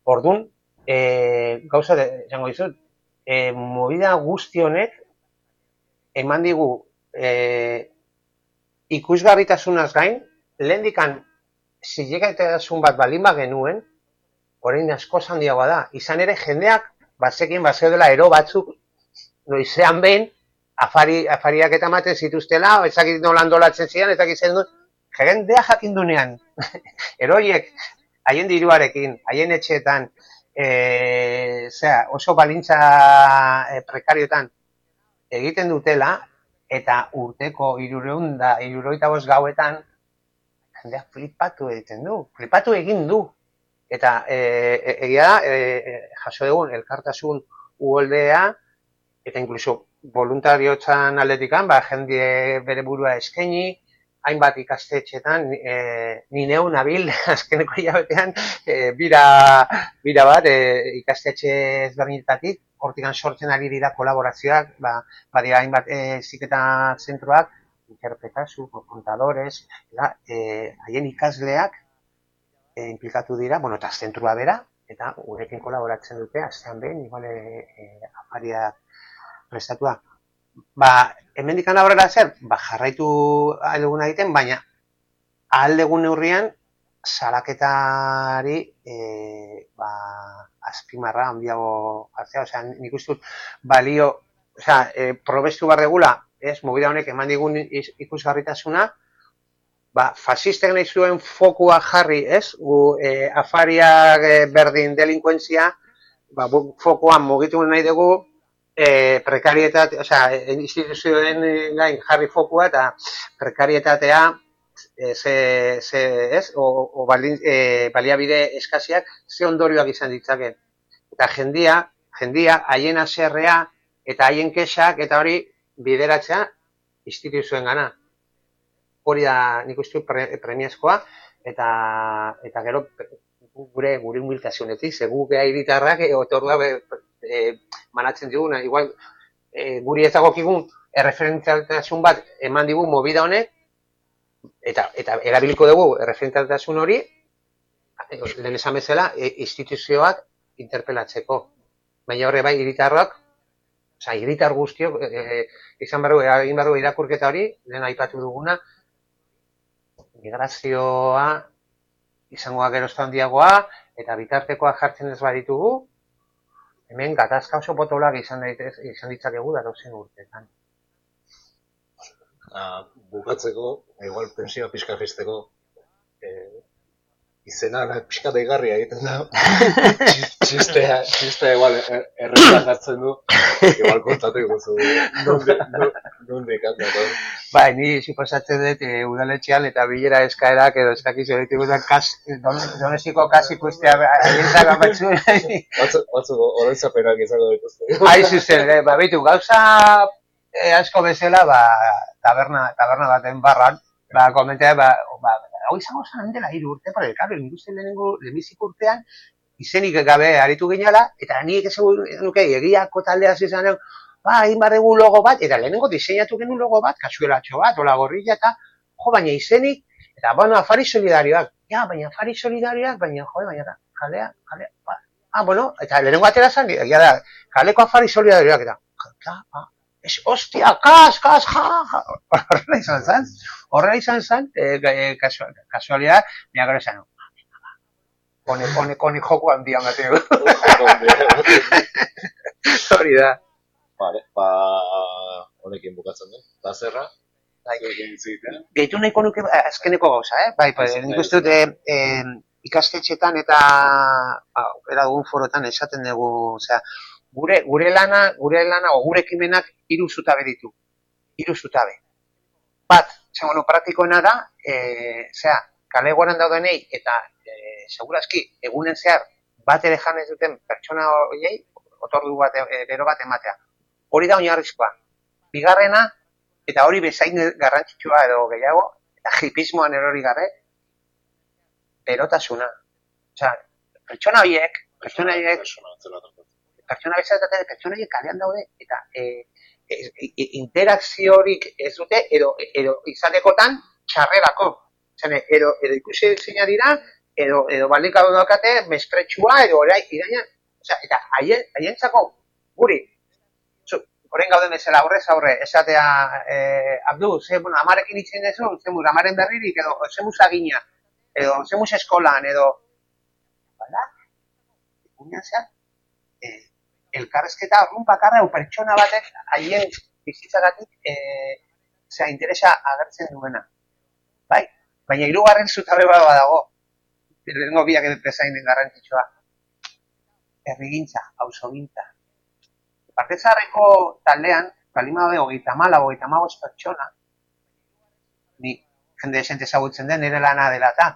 ordun, e, gauza, de, esango dizut, e, movida guzti honek, eman digu, e, ikusgarritasunaz gain, lehendikan, zilegetasun bat balin ba genuen, orain asko handiagoa da. Izan ere, jendeak, bazekin, bazeudela ero batzuk, noizean behin, afari, afariak eta ematen zituztela, ezakit nola antolatzen ziren, ezakit zen duen, jendea jakindunean, eroiek, haien diruarekin, haien etxeetan, e, zera, oso balintza e, prekariotan egiten dutela, eta urteko irureun da, iruroita gauetan, jendeak flipatu egiten du, flipatu egin du. Eta e, e, egia da, e, e, jaso egun, elkartasun uholdea, eta inkluso voluntariotzan aldetikan, ba, jende bere burua eskaini, hainbat ikastetxetan, e, ni neu nabil, azkeneko hilabetean, e, bira, bira bat, e, ikastetxe ezberdinetatik, hortikan sortzen ari dira kolaborazioak, ba, badira hainbat e, ziketa zentroak, interpretazu, kontadores, e, haien ikasleak e, implikatu dira, bueno, eta zentrua bera, eta gurekin kolaboratzen dute, astean behin, igual, e, e, afariak prestatua. Ba, hemendikan aurrera zer, ba, jarraitu ahal duguna egiten, baina ahal dugun neurrian salaketari e, ba, azpimarra handiago hartzea, osea, nik uste dut balio, osea, e, probestu bar degula, ez, movida honek eman digun ikusgarritasuna, ba, fasistek nahi zuen fokua jarri, ez, gu e, afariak e, berdin delinkuentzia, ba, fokuan mugitu nahi dugu, e, prekarietate, osea, e, instituzioen gain jarri fokua eta prekarietatea e, ze, ze, ez, o, o balin, e, baliabide eskasiak ze ondorioak izan ditzaken. Eta jendia, jendia, haien aserrea eta haien kexak eta hori bideratzea instituzioen gana. Hori da nik uste pre, premiazkoa eta, eta gero gure gure humiltasunetik, ze gu geha hiritarrak e, otorua be, e, manatzen diguna, igual e, guri ez dagokigun erreferentzialtasun bat eman digu movida honek, eta, eta erabiliko dugu erreferentzialtasun hori, lehen esan bezala, e, instituzioak interpelatzeko. Baina horre bai hiritarrak, osea, hiritar guztiok, e, izan barru, egin barru irakurketa hori, lehen aipatu duguna, migrazioa izangoa gerozta handiagoa, eta bitartekoa jartzen ez baditugu, hemen gatazka oso potolak izan, daitez, izan ditzakegu datozen urteetan. Ah, bukatzeko, igual pensioa pixka jisteko, eh, izena na, pixka deigarria egiten da. Txis- txistea, txistea igual er, erretan hartzen du, igual kontatu iguzu. Nundik handako. Bai, ni suposatzen dut e, udaletxean eta bilera eskaerak edo eskakiz horitik guztan kas, don, donesiko kasi ikustea aientzak batzu. Batzu, batzu oroitzapenak izango dituzte. Ai, zuzen, eh, ba, bitu, gauza eh, asko bezala, ba, taberna, taberna baten barran, ba, komentea, ba, ba, hau izango zen dela hiru urte, claro, nik uste lehenengo, lehenbiziko urtean, izenik gabe aritu ginala, eta nik ez nuke, egiako taldea izan, ba, egin behar dugu logo bat, eta lehenengo diseinatu genuen logo bat, kasuelatxo bat, ola gorrilla, eta, jo, baina izenik, eta, bueno, afari solidarioak, ja, baina afari solidarioak, baina, jo, baina, jalea, jalea, ba, ah, bueno, eta lehenengo atera zen, egia da, kaleko afari solidarioak, eta, ja, ah, es, ostia, kas, kas, ja, ja, horrela izan zen, horrela izan zen, e, e, kasu, kasualidad, mira, gero esan, Kone, kone, kone joko handia ematen du. Hori da. Vale, ba, honekin bukatzen du. Da zerra, zuekin zitea. Gehitu nahiko nuke eh, azkeneko gauza, eh? Bai, bai, nik uste dut eh, eh, ikastetxetan eta ba, era dugun forotan esaten dugu, osea, gure gure lana, gure lana o gure ekimenak hiru zutabe ditu. Hiru zutabe. Bat, segundo praktikoena da, eh, osea, kale goran daudenei eta eh, segurazki egunen zehar bat ere jan ez duten pertsona horiei otordu bat eh, bero bat ematea. Hori da oinarrizkoa. Bigarrena, eta hori bezain garrantzitsua edo gehiago, eta hipismoan erori gabe, berotasuna. Osea, pertsona horiek, pertsona horiek, pertsona bezala pertsona horiek kalean daude, eta e, e, interakziorik ez dute, edo, edo izatekotan txarrerako. Zene, edo, edo ikusi zeina dira, edo, edo baldikadu daukate, mespretsua, edo orai, iraina, osea, eta haien, haientzako guri, zu, orain gauden bezala aurrez aurre, esatea, eh, Abdu, ze, bueno, amarekin itzen dezu, ze amaren berririk, edo, ze muz agina, edo, ze eskolan, edo, bala, zean, eh, elkarrezketa orrun bakarra, o pertsona batek, haien bizitzagatik, eh, zera, interesa agertzen duena. Bai, baina hirugarren zutabe bat badago, lehenengo biak bezain garrantzitsua, herrigintza, auzogintza. Parte zaharreko taldean, kalima be, hogeita mala, hogeita magoz pertsona, ni jende esente ezagutzen den, nire lana dela eta,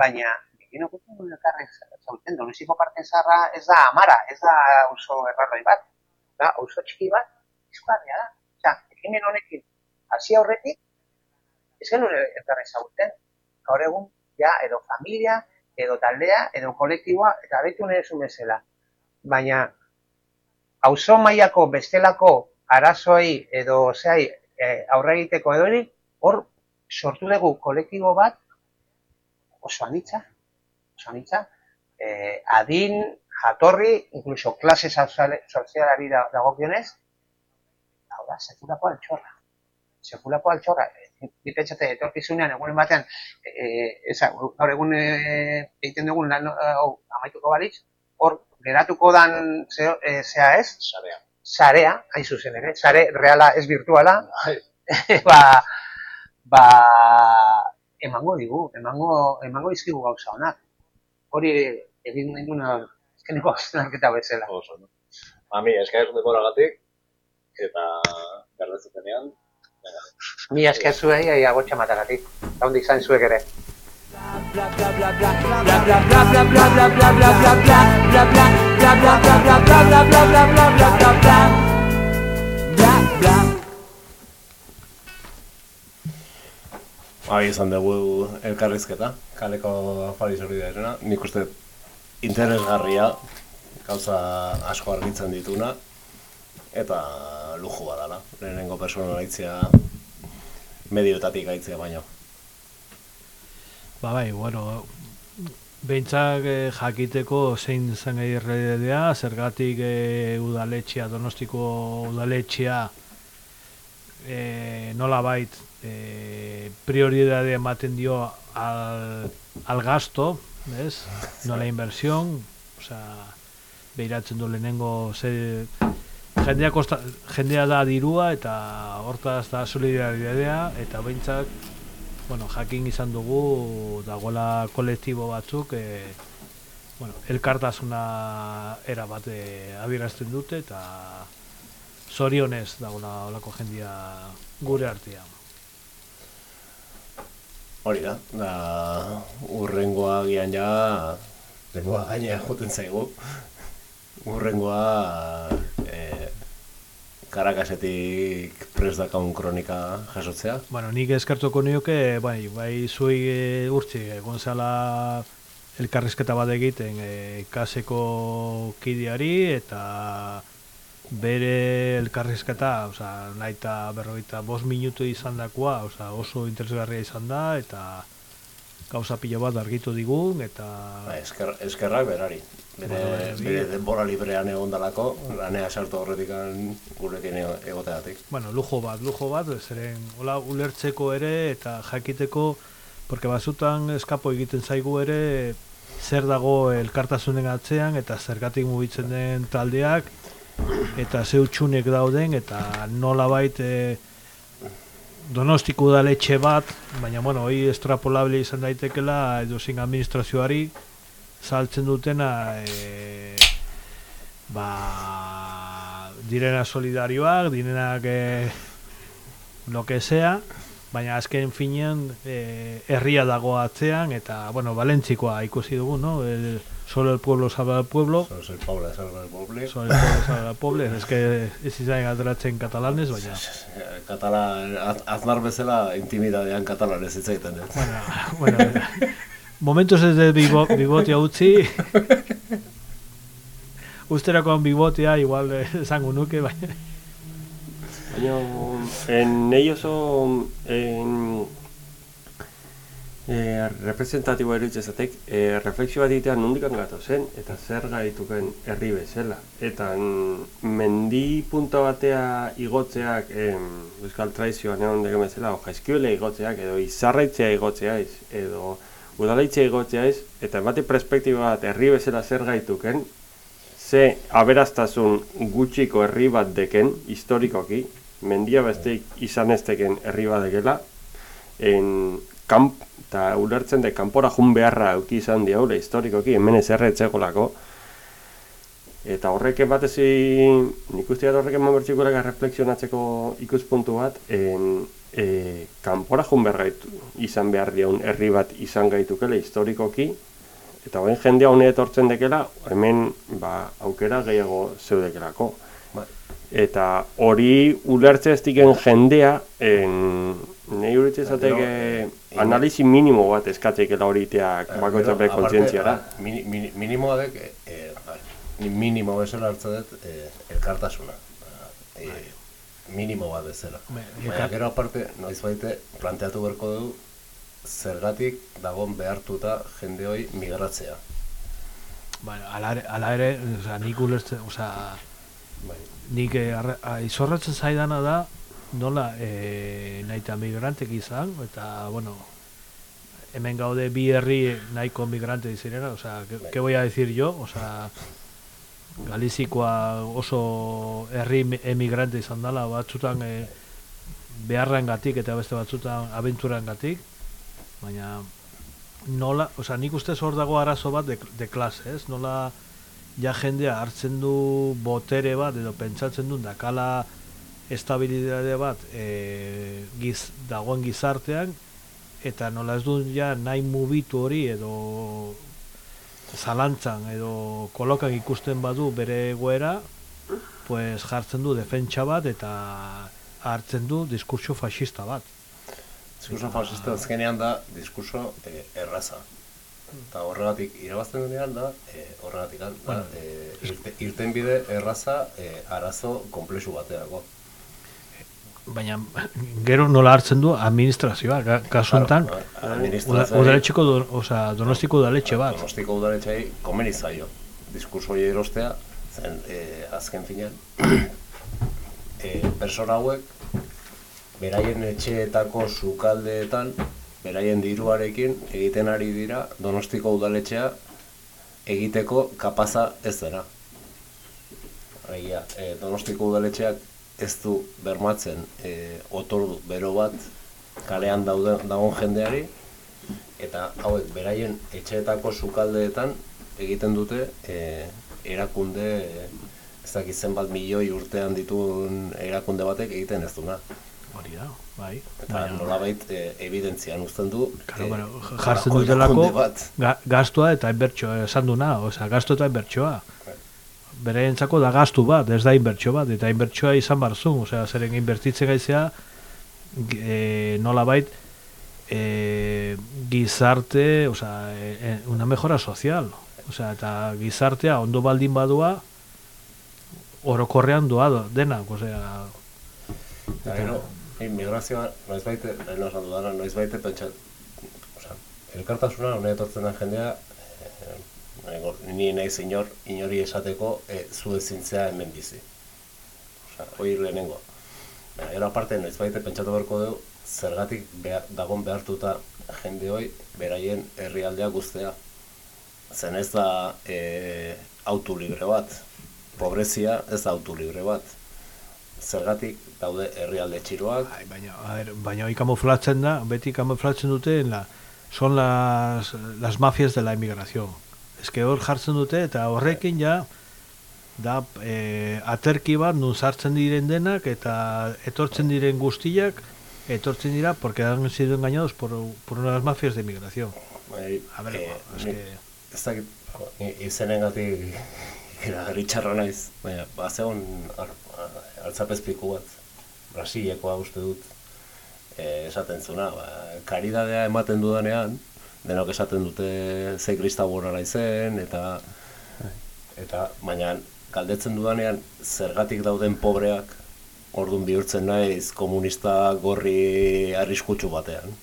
baina, okutzen duen elkarre ezagutzen, donosiko parte zaharra ez da amara, ez da oso errarroi bat, da, oso txiki bat, izkuarria da. Osea, ekimen honekin, hasi aurretik, ez genuen elkarre ezagutzen, gaur egun, ja, edo familia, edo taldea, edo kolektiboa, eta betu zuen bezala. Baina, auzo mailako bestelako arazoei edo zehai e, aurre egiteko edori, hor sortu dugu kolektibo bat oso anitza, oso anitza, e, adin, jatorri, inkluso klase sozialari da- dagokionez, hau da, sekulako altxorra. Sekulako altxorra. Ni pentsate, etorkizunean, egunen batean, e, eza, gaur egun egiten dugun lan hau amaituko balitz, hor geratuko dan ze, e, zea ez? Sarea. Sarea, hain zuzen ere, sare reala ez virtuala, Bai. ba, ba, emango digu, emango, emango dizkigu gauza honak. Hori egin nahi duna azkeneko hausnarketa bezala. Oso, no? Ami, eskair denboragatik, eta berdezutenean, Mi esker zuei aia gotxa matagatik. Eta hondi izan zuek ere. Bai, izan dugu elkarrizketa, kaleko afari solidarena. Nik uste interesgarria, gauza asko argitzen dituna, eta lujo badala. Lehenengo personalitzia medioetatik aitzea baino. Ba bai, bueno, behintzak eh, jakiteko zein zen gai erredea, zergatik eh, udaletxea, donostiko udaletxea eh, nola bait eh, prioridade ematen dio al, al gasto, ¿ves? No la inversión, o sea, behiratzen du lehenengo ze, jendea, kosta, jendea da dirua eta hortaz da solidaridadea eta behintzak bueno, jakin izan dugu dagoela kolektibo batzuk e, bueno, elkartasuna era bat e, abirazten dute eta zorionez dagoela olako jendia gure artean. Hori da, da urrengoa gian ja, lengua gainea joten zaigu. Urrengoa e, Karakasetik prest dakaun kronika jasotzea. Bueno, nik eskertuko nioke, bai, bai zuei e, urtsi, egon zela elkarrizketa bat egiten e, kaseko kidiari eta bere elkarrizketa, osea, nahi eta berrogeita bost minutu izan dakoa, osea, oso interesgarria izan da, eta gauza pilo bat argitu digun, eta... Ba, esker, eskerrak berari. Bere, Bueno, bere denbora librean egon dalako, lanea sartu horretik gurekin ego- egoteatik. Bueno, lujo bat, lujo bat, zeren hola ulertzeko ere eta jakiteko, porque bazutan eskapo egiten zaigu ere zer dago elkartasunen atzean eta zergatik mugitzen den taldeak eta ze hutsunek dauden eta nola bait e, donostiko udaletxe bat, baina bueno, hoi estrapolable izan daitekela edozin administrazioari saltzen dutena e, ba, direna solidarioak, direnak e, lo que sea, baina azken finean e, herria dago atzean eta, bueno, Valentzikoa ikusi dugu, no? El, solo el pueblo salva al pueblo. Solo el pueblo salva al pueblo. Solo el pueblo salva al pueblo. Es que ez izan ateratzen katalanes, baina... Eh, Katala, az- aznar bezala intimidadean katalanez hitz egiten dut. Bueno, bueno, momentos ez de bibo, bibotea utzi. Usterakoan bibotea igual eh, esango nuke, baina... Baina, en ellos oso en, e, representatibo erutzezatek, e, refleksio bat egitea nondikan gato zen, eta zer gaituken herri bezala. Eta mm, mendi punta batea igotzeak em, euskal traizioan egon degen bezala, o jaizkiole igotzeak, edo izarraitzea igotzea ez, edo udalaitzea igotzea ez, eta bate perspektiba bat herri bezala zer gaituken, ze aberaztasun gutxiko herri bat deken, historikoki, mendia besteik izan ez deken herri bat dekela, en kamp, eta ulertzen de kanpora jun beharra euki izan diaule historikoki, hemen ez erretzekolako, eta horrek batezi, nik uste dut horrek eman bertxikolaka reflexionatzeko ikuspuntu bat, en, e, kanpora jun behar gaitu, izan behar dion herri bat izan gaitukela historikoki, eta orain jendea hone etortzen dekela, hemen ba, aukera gehiago zeudekelako. Eta hori ulertze ez diken jendea, en, nahi uritze zatek Gero, eh, eh, analisi minimo bat eskatzeikela horiteak bakoitza bere Gero, aparte, kontzientziara. ah, mini, mini, minimoa dek, e, e, bai, ni minimo bezala hartzen dut e, elkartasuna. E, minimo bat bezala. Be, Baina gero aparte, noiz baite, planteatu beharko du zergatik dagon behartuta jende hoi migratzea. Bueno, ala ere, ala ere, osea, nik ulertzen, osea, nik eh, izorratzen zaidana da, nola, e, nahi eta migrantek izan, eta, bueno, hemen gaude bi herri nahiko migrante dizirena, osea, ¿qué, qué voy a decir yo? Osea, Galizikoa oso herri emigrante izan dela, batzutan e, beharrengatik eta beste batzutan abenturengatik, baina nola, osea, nik uste hor dago arazo bat de, de klase, ez? Nola ja jendea hartzen du botere bat edo pentsatzen du dakala estabilitate bat e, giz, dagoen gizartean eta nola ez du ja nahi mubitu hori edo zalantzan edo kolokan ikusten badu bere egoera pues jartzen du defentsa bat eta hartzen du diskurso fascista bat Diskurso fascista azkenean da diskurso eh, erraza. Eta horregatik irabazten denean da, eh, horregatik da, Bueno, eh, irte, irten bide erraza eh, arazo komplexu baterako. Baina gero nola hartzen du administrazioa ga- kasu honetan administrazioari- udaletxeko do, osea, donostiko udaletxe bat Donostiko udaletxeai komeni zaio. Diskurso hori erostea, zen eh, azken finean, eh, persona hauek beraien etxeetako sukaldeetan, beraien diruarekin egiten ari dira Donostiko udaletxea egiteko kapaza ez dena. Alegia, eh, Donostiko udaletxeak ez du bermatzen eh, otordu bero bat kalean daude, dagoen jendeari eta hauek beraien etxeetako sukaldeetan egiten dute eh, erakunde eh, ez dakit zenbat milioi urtean dituen erakunde batek egiten ez duna. hori da, bai Eta Baina- nolabait e, evidentzian uzten du Claro, eh, bueno, jartzen dutelako gastua eta inbertsioa esan duna, osea, gastu eta inbertsioa. Bereentzako da gastu bat, ez da inbertsio bat, eta inbertsioa izan barzun, osea, zeren inbertitzen gaizea e, nolabait e, gizarte, osea, e, e, una mejora social, osea, eta gizartea ondo baldin badua orokorrean doa do- denak, osea, Eta gero, immigrazioa, noiz baite, esan dudana, noiz baite pentsat, osea, elkartasuna, hone etortzen da jendea, ni naiz inor, inori esateko, eh, zu ezintzea hemen bizi. Osea, hori lehenengo. Baina, gero aparte, noiz baite pentsatu beharko dugu, zergatik behar, dagon behartuta jende hoi, beraien herrialdea guztea. Zen ez da e, autu libre bat. Pobrezia ez da autu libre bat. Zergatik daude herrialde txiroak. baina, a ver, baina hori kamuflatzen da, beti kamuflatzen dute la, son las, las mafias de la inmigración. Que hor jartzen dute eta horrekin ja da e, aterki bat nun sartzen diren denak eta etortzen diren guztiak etortzen dira porque han sido engañados por, por una de las mafias de inmigración. Bai, A ver, eh, es ni- que- ez dakit, ni- izenengatik iragarri txarra naiz, baina bazegon altzapezpiku bat, Brasilekoa uste dut, eh, esaten zuna, ba, karidadea ematen dudanean, denok esaten dute ze kristau naizen, eta eta baina galdetzen dudanean zergatik dauden pobreak ordun bihurtzen naiz komunista gorri arriskutsu batean.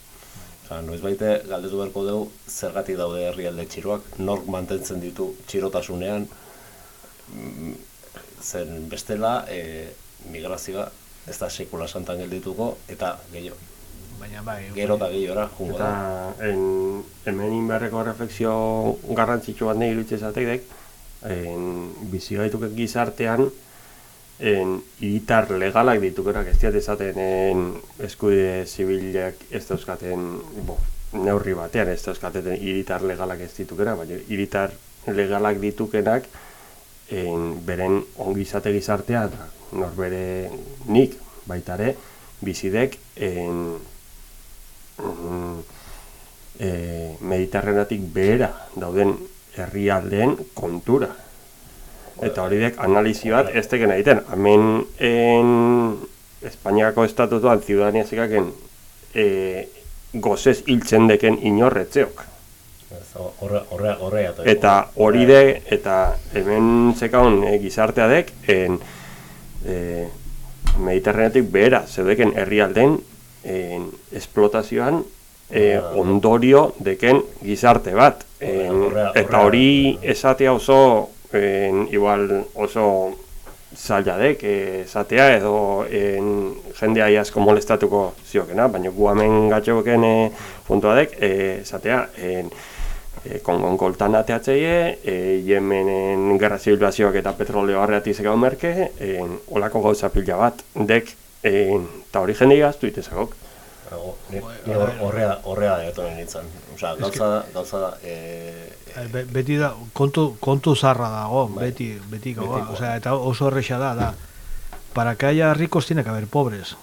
Osa, noiz baite galdetu beharko dugu zergatik daude herrialde txiroak, nork mantentzen ditu txirotasunean, mm, zen bestela e, migrazioa ez da sekula santan geldituko eta gehiago. Baina bai, Gero eta gehiora, jungo da. En, hemen inberreko refleksio garrantzitsu bat nahi iruditzen zateidek, en, bizi gaituke gizartean en, hiritar legalak ditukerak ez diat esaten en, eskude zibilak ez dauzkaten bo, neurri batean ez dauzkaten hiritar legalak ez ditukera, baina hiritar legalak ditukenak en, beren ongizate gizartea eta norbere nik baita ere bizidek en, e, mediterraneatik behera dauden herrialdeen kontura. Eta hori dek analizi bat ez teken egiten. Hemen en Espainiako estatutuan ziudadania zikaken e, gozez hiltzen deken inorretzeok. Horre, horre, horre, Eta hori de, eta hemen zekaun e, gizartea dek, en, e, mediterranetik behera zeudeken herrialden en, esplotazioan e, ondorio deken gizarte bat. En, eta hori esatea oso, en, igual oso zaila dek, eh, esatea edo en, jendea asko molestatuko ziokena, baina gu hemen gatxoken e, puntua dek, eh, esatea, en, e, kongon koltan ateatzeie, e, Yemenen gerra zibilazioak eta petroleo arreatiz merke, e, olako gauza pila bat, dek, e, eta hori jende gaztu itezakok. Ni hor- horrea, horrea etonen nintzen. Osea, gauza da, gauza da, e, Eh, be- beti da, kontu, kontu zarra dago, beti, beti gaua, osea, eta oso erresa da, da, para que haya ricos tiene que haber pobres.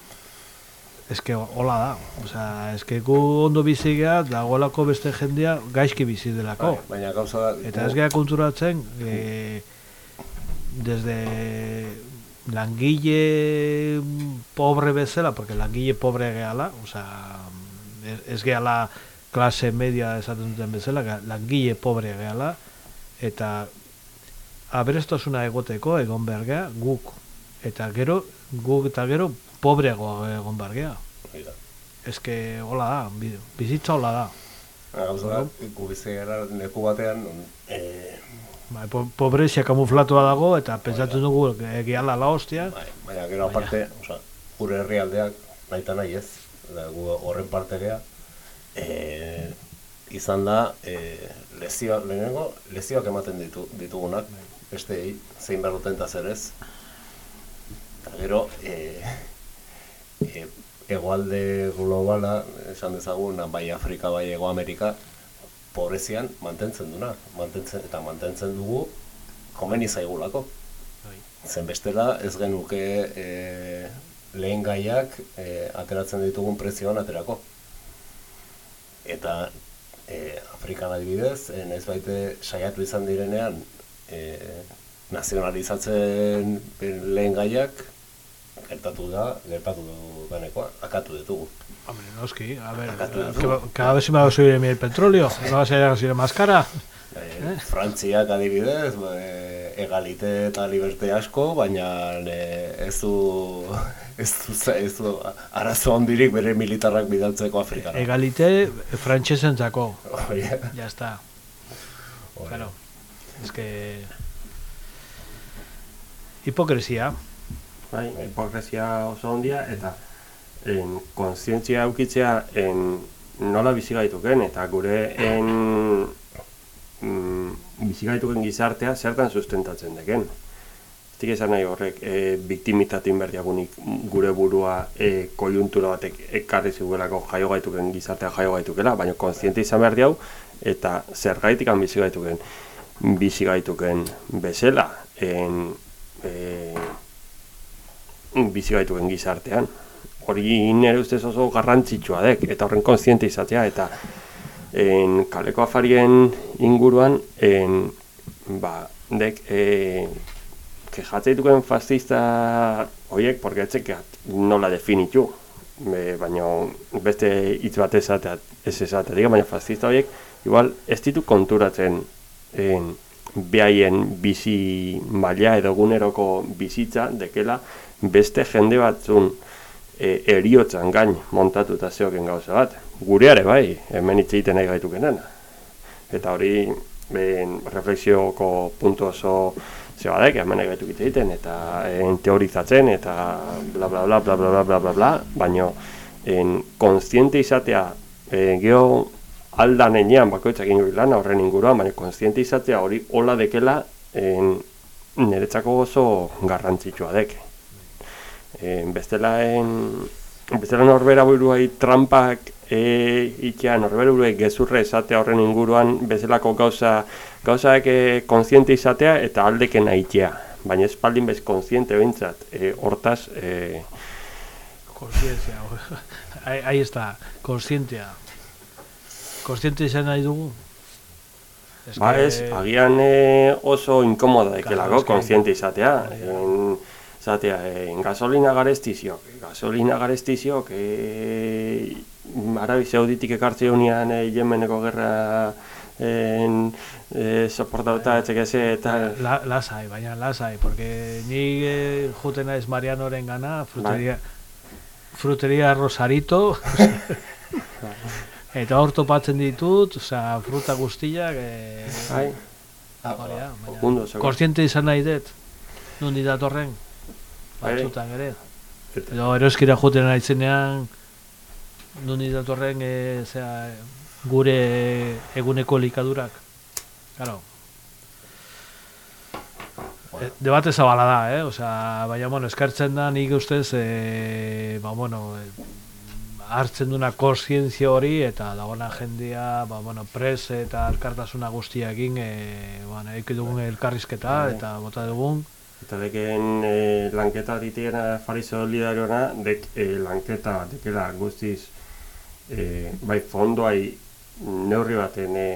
Es que hola da, osea, es que gu ondo bizi gea, dagoelako beste jendea gaizki bizi delako. bai, baina gauza da, Eta ez gea konturatzen, e, desde langile pobre bezala, porque langile pobre gehala, osea, ez- gehala klase media esaten duten bezala, langile pobre gehala, eta aberastasuna egoteko egon behar gea guk. Eta gero, guk eta gero pobreago egon behar gea. Hori da. Ez que hola da, bi- bizitza hola da. Gauza da, gu bizi gara leku batean, non, e, Bai, po pobrezia kamuflatua dago eta pentsatzen dugu egiala la hostia. bai, baina gero aparte, osea, gure herrialdeak nahi eta nahi ez, da, gu horren parte gea, e, izan da, e, lezioak, lehenengo, lezioak ematen ditu, ditugunak, beste zein behar duten eta zer ez. Eta gero, e, e, egoalde globala, esan dezagun, bai Afrika, bai Ego Amerika, pobrezian mantentzen duna, mantentzen, eta mantentzen dugu komeni zaigulako. Zen bestela ez genuke e, lehen gaiak e, ateratzen ditugun prezioan aterako. Eta e, Afrikan adibidez, e, naiz baite saiatu izan direnean e, nazionalizatzen lehen gaiak gertatu da, gertatu danekoa, akatu ditugu. Hombre, noski, a va- cada vez me va a subir el petróleo, no va a ser gasolina más cara. Eh, Frantziak adibidez, e, egalite eta liberte asko, baina e, ez du ez du, ez du arazo handirik bere militarrak bidaltzeko Afrikara. Egalite frantsesentzako. Hori. Ya está. Claro. Es que hipokresia. Bai, hipokresia oso handia eta en, kontzientzia eukitzea en, nola bizi gaituken eta gure en, mm, bizi gaituken gizartea zertan sustentatzen deken. Zik esan nahi horrek, e, biktimitatin berdiagunik gure burua e, kojuntura batek ekarri ziguelako jaio gaituken gizartea jaio gaitukela, baina kontziente izan behar diau eta zergaitik bizi gaituken bizi gaituken bezala en, e, bizi gaituen gizartean. Hori nire ustez oso garrantzitsua dek, eta horren kontziente izatea, eta en, kaleko afarien inguruan, en, ba, dek, e, kejatzea dituken fascista horiek, porque etzekeat nola definitu, Be, baina beste hitz bat esatea, ez esatea, baina fascista horiek, igual ez ditu konturatzen en, behaien bizi maila edo eguneroko bizitza dekela beste jende batzun e, eriotzan gain montatuta zeoken gauza bat. Gureare bai, hemen hitz egiten nahi gaitukenen. Eta hori ben, reflexioko puntu oso zeo badek, hemen hitz egiten, eta en, teorizatzen, eta bla bla bla bla bla bla bla bla bla, baino en, konstiente izatea e, geho aldan enean bakoitzak ingo lan horren inguruan, baina konstiente izatea hori hola dekela en, niretzako oso garrantzitsua dek. E, bestela en, bestela norbera buruai trampak e, ikia norbera buruai gezurre esatea horren inguruan bezalako gauza gauzak e, konstiente izatea eta aldeken aitea. Baina espaldin bez konstiente behintzat, e, hortaz e, Consciencia. ahí, ahí está, conscientia. Consciente izan nahi dugu? Es Ba ez, agian e, oso inkomoda Claro, dekelako es que- kontziente izatea. En, zatea, en gasolina garestiziok, gasolina garestiziok, e, Arabi Sauditik ekartze unian e, Yemeneko gerra en, e, soportauta etzekeze eta... La, lasai, baina lasai, porque ni eh, juten naiz Marianoren gana, fruteria, fruteria Rosarito, eta hor topatzen ditut, osea, fruta guztiak, eh, Bai. hori da, baina, Ondo, zego. kontziente izan nahi dut, nundi datorren, Bai. Batzutan ere. Edo eroskira juten naizenean, nundi datorren, e, zera, gure eguneko likadurak. Claro. Eh, Debate zabala da, eh? Osea, baina, bueno, eskertzen da nik ustez, eh, ba, bueno, eh, hartzen duna kontzientzia hori eta dagoena jendea, ba, bueno, pres eta elkartasuna guztiakin, eh, bueno, eiki dugun elkarrizketa Bai. eta bota dugun. Eta deken e, lanketa ditiena fari solidariona, dek e, lanketa dekela guztiz e, bai fondoai neurri baten e,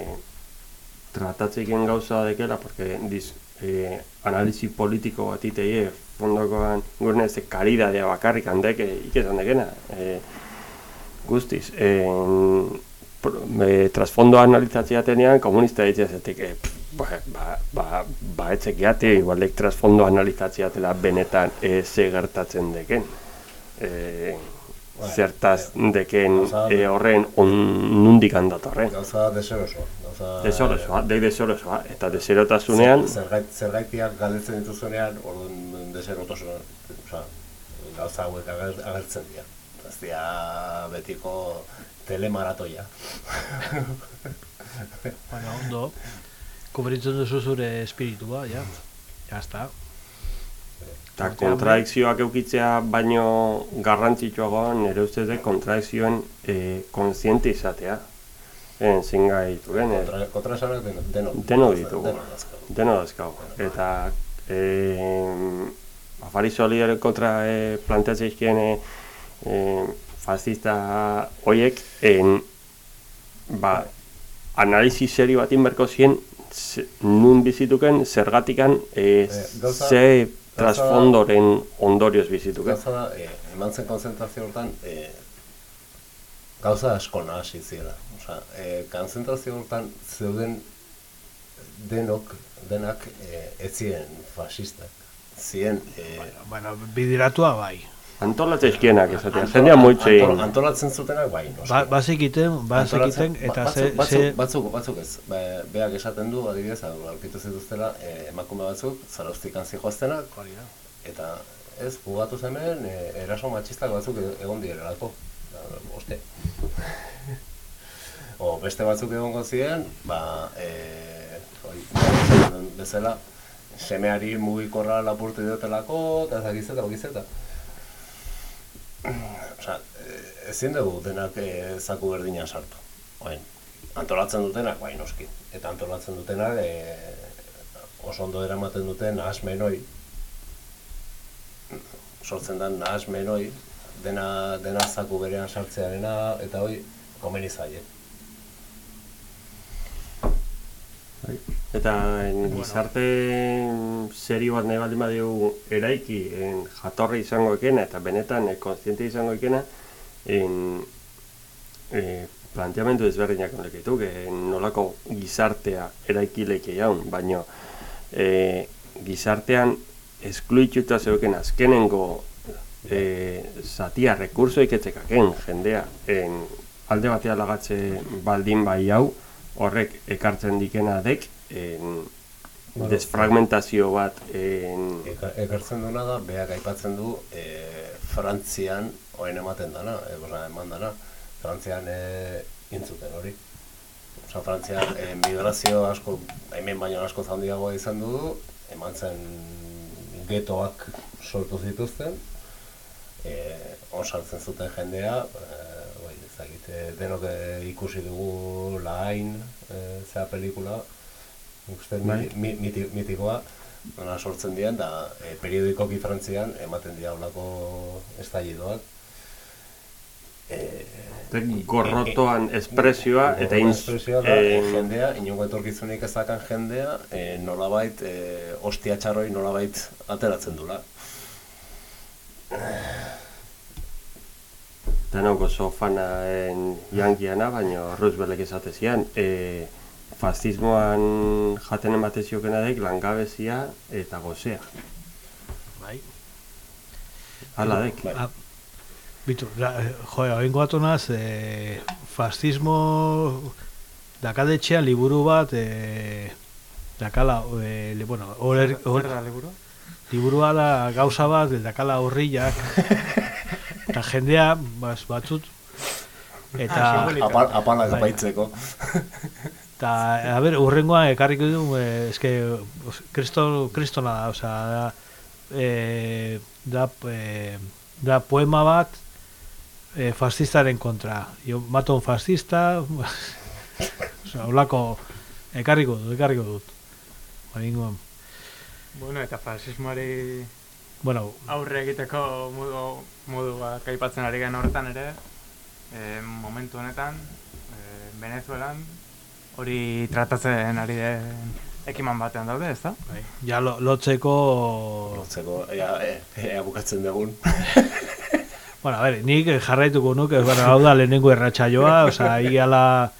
tratatzeken gauza dekela, porque diz, e, analisi politiko bat iteie fondokoan gure ez karidadea bakarrik handek e, ikesan dekena. E, guztiz, e, e, trasfondoa analizatzea tenean komunista ditzea zetik, e, pff, ba, ba, ba, ba etzek jate, igualek trasfondo analizatzea dela benetan e, ze gertatzen deken. E, zertaz deken e, horren on, nundik handatorren. Gauza deserosoa. Gauza... Deserosoa, dek deserosoa, eta deserotasunean, Zer, zergait, zergaitiak galdetzen dituzunean, orduan deserotasunean, oza, gauza hauek ager, agertzen dira. Ez dira betiko telemaratoia. Bueno, ondo, kubritzen duzu zure espiritua, ja. Ja está. eta kontradikzioak eukitzea baino garrantzitsuagoa nire ustez de kontradikzioen e, kontziente izatea. En, zin gaituen, e, Kontra, kontra esanak deno, deno, deno ditugu. Deno dazkagu. Dazkagu. Eta e, afari solidaren kontra e, planteatzen e, e, fascista hoiek en, ba, analizi serio bat inberko zien ze- nun bizituken zergatikan e, Eh, gauza- ze trasfondoren ondorioz bizituken. Gauza da, eh, eman zen konzentrazio hortan, eh, gauza asko nahasi ziela. Osea, eh, konzentrazio hortan zeuden denok, denak eh, ez ziren fascistak. Zien, eh, Bueno, bidiratua bai. Antolatzezkienak esatea, jendea moitzein. antol, antolatzen zutenak bai, noski. Ba, bazikiten, bazikiten, eta ba- ze, batzuk, ze, batzuk, batzuk, batzuk ez. Ba, beak esaten du, adibidez, aurkitu zituztela, eh, emakume batzuk, zarauztikan zijoaztenak, eta ez, bugatu hemen, eh, eraso matxistak batzuk e- egon direlako. Da, Oste. o beste batzuk egongo ziren, ba, eh, oi, bezala, semeari mugikorra lapurtu diotelako, eta ezagizeta, bagizeta. Osea, eh, ezin dugu denak eh, zaku berdina sartu. Oain, antolatzen dutenak, bai noski. Eta antolatzen dutenak eh, oso ondo eramaten duten asmenoi. Sortzen den asmenoi, dena, dena zaku berean sartzearena, eta hoi, komeni zaie. Eta en, gizarte serio bat nahi baldin badigu eraiki en, jatorri izango ekena eta benetan e, kontziente izango ekena en, e, planteamendu ezberdinak onlekitu, en, nolako gizartea eraiki leke jaun, baino e, gizartean eskluituta zeuken azkenengo e, zatia rekursoik etzekaken jendea en, alde batea lagatze baldin bai hau horrek ekartzen dikena dek en, Bueno, desfragmentazio bat en, Eka, ekartzen duena da, beak aipatzen du e, Frantzian oen ematen dana, e, osea, eman dana. Frantzian e, intzuten hori. Osa, Frantzian e, migrazio asko, hemen baino asko handiagoa izan du, eman zen getoak sortu zituzten, e, on sartzen zuten jendea, e, ezagit, e, denok e, ikusi dugu Lahain, e, zea pelikula, uste Bai. mi, mi, miti, mitikoa, Ona sortzen dian, da e, periodikoki Frantzian ematen dira holako estallidoak. E, gorrotoan espresioa eta espresioa da, e, en- jendea, inongo etorkizunik ezakan jendea, e, nolabait, e, ostia txarroi nolabait ateratzen dula. Denok oso fana en yankiana, baina Rooseveltek esate zian, e, fascismoan jaten emate ziokena dek langabezia eta gozea. Bai. Hala dek. Ah, bitu, la, eh, jo, oingo atonaz, eh, fascismo dakadetxea liburu bat, eh, dakala, eh, li- bueno, oler, Zer da liburu? liburua da gauza bat, dakala horriak, eta jendea, bas, batzut, Eta, Apal, apalak Bai. apaitzeko. eta, a ber, urrengoa ekarriko du, eh, eske, os- kristo, kristona da, osea, da, eh, da, eh, da poema bat eh, fascistaren kontra. Jo, mato un fascista, osea, holako, ekarriko dut, ekarriko dut. Baingo, Bueno, eta fasismoari bueno, aurre egiteko modu, modu bat aipatzen ari gen horretan ere, e, momentu honetan, e, Venezuelan, hori tratatzen ari den ekiman batean daude, ez da? Bai. Ja lo, lotzeko... Lotzeko, ea, ea, ea bukatzen dugun. Bueno, a ver, nik jarraituko nuke, bueno, hau da lehenengo erratsaioa, osea, iala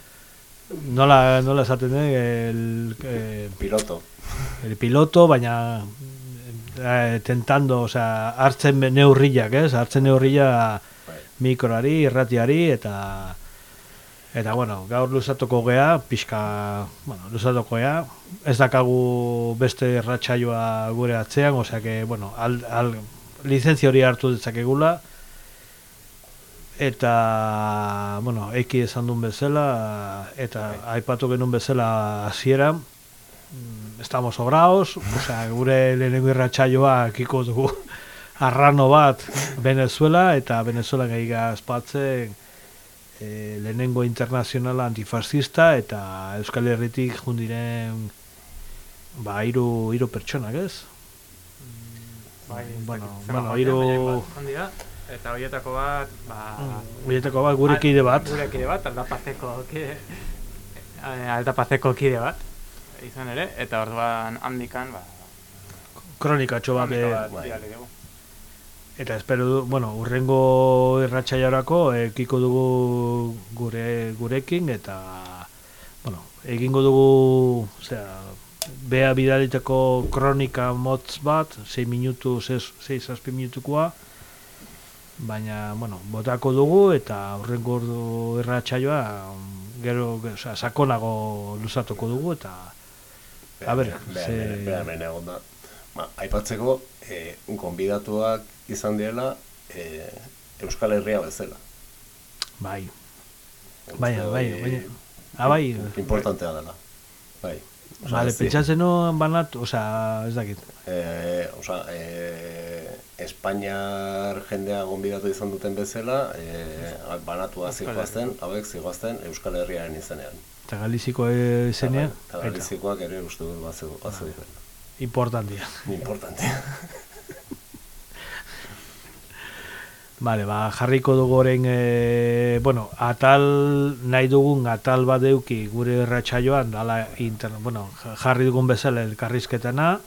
nola, nola esaten den, el, eh, Piloto. el piloto, baina eh, tentando, osea, hartzen be- neurriak, ez? Hartzen neurria mikroari, irratiari, eta eta bueno, gaur luzatuko gea, pixka, bueno, luzatuko gea, ez dakagu beste erratsaioa gure atzean, osea que, bueno, al, al, lizentzia hori hartu dezakegula, eta, bueno, eki esan duen bezala, eta aipatu genuen bezala hasiera, mm, estamos sobraos, osea, gure lehenengo irratsaioa kiko dugu arrano bat Venezuela, eta Venezuela gehiga espatzen e, lehenengo internazionala antifascista, eta Euskal Herritik jundiren ba, hiru, hiru pertsonak, ez? Bai, bueno, bueno, hiru... eta horietako bat, ba... Horietako bat, gure kide bat. Gure kide bat, aldapazeko kide, eh, aldapazeko kide bat, izan ere, eta orduan handikan, ba... Kronikatxo bat, eh, bai. Eta espero du, bueno, urrengo irratsaiorako ekiko dugu gure gurekin eta bueno, egingo dugu, osea, bea bidaliteko kronika motz bat, 6 minutu, 6 zazpi minutukoa, baina, bueno, botako dugu eta urrengo ordu gero, osea, sakonago luzatuko dugu eta a ber, ze... Egon da. Ba, aipatzeko, e, gonbidatuak izan diela e, Euskal Herria bezala. Bai. Baina, bai, baina. Ah, bai. Importantea dela. Bai. Osea, Vale, pentsatzen nuen banat, osea, ez dakit. Eh, osea, eh, Espainiar jendea gonbidatu izan duten bezala, eh, banatua zigoazten, hauek zigoazten Euskal Herriaren izenean. Eta galiziko izenean, Eta galizikoak ere uste dut bazu, bazu diren. importantia. Importantea. Vale, ba, jarriko dugu orain, e, bueno, atal nahi dugun atal bat euki gure erratsaioan, dala internet, bueno, ja- jarri dugun bezala elkarrizketana,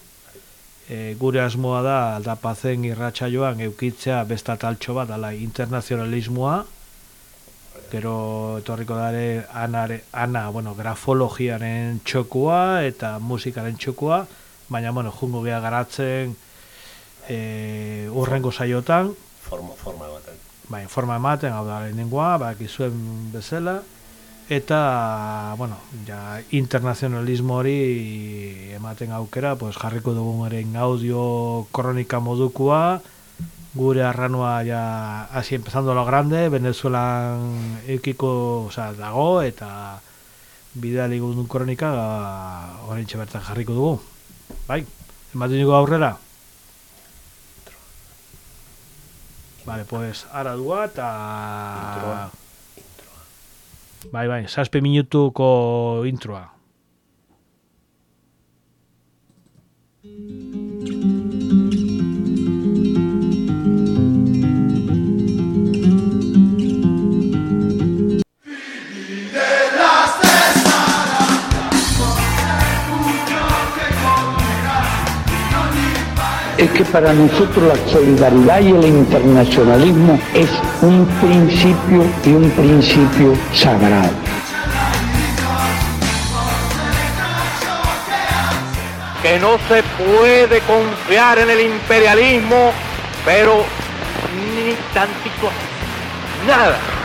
e, gure asmoa da aldapazen irratsaioan eukitzea beste ataltxo bat, dala internazionalismoa, gero etorriko dare anare, ana, bueno, grafologiaren txokua eta musikaren txokua, baina, bueno, jungo gea garatzen e, urrengo saiotan, Forma, forma baten. bai, forma ematen, hau da lehenengoa, bakizuen bezala, eta, bueno, ja, internazionalismo hori ematen aukera, pues, jarriko dugun eren audio kronika modukua, gure arranua ja hasi empezando lo grande, Venezuelan eukiko, osea, dago, eta bidali gudun kronika orain bertan jarriko dugu. Bai, ematen dugu aurrera? Vale, pues ara dua eta... Bai, bai, saspe minutuko introa. Es que para nosotros la solidaridad y el internacionalismo es un principio y un principio sagrado. que no se puede confiar en el imperialismo, pero ni tantito, nada.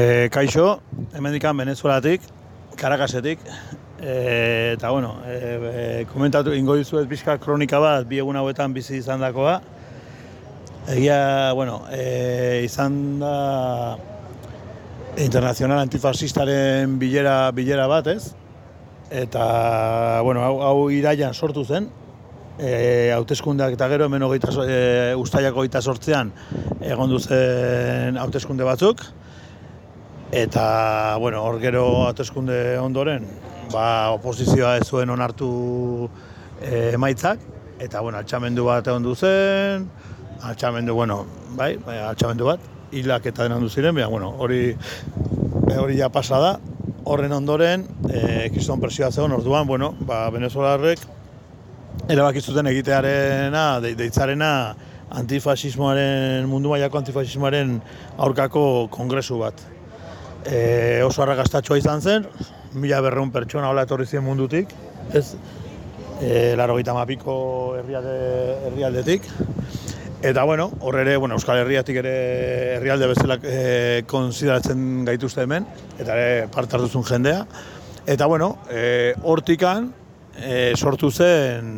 E, kaixo, hemendikan Venezuelatik, Caracassetik, e, eta bueno, e, e, komentatu ingo dizuet pixka kronika bat, bi egun hauetan bizi izan dakoa. Egia, bueno, e, izan da internazional antifasistaren bilera, bilera bat, ez? Eta, bueno, hau, hau iraian sortu zen, e, hauteskundeak eta gero hemen hogeita, e, ustaiako hogeita sortzean egon duzen hauteskunde batzuk. Eta, bueno, hor gero hauteskunde ondoren, ba, oposizioa ez zuen onartu e, emaitzak, eta, bueno, altxamendu bat egon duzen, altxamendu, bueno, bai, bai altxamendu bat, hilak eta denan duziren, baina, bueno, hori hori ja pasa da, horren ondoren, e, kiston presioa zegoen, orduan, bueno, ba, venezuelarrek erabaki zuten egitearena, de, deitzarena, antifasismoaren, mundu mailako antifasismoaren aurkako kongresu bat. E, oso arrakastatxoa izan zen, mila berreun pertsona hola etorri ziren mundutik, ez, e, laro gita mapiko herrialde, herrialdetik. Eta bueno, hor ere, bueno, Euskal Herriatik ere herrialde bezala e, konsideratzen gaituzte hemen, eta ere parte hartuzun jendea. Eta bueno, e, hortikan e, sortu zen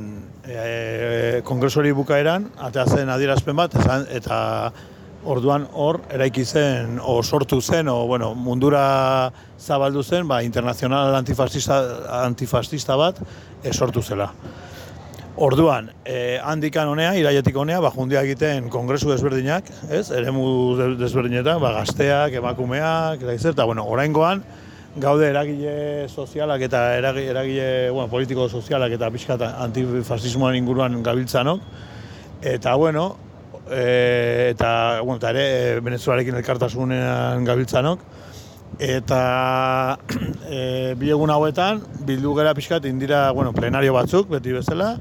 e, kongresori bukaeran, atea zen adierazpen bat, eta orduan hor eraiki zen o sortu zen o bueno, mundura zabaldu zen ba, internazional antifascista, antifascista bat e, sortu zela. Orduan, e, handikan honea, iraietik honea, ba, jundia egiten kongresu desberdinak, ez? Eremu desberdinetan, ba, gazteak, emakumeak, eta izan, eta bueno, oraingoan, gaude eragile sozialak eta eragile, eragile bueno, politiko sozialak eta pixka antifasismoan inguruan gabiltzanok. Eta, bueno, e, eta, bueno, eta ere e, Venezuelarekin elkartasunean gabiltzanok. Eta e, bi egun hauetan, bildu gara pixkat indira bueno, plenario batzuk, beti bezala,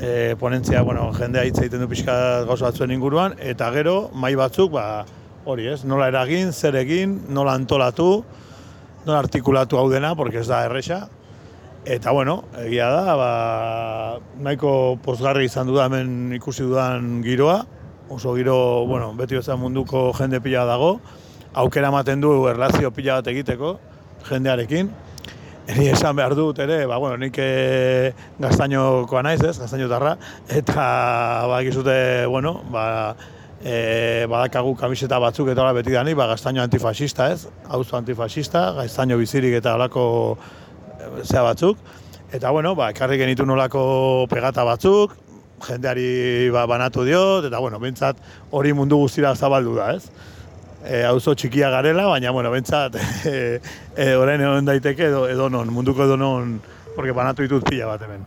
e, ponentzia, bueno, jendea hitz egiten du pixka gauza batzuen inguruan, eta gero, mai batzuk, ba, hori ez, nola eragin, zer egin, nola antolatu, nola artikulatu hau dena, porque ez da erresa, Eta bueno, egia da, ba, nahiko pozgarri izan du hemen ikusi dudan giroa, oso giro, bueno, beti bezan munduko jende pila dago, aukera ematen du erlazio pila bat egiteko jendearekin. Eri esan behar dut ere, ba, bueno, nik e, gaztainokoa naiz ez, gaztaino tarra, eta ba, egizute, bueno, ba, e, badakagu kamiseta batzuk eta hola beti dani, ba, gaztaino antifasista ez, auzo antifasista, gaztaino bizirik eta holako e, zea batzuk. Eta bueno, ba, ekarri genitu nolako pegata batzuk, jendeari ba, banatu diot, eta bueno, bentsat hori mundu guztira zabaldu da, ez? E, auzo txikia garela, baina, bueno, bentsat e, e, orain egon daiteke edo, edo non, munduko edo non, porque banatu ditut pila bat hemen.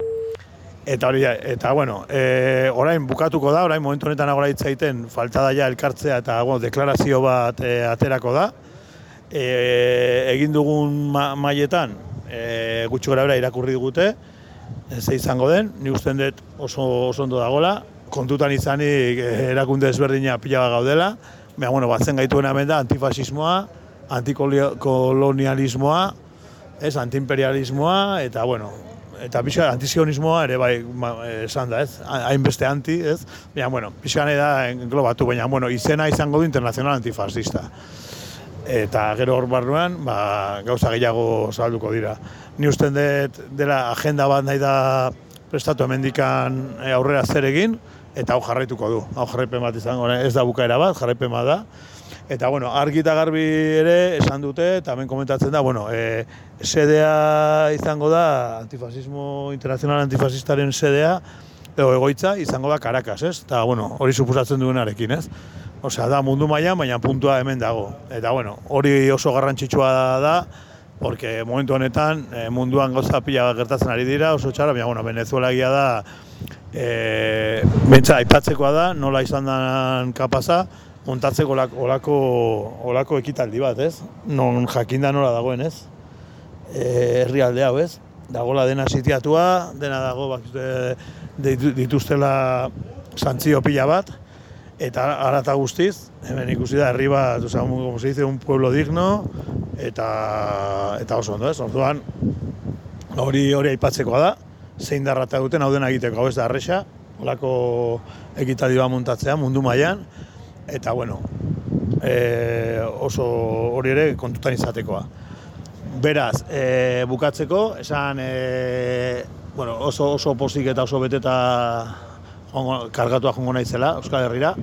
Eta hori, eta bueno, e, orain bukatuko da, orain momentu honetan agora egiten falta da ja elkartzea eta bueno, deklarazio bat e, aterako da. E, egin dugun ma, maietan, e, gutxi gara irakurri digute, ze izango den, ni usten dut oso, oso ondo dagola, kontutan izanik eh, erakunde ezberdina pila gaudela, baina, bueno, batzen gaituen hemen da antifasismoa, antikolonialismoa, ez, antiimperialismoa, eta, bueno, eta pixka antizionismoa ere bai esan da, ez, hainbeste anti, ez, baina, bueno, pixka da englobatu, baina, bueno, izena izango du internacional antifascista. Eta gero hor barruan, ba, gauza gehiago salduko dira ni usten dut dela agenda bat nahi da prestatu hemendikan e, aurrera zer egin eta hau jarraituko du. Hau jarraipen bat izango, ez da bukaera bat, jarraipen bat da. Eta bueno, argi eta garbi ere esan dute eta hemen komentatzen da, bueno, e, sedea izango da antifasismo internacional antifasistaren sedea edo egoitza izango da Caracas, ez? Eta bueno, hori suposatzen duenarekin, ez? Osea, da mundu mailan, baina puntua hemen dago. Eta bueno, hori oso garrantzitsua da, porque momentu honetan e, munduan goza pila gertatzen ari dira, oso txara, baina, bueno, Venezuela egia da, e, bentsa, aipatzekoa da, nola izan den kapaza, montatzeko olako, olako, ekitaldi bat, ez? Non jakinda nola dagoen, ez? E, herri alde hau, ez? Dagola dena sitiatua, dena dago bak, dituztela santzio pila bat, eta arata guztiz, hemen ikusi da, herri bat, oza, como se dice, un pueblo digno, eta, eta oso ondo, ez? Orduan, hori hori aipatzekoa da, zein darrata duten hau dena egiteko, hau ez da arresa, olako ekitaldi bat muntatzea mundu mailan eta bueno, e, oso hori ere kontutan izatekoa. Beraz, e, bukatzeko, esan e, bueno, oso, oso pozik eta oso beteta ongo, kargatua jongo naizela Euskal Herrira.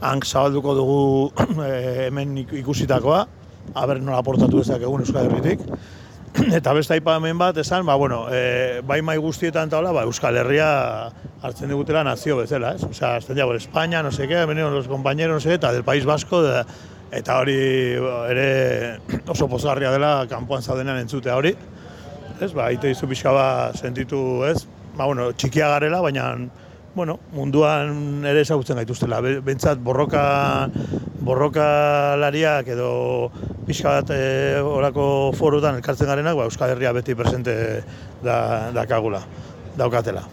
Hank zabalduko dugu e, hemen ik- ikusitakoa, haber nola aportatu dezakegun Euskal Herritik. eta beste aipamen bat esan, ba, bueno, e, bai mai guztietan eta hola, ba, Euskal Herria hartzen digutela nazio bezala, ez? Osea, azten por España, no sé qué, vinieron los compañeros, no sé eta del País Vasco, de, eta hori ba, ere oso pozgarria dela kanpoan zaudenean entzutea hori. Ez, ba, ite izu pixka ba, sentitu, ez? Ba, bueno, txikia garela, baina bueno, munduan ere ezagutzen gaituztela. Be- Bentsat borroka borrokalariak edo pixka bat e, orako forutan elkartzen garenak, ba, Euskal Herria beti presente da, dakagula, daukatela.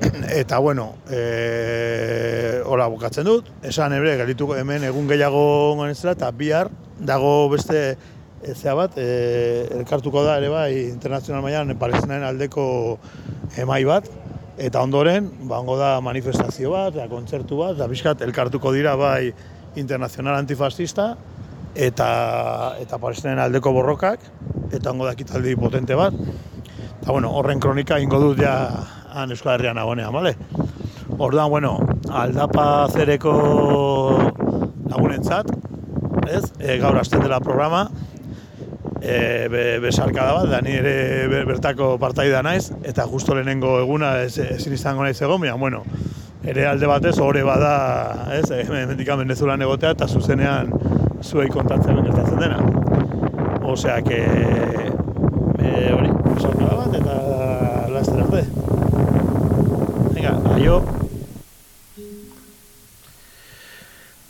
Eta bueno, e, hola bukatzen dut, esan ere, galituko hemen egun gehiago gongo zela, eta bihar dago beste zea bat, e, elkartuko da ere bai internazional mailan palestinaren aldeko emai bat, eta ondoren, bango da manifestazio bat, eta kontzertu bat, eta pixkat elkartuko dira bai internazional antifascista, eta, eta palestinaren aldeko borrokak, eta ongo da ekitaldi potente bat, eta bueno, horren kronika ingo dut ja han Euskal Herrian nagonean, bale? Orduan, bueno, aldapa zereko lagunentzat, ez? E, gaur hasten dela programa, e, be, besarkada bat, da ni ere ber- bertako partaida naiz, eta justo lehenengo eguna ez, ezin izango naiz egon, baina, bueno, ere alde batez ore bada, ez, hemendik Venezuelan egotea, eta zuzenean zuei kontatzen gertatzen dena. Osea, que,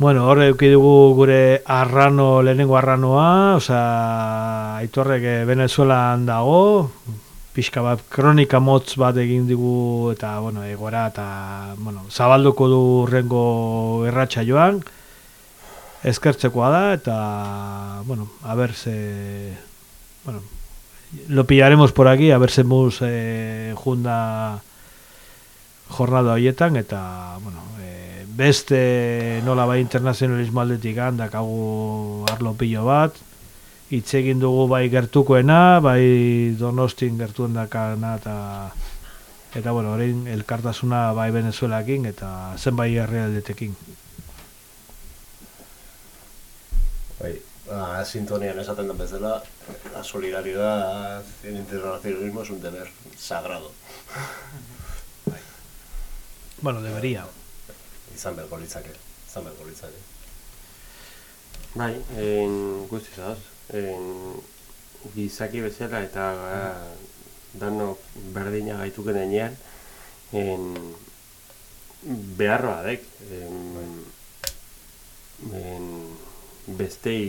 Bueno, hor eduki dugu gure arrano, lehenengo arranoa, osea, aitorrek eh, Venezuelan dago, pixka bat kronika motz bat egin digu eta, bueno, egora eta, bueno, zabalduko du rengo erratxa joan, eskertzekoa da eta, bueno, a ver se, bueno, lo pillaremos por aquí, a ver se mus eh, junda jornada horietan eta bueno, beste nola bai internazionalismo aldetik dakagu arlo pilo bat. Hitz egin dugu bai gertukoena bai donostin gertuen dakana eta eta bueno, orain elkartasuna bai Venezuelakin eta zenbait herrialdetekin. Bai, ba, sintonian esaten den bezala, la solidaridad en internacionalismo es un deber sagrado. bueno, debería Izan beharko litzake, izan beharko litzake. Bai, en guztiz az, en gizaki bezala eta gara dano berdina gaituken denean, en beharroa dek, en, en bestei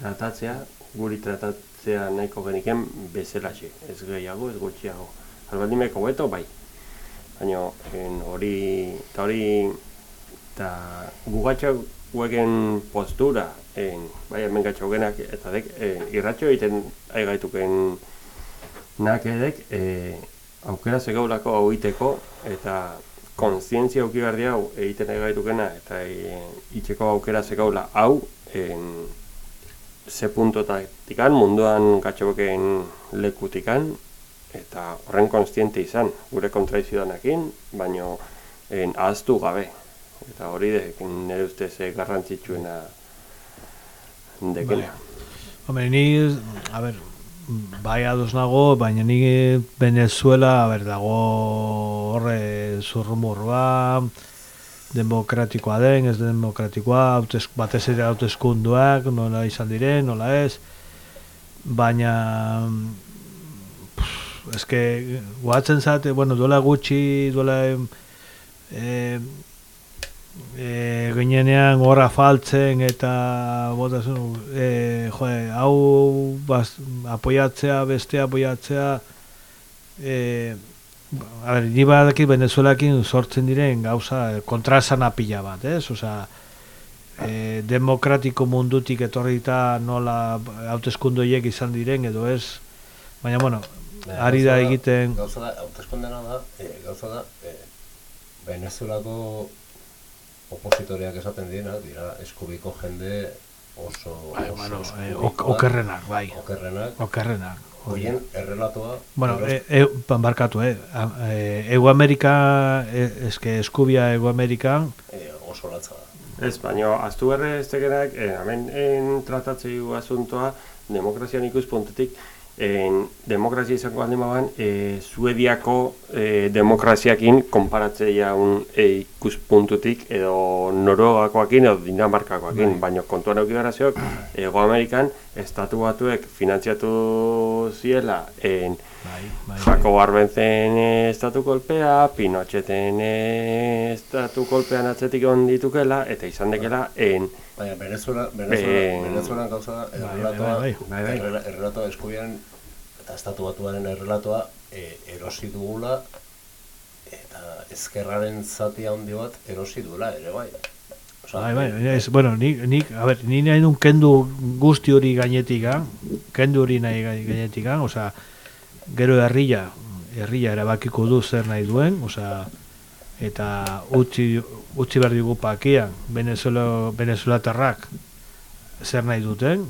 tratatzea, guri tratatzea nahiko geniken bezalaxe, ez gehiago, ez gutxiago. Albaldimeko beto, bai. Baina hori, eta hori, eta gugatxo gueken postura, en, bai hemen gatxo genak, eta dek, en, irratxo egiten aigaituken nakedek, e, aukera zegaulako hau iteko, eta konzientzia auki behar hau egiten aigatukena, eta e, itxeko aukera zegaula hau, en, ze puntotikan, munduan gatxoken lekutikan, eta horren konstiente izan, gure kontraiziodanekin, baino en, ahaztu gabe. Eta hori de, nire ustez eh, garrantzitsuena dekena. Hombre, ni, a ber, bai ados nago, baina ni Venezuela, a ber, dago horre zurrumurroa, demokratikoa den, ez demokratikoa, hautez, batez ere hauteskunduak, nola izan diren, nola ez, baina eske guatzen zate, bueno, duela gutxi, duela e, e, ginenean gorra faltzen eta botasun, e, jode, hau bas, apoiatzea, beste apoiatzea, e, a ber, ni badakit Venezuelakin sortzen diren gauza kontrasana pila bat, ez? Osea, e, demokratiko mundutik etorrita nola hauteskunde horiek izan diren edo ez, baina bueno, ari da egiten Gauza da, hauteskundena da, e, gauza da, e, Venezuelako opositoreak esaten diena, dira eskubiko jende oso, Bai, oso bueno, eh, eskubikoak, ok- okerrenak, bai. Okerrenak. Okerrenak. Horien errelatoa... Bueno, eros- e, e, barkatu, eh? E, Ego Amerika, e, eske eskubia Ego Amerikan, eh, oso latza da. Ez, baina, aztu berre ez tekenak, eh, hemen en, tratatzei asuntoa, demokrazian ikuspuntetik, en, demokrazia izango alde maban, eh, Suediako eh, demokraziakin konparatzeia un eh, ikuspuntutik edo Norogakoakin edo Dinamarkakoakin, Bai. baina kontuan auki gara zeok, Ego Amerikan, estatu batuek finantziatu ziela en, bai, Jakob Arbenzen eh, estatu kolpea, Pinocheten estatu kolpean atzetik on ditukela, eta izan dekela en... Baina Venezuela, Venezuela, gauza da, Bai, errelatoa, bai, bai, bai. errela- errelatoa eskubian, eta estatu batuaren errelatoa e, erosi dugula, eta ezkerraren zati handi bat erosi duela ere bai. Osea, bai, bai, ez, bueno, nik, nik, a ber, ni nahi nun kendu guzti hori gainetika, kendu hori nahi gai- gainetika, osea, gero herria, herria erabakiko du zer nahi duen, osea, eta utzi, utzi behar digu pakian, Venezuela, Venezuelatarrak zer nahi duten,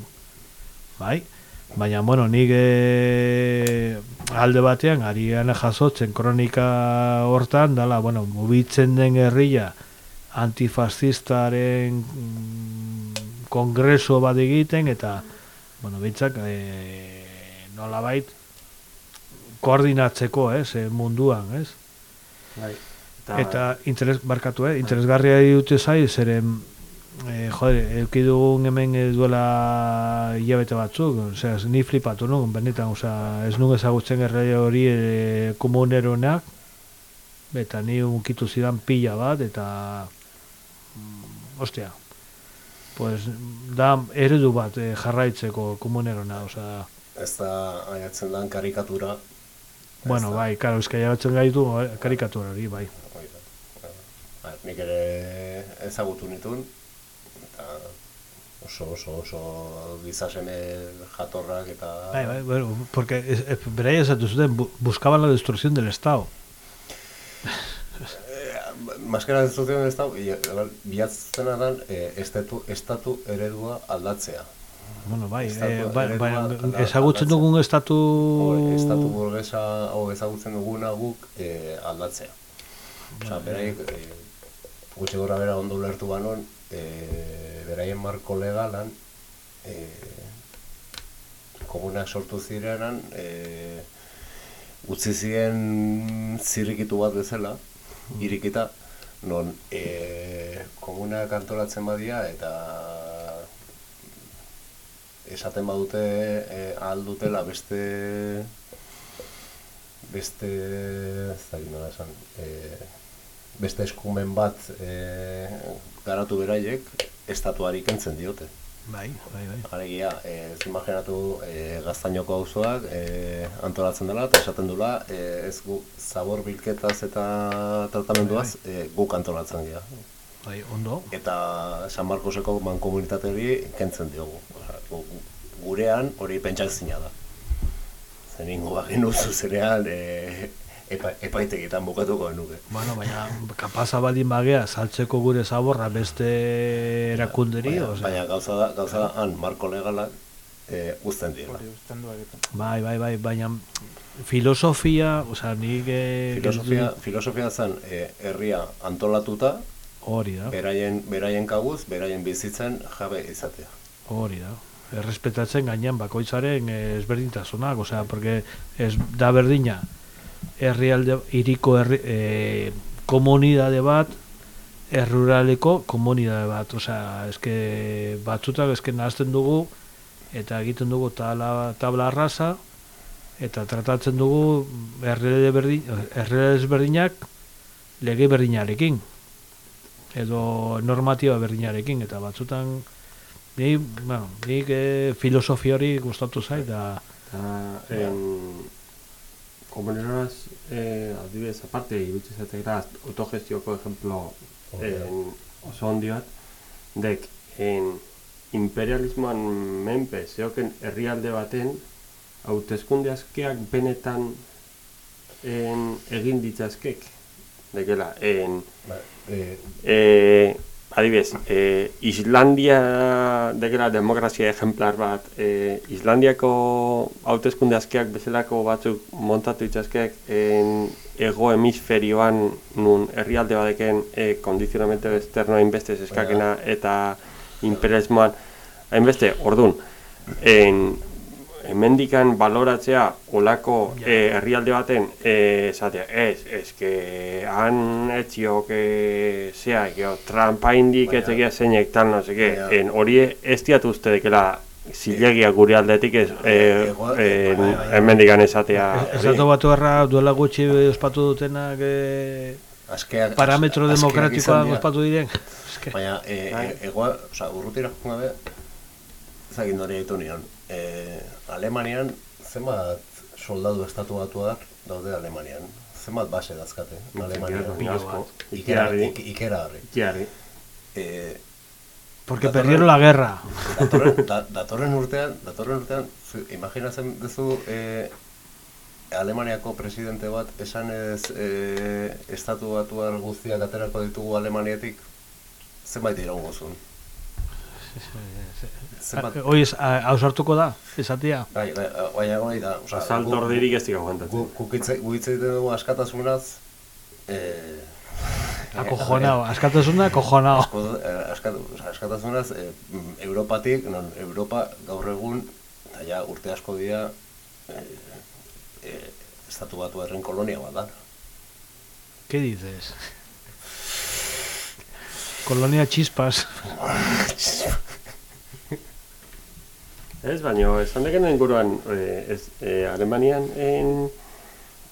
bai, baina, bueno, nik e, alde batean, ari jasotzen kronika hortan, dala, bueno, mugitzen den herria, antifascistaren mm, kongreso bat egiten eta bueno, bintzak e, nolabait koordinatzeko, ez, eh, munduan, ez? Bai. Eta, interes, barkatu, eh? interesgarria dute zai, zeren e, jode, euki dugun hemen eh, duela hilabete batzuk, osea, ni flipatu nun, benetan, osea, ez nun ezagutzen erre hori e, komuneronak, eta ni unkitu zidan pila bat, eta mm, ostia, pues, da eredu bat eh, jarraitzeko komunerona, osea, Ez da aiatzen dan karikatura. Bueno, bai, karo, eska jaratzen gaitu eh, karikatura hori, bai. Ba, nik ere ezagutu nituen, eta oso, oso, oso gizaseme jatorrak eta... Bai, bai, bueno, porque es, es, beraiek esatu zuten, bu- buscaban la destrucción del Estado. Maskera destrucción del Estado, i- igual, bilatzena dan eh, estatu, estatu eredua aldatzea. Bueno, bai, Estatu eh, bai, bai, alda- ezagutzen dugun estatu... Estatu burgesa, hau ezagutzen duguna guk eh, aldatzea. Osea, beraiek, eh, gutxi gora bera ondo ulertu banon, eh, beraien marko legalan, eh, komunak sortu zirenan, eh, utzi ziren zirrikitu bat bezala, irikita, non e, komunak antolatzen badia eta esaten badute e, ahal dutela beste beste ez dakit nola esan e, beste eskumen bat e, garatu beraiek estatuari kentzen diote. Bai, bai, bai. Alegia, eh, ez imaginatu eh, gaztainoko auzoak eh, antolatzen dela eta esaten dula eh, ez gu zabor bilketaz eta tratamenduaz eh, guk antolatzen dira. Bai, ondo. Eta San Marcoseko mankomunitate hori kentzen diogu. Gurean hori pentsak zina da. Zer ningu bagenu zuzenean eh, epa, epaitegietan bukatuko genuke. Bueno, baina kapaza baldin bagea saltzeko gure zaborra beste erakunderi, Baina, osea. baina gauza da, gauza da han marko legalak eh, uzten dira. Bai, bai, bai, baina filosofia, osea, nik... eh, Filosofia, gelditu- filosofia zen eh, herria antolatuta, Hori da, beraien, beraien kabuz, beraien bizitzen jabe izatea. hori da. Errespetatzen gainean bakoitzaren eh, ezberdintasunak, osea, porque ez da berdina herrialde hiriko herri, eh, komunidade bat erruraleko komunidade bat, osea, eske batzutak eske nahazten dugu eta egiten dugu tabla, tabla arrasa eta tratatzen dugu herrialde berdin, herrialde ezberdinak lege berdinarekin edo normatiba berdinarekin eta batzutan ni, bueno, nik eh, filosofia hori gustatu zait da Eta, en, komuneroaz, eh, adibidez, aparte, iruditzen zatekera, autogestioko ejemplo en, oso handi bat, dek, en, imperialismoan menpe, zeoken herrialde baten, hauteskunde askeak benetan en, egin ditzazkek. dekela. En, eh, e, adibidez, e, Islandia dekela demokrazia ejemplar bat, e, Islandiako hauteskunde azkeak bezalako batzuk montatu itzazkeak en ego hemisferioan nun herrialde badeken e, kondizionamente externo hainbeste eskakena eta imperialismoan hainbeste, ordun, en, hemendikan baloratzea olako eh, herrialde baten eh, esatea, ez, ez, que han etziok eh, zea, geho, trampa indik ez egia zeinek tal, no seke, en hori ez diatu uste dekela zilegia gure aldetik ez, eh, en, hemendikan esatea. Estatu batu erra duela gutxi ospatu dutenak eh, Askeak, parametro askeak demokratikoa ospatu diren. Baina, e, e, egoa, oza, urrutira joan E, Alemanian, zenbat soldadu estatu batuak daude Alemanian? Zenbat base dazkate Alemanian? Ikerarri. ik- ikeragarri. Ikerarri. Eh, Porque datorren- perdieron la guerra. Datorren, da, datorren urtean, datorren urtean, zu, imaginatzen duzu eh, Alemaniako presidente bat esan ez eh, estatu batuar guztiak aterako ditugu Alemaniatik zenbait iraungo zuen. Zenbat- Hoi hausartuko da, esatia. Bai, bai, baina hori da, osea, Asalto gu- ordirik ez dira aguantatzen. gu- Guk hitz guk hitz egiten dugu askatasunaz, eh, Acojonao, askatasuna osea, askatasunaz, eh, Europatik, non, Europa gaur egun, eta ja urte asko dira, eh, eh, estatu batu erren kolonia bat da. ¿Qué dices? Colonia Chispas. Ez, baina esan deken inguruan, eh, ez, eh, Alemanian, en,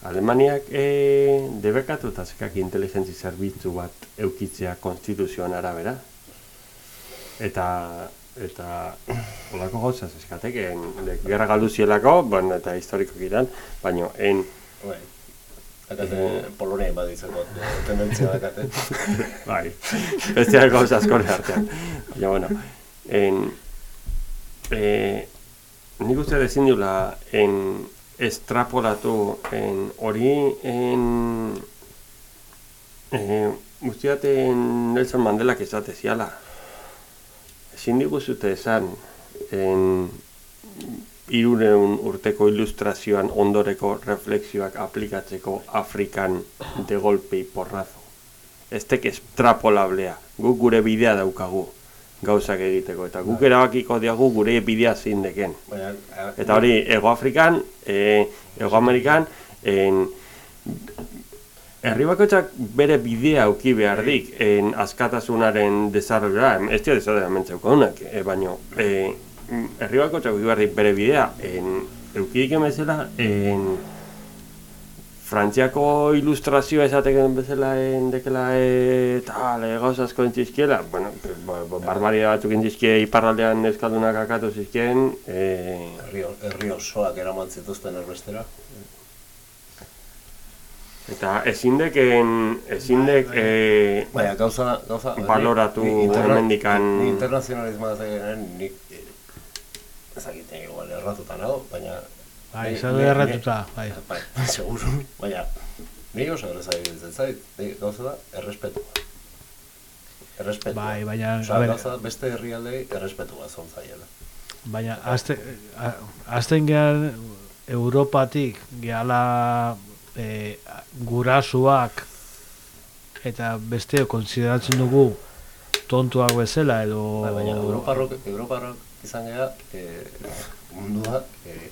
Alemaniak eh, debekatu eta zekak inteligentzi zerbitzu bat eukitzea konstituzioan arabera. Eta, eta, olako gauzaz eskateken, de, gerra galdu zielako, bueno, eta historiko giran, baina, en, Bai. Dakate, Polonia baditzeko eh, tendentzia dakate. bai, beste gauza askore artean. Baina, bueno, en, eh, nik uste ezin diula en estrapolatu en hori en eh, guztiaten Nelson Mandelak esate ziala. Ezin diguzute esan en irureun urteko ilustrazioan ondoreko reflexioak aplikatzeko Afrikan de golpe porrazo. Ez tek estrapolablea, guk gure bidea daukagu gauzak egiteko, eta guk erabakiko diagu gure bidea zein deken. Baina, eh, Eta hori, Ego Afrikan, e, Ego Amerikan, en, herri bakoitzak bere bidea auki behar dik, en askatasunaren desarrollera, ez dira desarrollera mentzeukodunak, e, baino, e, herri bakoitzak auki behar dik bere bidea, en, euki diken bezala, en, Frantziako ilustrazioa esateken bezala en dekela e, tal, gauza asko entzizkiela, bueno, ba- ba- barbaria batzuk entzizkie iparraldean eskaldunak akatu zizkien, e, herri, herri osoak eraman zituzten erbestera. Eta ezin deken, ezin dek, e, Baina, gauza, gauza... baloratu hemendikan, Ni internazionalismoa ez egenen, nik... eh, Ezagiten igual erratuta nago, baina... Bai, ni- zaude ni- erratuta, bai. Bai, seguru, baina... Ni oso erreza egiten zait, ni gauza da, errespetua. Errespetua. Bai, baina, Osea, a ber- gauza da, beste herrialdei errespetua zon zaiela. Baina, azte, a- azten gehan Europatik gehala e, gurasuak eta beste konsideratzen dugu tontuak bezala edo... Bai, baina Europarrok, Europarrok izan gara, eh, mundua, eh,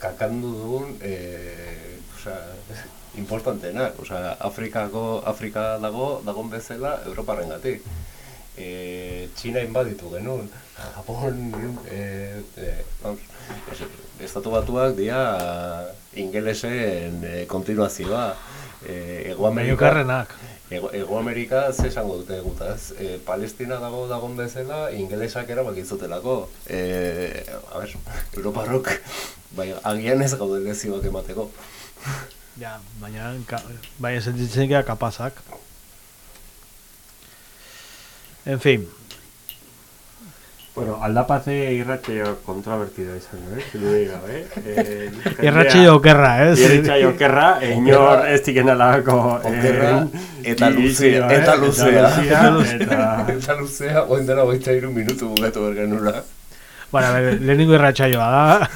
kakandu dugun, eh, osea, importanteenak, osea, Afrikako, Afrika dago, dagon bezala Europarren gatik. E, Txina inbaditu genuen, Japon, e, e, vamos, es- estatu batuak dira ingelesen e, kontinuazioa. E, Ego Amerika. Ego, Ego Amerika ze esango dute gutaz. E, Palestina dago dagon bezala, ingelesak erabakizutelako. E, a ber, Europarrok, bai, agian ez gaude lezioak emateko. Ja, baina, ka, baina sentitzen gara kapazak. En fin. Bueno, aldapaze irratxeio kontrabertido izan, eh? Ziludi gabe. Eh, Irratsaio okerra, ez? Irratxeio okerra, inor ez diken alako... Okerra, eta luzea, eta luzea. Eta, luzea, oin dara hogeita iru minutu bugetu bergenura. Bueno, a ver, lehenengo irratsaioa da.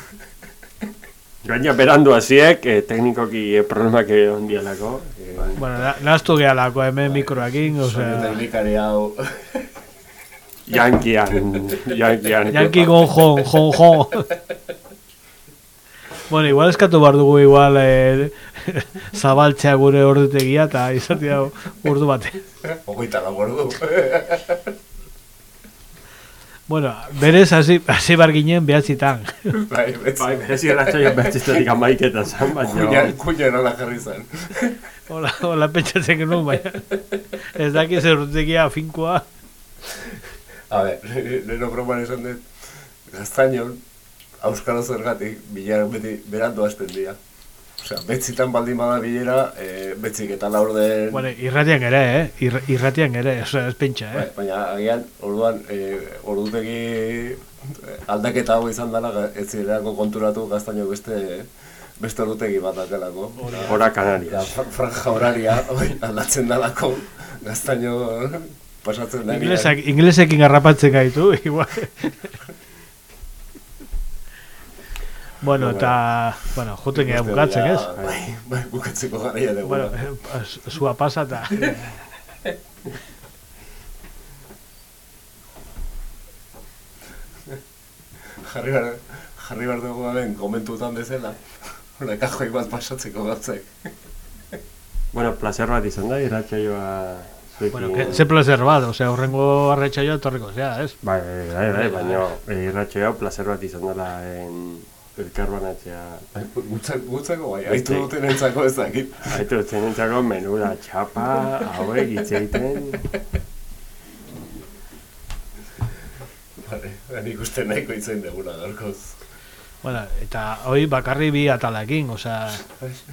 Gaina berandu hasiek, eh, teknikoki eh, problemak egon dialako. Eh, Bueno, na- naztu gehalako hemen mikroakin, Soinu osea... teknikari hau. Yankian, yankian. Yanki gon jon, jon, jon. bueno, igual eskatu behar dugu igual eh, zabaltzea gure ordutegia eta izatea urdu bate. Hogeita lau ordu. Bueno, berez hasi, hasi bar ginen behatzitan. Bai, betzi. Bai, berez irratsaio behatzizetik amaiketan zan, baina... Kuña, kuña nola jarri zen. Hola, hola pentsatzen genuen, baina ez daki zer urtegia finkoa. A ber, leheno broman esan dut, gaztainon, auskalo zergatik, bilera beti berandu hasten dira. Osea, betzitan baldin bada bilera, e, betzik eta laurden... Bueno, irratian ere, eh? Ir, irratian ere, osea, ez pentsa, eh? Bai, baina agian, orduan, e, ordutegi eh, aldaketa hau izan dela, ez zirelako konturatu gaztaino beste beste ordutegi bat dakelako. Hora fra- franja horaria, aldatzen dalako, gaztaino pasatzen da. Inglesak, inglesekin garrapatzen gaitu, igual. Bueno, eta, bueno, juten gara bukatzen, ez? Bai, bai, bukatzeko garaia dugu. Bueno, eh, zua pasa eta... jarri behar, jarri behar dugu garen komentutan bezala, hori kajoi bat pasatzeko gatzek. Bueno, placer bat izan da, irratsaioa zuekin. Bueno, que, ze placer bat, osea, horrengo arretxaioa etorriko, zea, ez? Bai, bai, bai, bai, baina irratsaioa placer bat izan dela en elkar banatzea. Bai, gutzak, gutzako bai, haitu duten entzako ez dakit. Haitu duten entzako menura txapa, hauek hitz egiten. Vale, nik uste nahiko itzen deguna gaurkoz. Bueno, eta hoi bakarri bi atalakin, osea,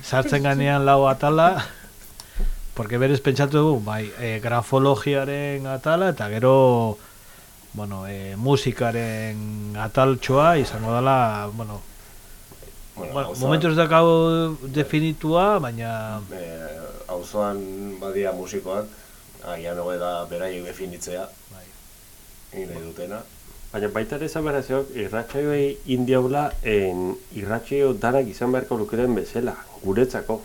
sartzen ganean lau atala, porque berez pentsatu dugu, bai, e, grafologiaren atala, eta gero, bueno, e, musikaren ataltxoa izango dela, bueno, Bueno, bueno, auzoan- momentu ez dakau definitua, baina... Eh, auzoan badia musikoak, agian hobe da beraiek definitzea. Bai. Nahi dutena. Baina baita ere esan berazioak irratsaioei indiaula en irratsaio danak izan beharko luketen bezala, guretzako.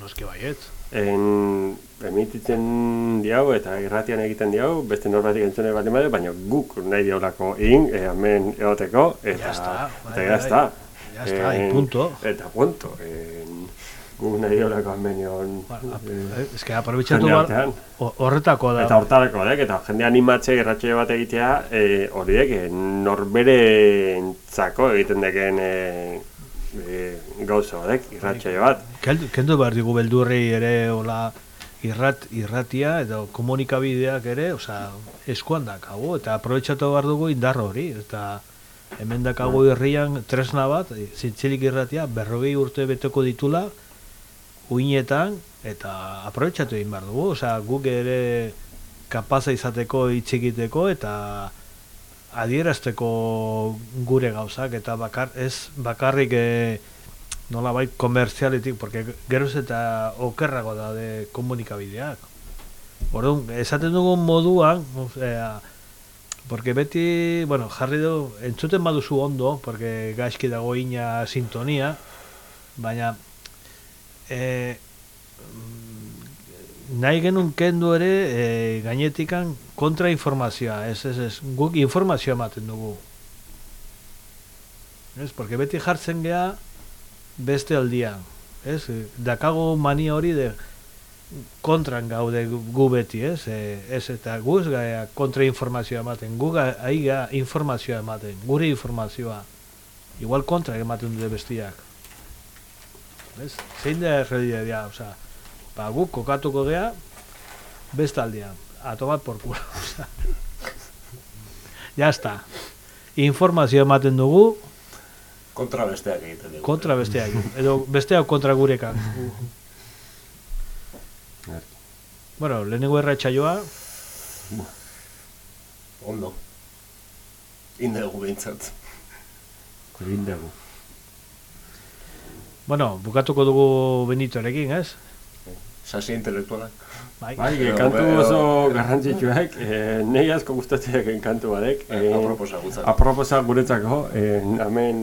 Noski baiet. En emititzen diau eta irratian egiten diau, beste norbatik entzune bat baina guk nahi diaulako egin, e, hemen egoteko, eta, Ya está, eta bai, ya bai. está. Ya está, y En- punto. Eta punto. En, guk nahi diaulako hemen egon. Eh, que aprobetxatu jende bar, horretako da. Eta hortarako, dek, eta jende animatze irratxoio bat egitea, e, horiek, e, norbere entzako egiten deken e, e, gauza, dek, irratxoio bat. Kendu, behar digu beldurrei ere, hola, irrat, irratia, edo komunikabideak ere, osea, eskuan dakagu, eta aprobetxatu behar dugu indar hori, eta hemen dakagu herrian tresna bat, zintzilik irratia, berrogei urte beteko ditula, uinetan, eta aprobetxatu egin behar dugu, osea, guk ere kapaza izateko hitz egiteko, eta adierazteko gure gauzak, eta bakar, ez bakarrik e, nola bai komerzialetik, porque geroz eta okerrago da de komunikabideak. Orduan, esaten dugun moduan, osea, porque beti, bueno, jarri du, entzuten baduzu ondo, porque gaizki dago ina sintonia, baina e, nahi genuen kendu ere e, gainetikan kontrainformazioa, ez, ez, ez, guk informazioa ematen dugu. Ez, porque beti jartzen gea beste aldian, ez, dakago mania hori de kontran gaude gu beti, ez, e, ez eta gu ez gaia kontrainformazioa ematen, gu ga, ahi ga informazioa ematen, gure informazioa, igual kontra ematen dute bestiak. Ez, zein da erredia, osea, ba, guk kokatuko gea beste aldean, a tomar por culo, osea. ya está. Informazio ematen dugu, Kontra besteak egiten dugu. kontra besteak, edo besteak kontra gurekan. bueno, lehenengo erratxaioa, Ondo. Indegu behintzat. Egin dugu. Bueno, bukatuko dugu Benitorekin, ez? Sasi intelektualak. Bai. Bai, e, kantu oso garrantzitsuak, e, nahi asko gustatzeak kantu badek. E, Aproposa gutzak. Aproposa guretzako, e, hemen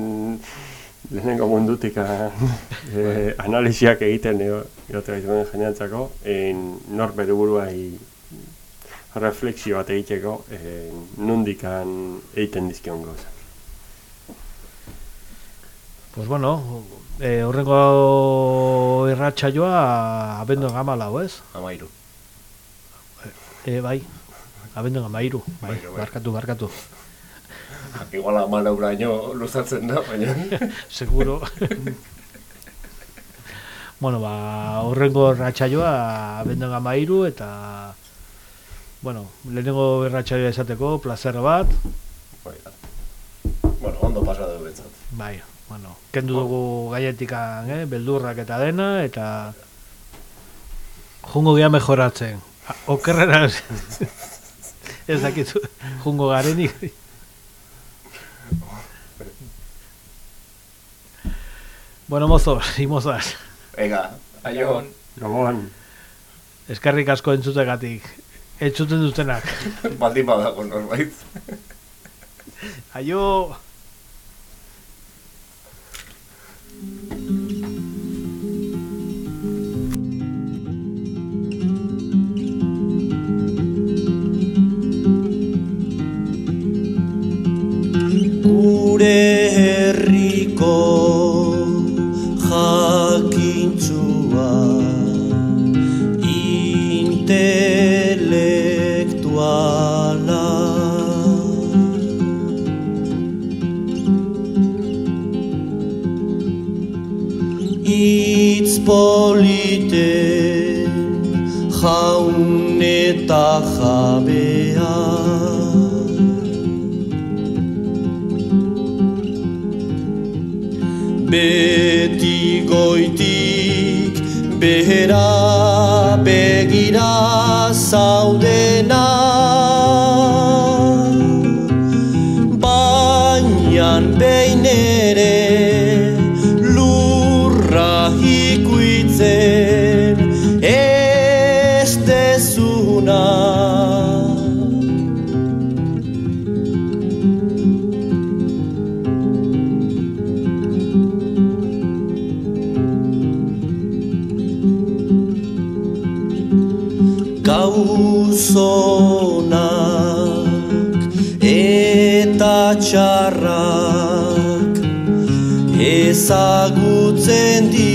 lehenengo mundutik e, analisiak egiten egote gaituen jenantzako, e, nor bere buruai refleksio bat egiteko, e, nundikan egiten dizkion gauza. Pues bueno, e, horrengo irratsaioa abenduan gamalau, ez? Amairu. E, bai, abenduan amairu, bai, Amairu, bai. barkatu, barkatu. Igual amalauraino luzatzen da, baina... Seguro. bueno, ba, horrengo irratsaioa abenduan amairu eta... Bueno, lehenengo irratsaioa esateko, placer bat. Bai. Bueno, ondo pasa dugu betzat. Bai, bueno, kendu dugu gaietikan, eh, beldurrak eta dena, eta jungo gea mejoratzen. Okerrera ez, dakizu, jungo garenik. Bueno, mozos y mozas, Ega, aio. Gabon. eskerrik asko entzutegatik. Entzuten dutenak. Baldin badago norbait. Aio! gure herriko intelektuala. Itz polite jaun eta jabea. Beti goitik behera begira zaudena. Baina behin ere ezagutzen dituzuna